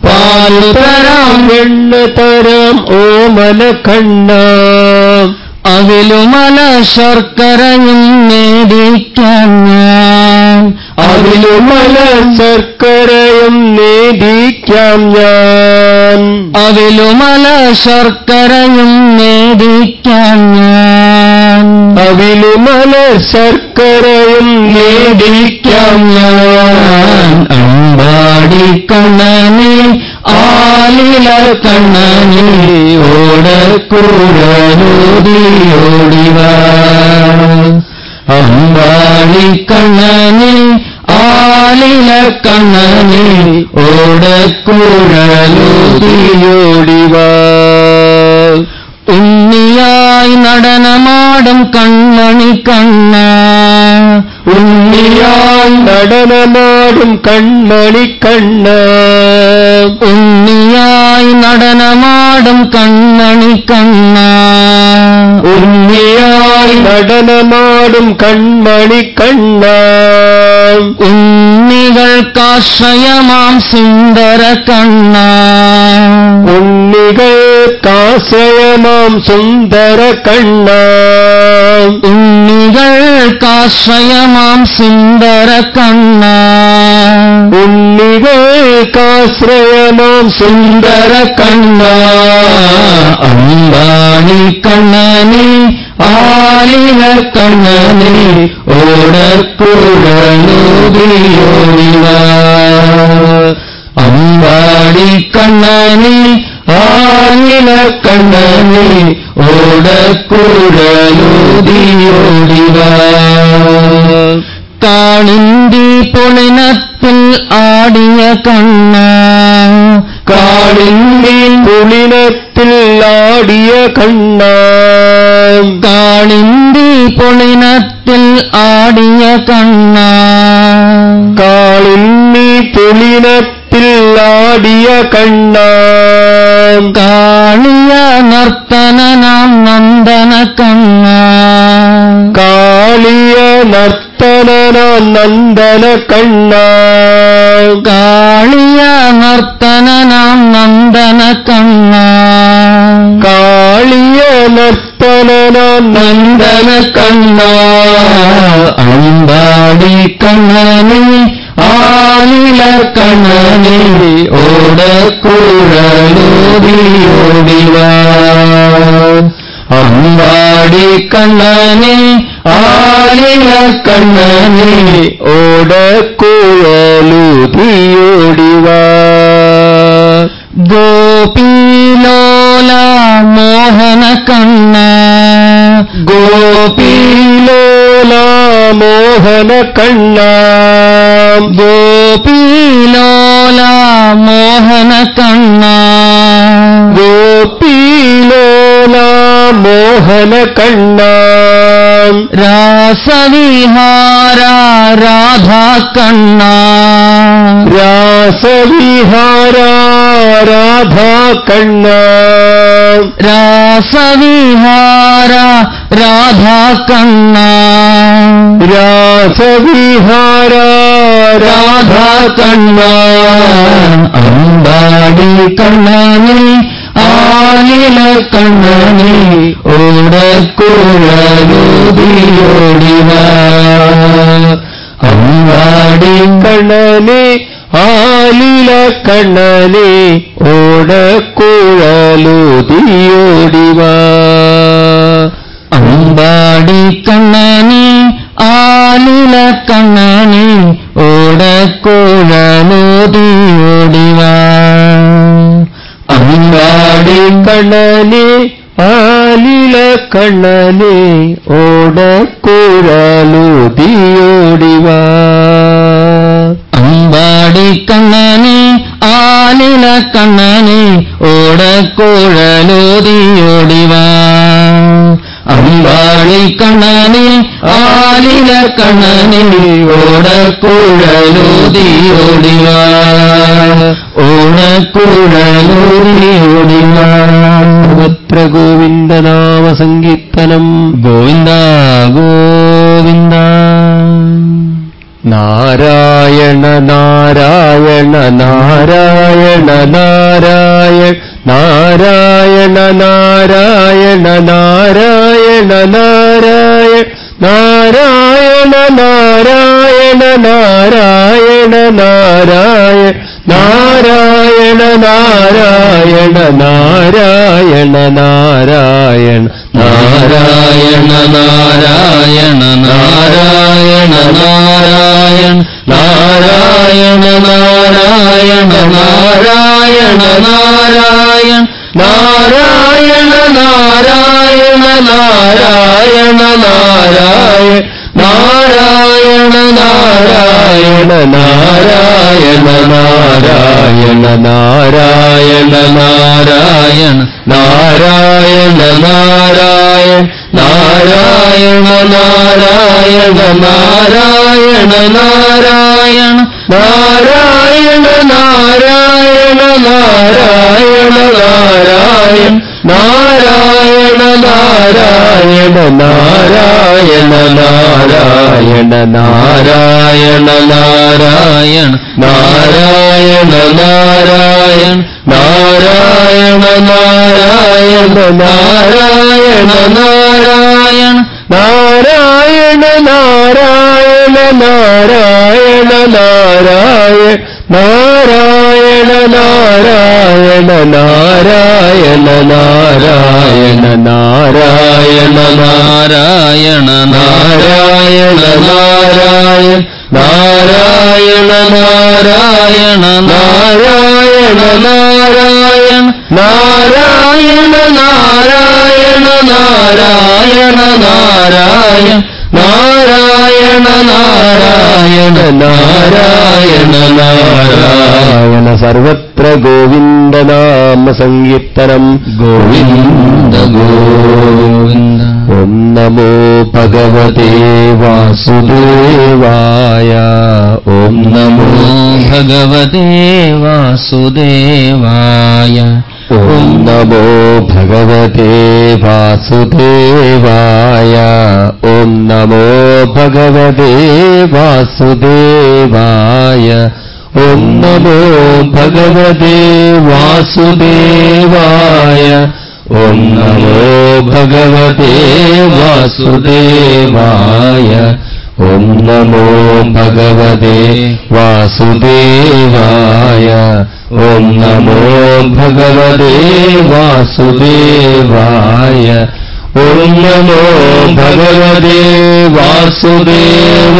പാലു തരാം വെണ്ണ തരാം ഓമന കണ്ണ. അവിലുമല ശർക്കരയും നേടിക്കാൻ ഞാൻ. അതിലുമല ശർക്കരയും നേടിക്കാൻ ഞാൻ. അവിലുമല ശർക്കരയും നേടിക്കാൻ ഞാൻ. അവിലുമല ശർക്കരയും നേടിക്കാൻ ഞാൻ. അമ്പാടി കണ്ണനെ ആലില കണ്ണനെ ഓടക്കൂടലോടിയോടിവ അമ്പാടി കണ്ണനെ ആലില കണ്ണനെ ഓടക്കൂടലോടിയോടിവ ഉണ്ണിയായി നടനമാടും കണ്ണണി കണ്ണ. ഉണ്ണിയായി നടനമാടും കണ്ണണി കണ്ണ. ഉണ്ണിയാൽ നടനമാടും കൺമണി കണ്ണ ഉണ്ണികൾക്കാശ്രയമാം സുന്ദര കണ്ണ ഉണ്ണികൾക്കാശ്രയമാം സുന്ദര കണ്ണ ഉണ്ണികൾക്കാശ്രയമാം സുന്ദര കണ്ണ ഉണ്ണികൾക്കാശ്രയമാം സുന്ദര കണ്ണ അമ്പാണി കണ്ണനെ ആലില കണ്ണനെ ഓടക്കൂടലോടിയോടിവ അമ്പാടി കണ്ണനെ ആലില കണ്ണനെ ഓടക്കൂടലോടിയോടിവ കാണിന്തി പൊളിനത്തിൽ ആടിയ കണ്ണ കാളിന്തി പുളിനത്തിൽ ആടിയ കണ്ണ. കാളിന്തി പൊളിനത്തിൽ ആടിയ കണ്ണ. കാളിന്നി പൊളിനത്തിൽ ആടിയ കണ്ണ. കാളിയ നർത്തനനാം നന്ദന കണ്ണ. കാളിയ നർത്തനന നന്ദന കണ്ണ. കാളിയ നർത്തനനാം നന്ദന കണ്ണ. കാളിയ നർത്തനന നന്ദന കണ്ണ അമ്പാടി കണ്ണനെ ആലില കണ്ണനെ ഓടക്കൂടലോടിയോടിവ അമ്പാടി കണ്ണനെ ആലില കണ്ണനെ ഓടക്കുഴലുതിയോടിവ ഗോപീലോല മോഹന കണ്ണ ഗോപീലോല മോഹന കണ്ണ ഗോപീലോല മോഹന കണ്ണ ഗോപീലോല മോഹന കണ്ണ രാസവിഹാര രാധാ കണ്ണ രാസവിഹാര രാധാ കണ്ണ രാസവിഹാര രാധാകണ്ണ. രാസവിഹാര രാധാകണ്ണ. അമ്പാടി കണ്ണനെ ആലില കണ്ണനെ ഓടക്കുഴലോടിയോടിവ അമ്പാടി കണ്ണനെ ആലില കണ്ണനെ ഓടക്കുഴലുതിയോടിവ. അമ്പാടി കണ്ണനെ ആലുല കണ്ണനെ ഓടക്കുഴലോടിയോടിവ അമ്പാടി കണ്ണനെ ആലില കണ്ണനെ ഓടക്കുഴലുതിയോടിവ. അമ്പാടി കണ്ണനെ ആലില കണ്ണനെ അമ്പാളി അമ്പാടി കണ്ണനെ ആലില കണ്ണനെ ഓടക്കുഴലോടിയോടിവ ഓടക്കുഴലോടിയോടിവ ഗോവിന്ദനാമസങ്കീർത്തനം ഗോവിന്ദനാമ സങ്കീർത്തനം ഗോവിന്ദ ഗോവിന്ദ നാരായണ നാരായണ നാരായണ നാരായണ നാരായണ നാരായണ നാരായണ നാരായണ നാരായണ നാരായണ നാരായണ നാരായണ നാരായണ നാരായണ നാരായണ നാരായണ നാരായണ നാരായണ നാരായണ നാരായണ നാരായണ നാരായണ നാരായണ നാരായണ നാരായണ നാരായണ നാരായണ നാരായണ നാരായണ നാരായണ നാരായണ നാരായണ നാരായണ നാരായണ നാരായണ നാരായണ നാരായണ നാരായണ നാരായണ നാരായണ നാരായണ നാരായണ നാരായണ നാരായണ നാരായണ നാരായണ നാരായണ നാരായണ നാരായണ നാരായണ നാരായണ നാരായണ നാരായണ നാരായണ നാരായണ നാരായണ നാരായണ നാരായണ നാരായണ നാരായണ നാരായണ നാരായണ നാരായണ നാരായണ നാരായണ നാരായണ നാരായണ നാരായണ നാരായണ നാരായണ നാരായണ നാരായണ നാരായണ നാരായണ നാരായണ നാരായണ നാരായണ സർവത്ര ഗോവിന്ദനാമ സങ്കീർത്തനം ഗോവിന്ദ ഗോവിന്ദ ഓം നമോ ഭഗവതേ വാസുദേവായ. ഓം നമോ ഭഗവതേ വാസുദേവായ. ഓം നമോ ഭഗവതേ വാസുദേവായ. ഓം നമോ ഭഗവതേ വാസുദേവായ. ഓം നമോ ഭഗവതേ വാസുദേവായ ഓം നമോ ഭഗവതേ വാസുദേവായ ഓം നമോ ഭഗവതേ വാസുദേവായ ഓം നമോ ഭഗവതേ വാസുദേവായ ഓം നമോ ഭഗവതേ വാസുദേവായ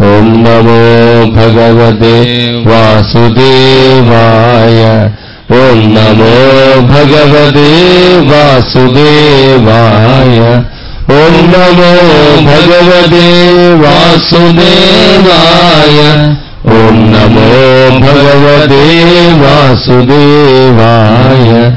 ॐ नमो भगवते वासुदेवाय। ओं नमो भगवते वासुदेवाय। ओं नमो भगवते वासुदेवाय। ओं नमो भगवते वासुदेवाय।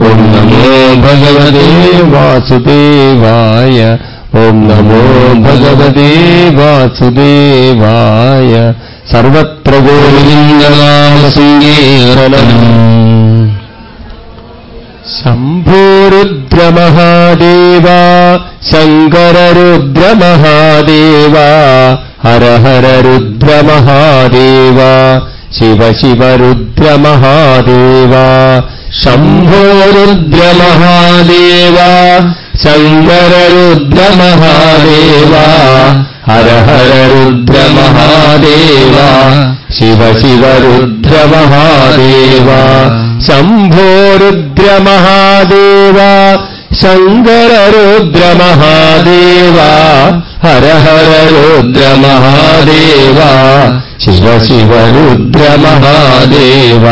ഓം നമോ ഭഗവതേ വാസുദേവായ ഓം നമോ ഭഗവതേ വാസുദേവായ. സർവത്ര ഗോവിന്ദനാമ ശംഭൂരുദ്രമഹാദേവ ശംഭോരുദ്രമഹാദേവ ശങ്കരരുദ്രമഹാദേവ ഹര ഹര രുദ്രമഹാദേവ. ശിവ ശിവ രുദ്രമഹാദേവ ശംഭോരുദ്രമഹാദേവ ശങ്കരരുദ്രമഹാദേവ ഹര ഹര രുദ്രമഹാദേവ ശിവ ശിവ രുദ്രമഹാദേവ ശംഭോ രുദ്രമഹാദേവ ശങ്കരരുദ്രമഹാദേവ ഹര ഹര രുദ്രമഹാദേവ ശിവ ശിവ രുദ്രമഹാദേവ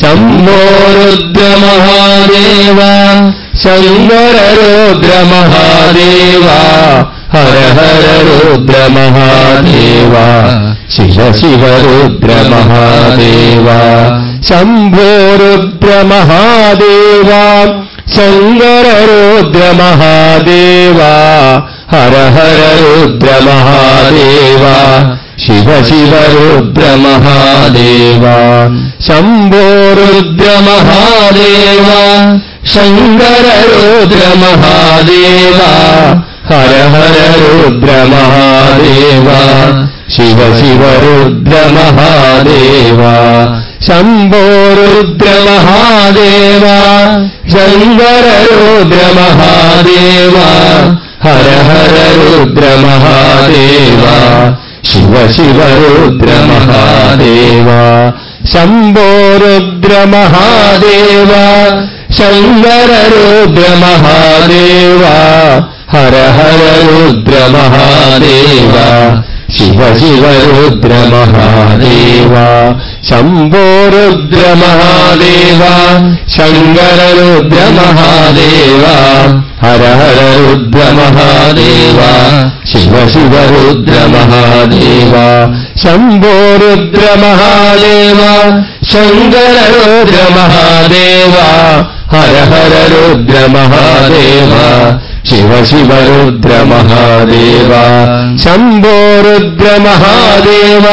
ശംഭോ രുദ്രമഹാദേവ ശങ്കരരുദ്രമഹാദേവ ഹര ഹര രുദ്രമഹാദേവ ശിവ ശിവ രുദ്രമഹാദേവ ശംഭോ രുദ്രമഹാദേവ ശങ്കരരുദ്രമഹാദേവ ഹര ഹര രുദ്രമഹാദേവ ശിവ ശിവ രുദ്രമഹാദേവ ശംഭോ രുദ്രമഹാദേവ ശങ്കരരുദ്രമഹാദേവ ഹര ഹര രുദ്രമഹാദേവ ശിവ ശിവ രുദ്രമഹാദേവ ശംഭോ രുദ്രമഹാദേവ ശങ്കരരുദ്രമഹാദേവ ഹര ഹര രുദ്രമഹാദേവ ശിവ ശിവ രുദ്രമഹാദേവ ശംഭോ രുദ്രമഹാദേവ ശങ്കരരുദ്രമഹാദേവ ഹര ഹര രുദ്രമഹാദേവ ശിവ ശിവ രുദ്രമഹാദേവ ശംഭോ രുദ്രമഹാദേവ ശങ്കരരുദ്രമഹാദേവ ഹര ഹര രുദ്രമഹാദേവ ശിവ ശിവ രുദ്രമഹാദേവ ശംഭോ രുദ്രമഹാദേവ ശങ്കരരുദ്രമഹാദേവ ഹര ഹര രുദ്രമഹാദേവ ശിവ ശിവ രുദ്രമഹാദേവ ശംഭോ രുദ്രമഹാദേവ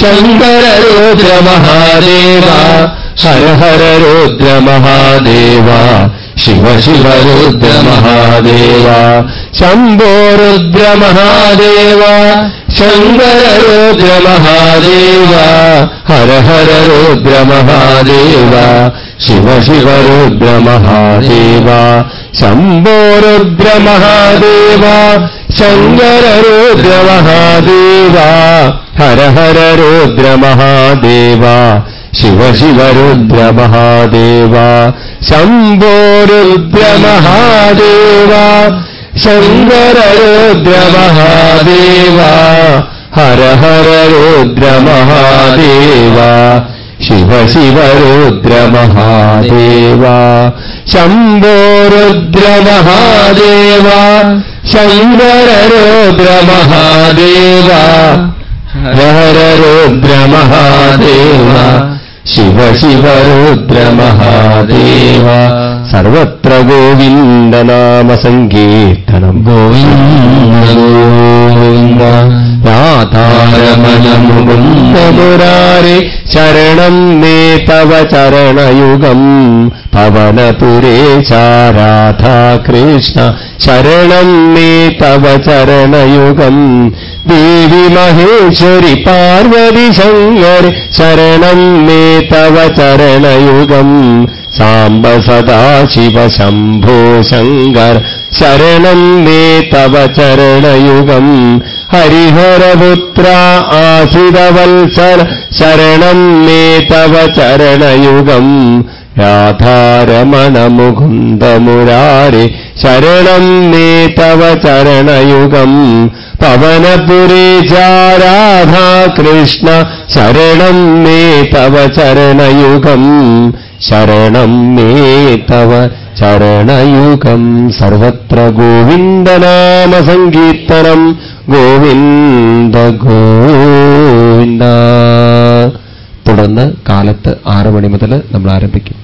ശങ്കരരുദ്രമഹാദേവ ഹര ഹര രുദ്രമഹാദേവ ശിവ ശിവ രുദ്രമഹാദേവ ശംഭോ രുദ്രമഹാദേവ ശങ്കരരുദ്രമഹാദേവ ഹര ഹര രുദ്രമഹാദേവ ശിവ ശിവ രുദ്രമഹാദേവ ശംഭോ രുദ്രമഹാദേവ ശങ്കരരുദ്രമഹാദേവ ഹര ഹര രുദ്രമഹാദേവ ശിവ ശിവ രുദ്രമഹാദേവ ശംഭോ രുദ്രമഹാദേവ ശങ്കരരുദ്രമഹാദേവ ഹര ഹര രുദ്രമഹാദേവ ശിവ ശിവ രുദ്രമഹാദേവ ശംഭോ രുദ്രമഹാദേവ ശങ്കരരുദ്രമഹാദേവ ഹര രുദ്രമഹാദേവ ശിവ ശിവ രുദ്രമഹാദേവ സർവത്ര ഗോവിന്ദനാമസങ്കീർത്തനം. ഗോവിന്ദ ഗോവിന്ദ. രാധാരമണ മുകുന്ദ മുരാരെ ശരണം നേ തവ ചരണയുഗം. പവനപുരേ രാധാ കൃഷ്ണ ശരണം നേ തവ ചരണയുഗം. ദേവി മഹേശ്വരി പാർവതി ശങ്കർ ശരണം നേ തവ ചരണയുഗം. സാംബ സദാശിവ ശംഭോ ശങ്കർ ശരണം മേ തവ ചരണയുഗം. ഹരിഹരപുത്ര ആശിതവത്സര ശരണം മേ തവ ചരണയുഗം. രാധാരമണ മുകുന്ദ മുരാരെ ശരണം നീ തവ ചരണയുഗം. പവനപുരേ ചാരാധാകൃഷ്ണ കൃഷ്ണ ശരണം നീ തവ ചരണയുഗം. ശരണം നീ തവ ചരണയുഗം. സർവത്ര ഗോവിന്ദനാമ സങ്കീർത്തനം ഗോവിന്ദ ഗോവിന്ദ. തുടർന്ന് കാലത്ത് ആറു മണി മുതൽ നമ്മൾ ആരംഭിക്കും.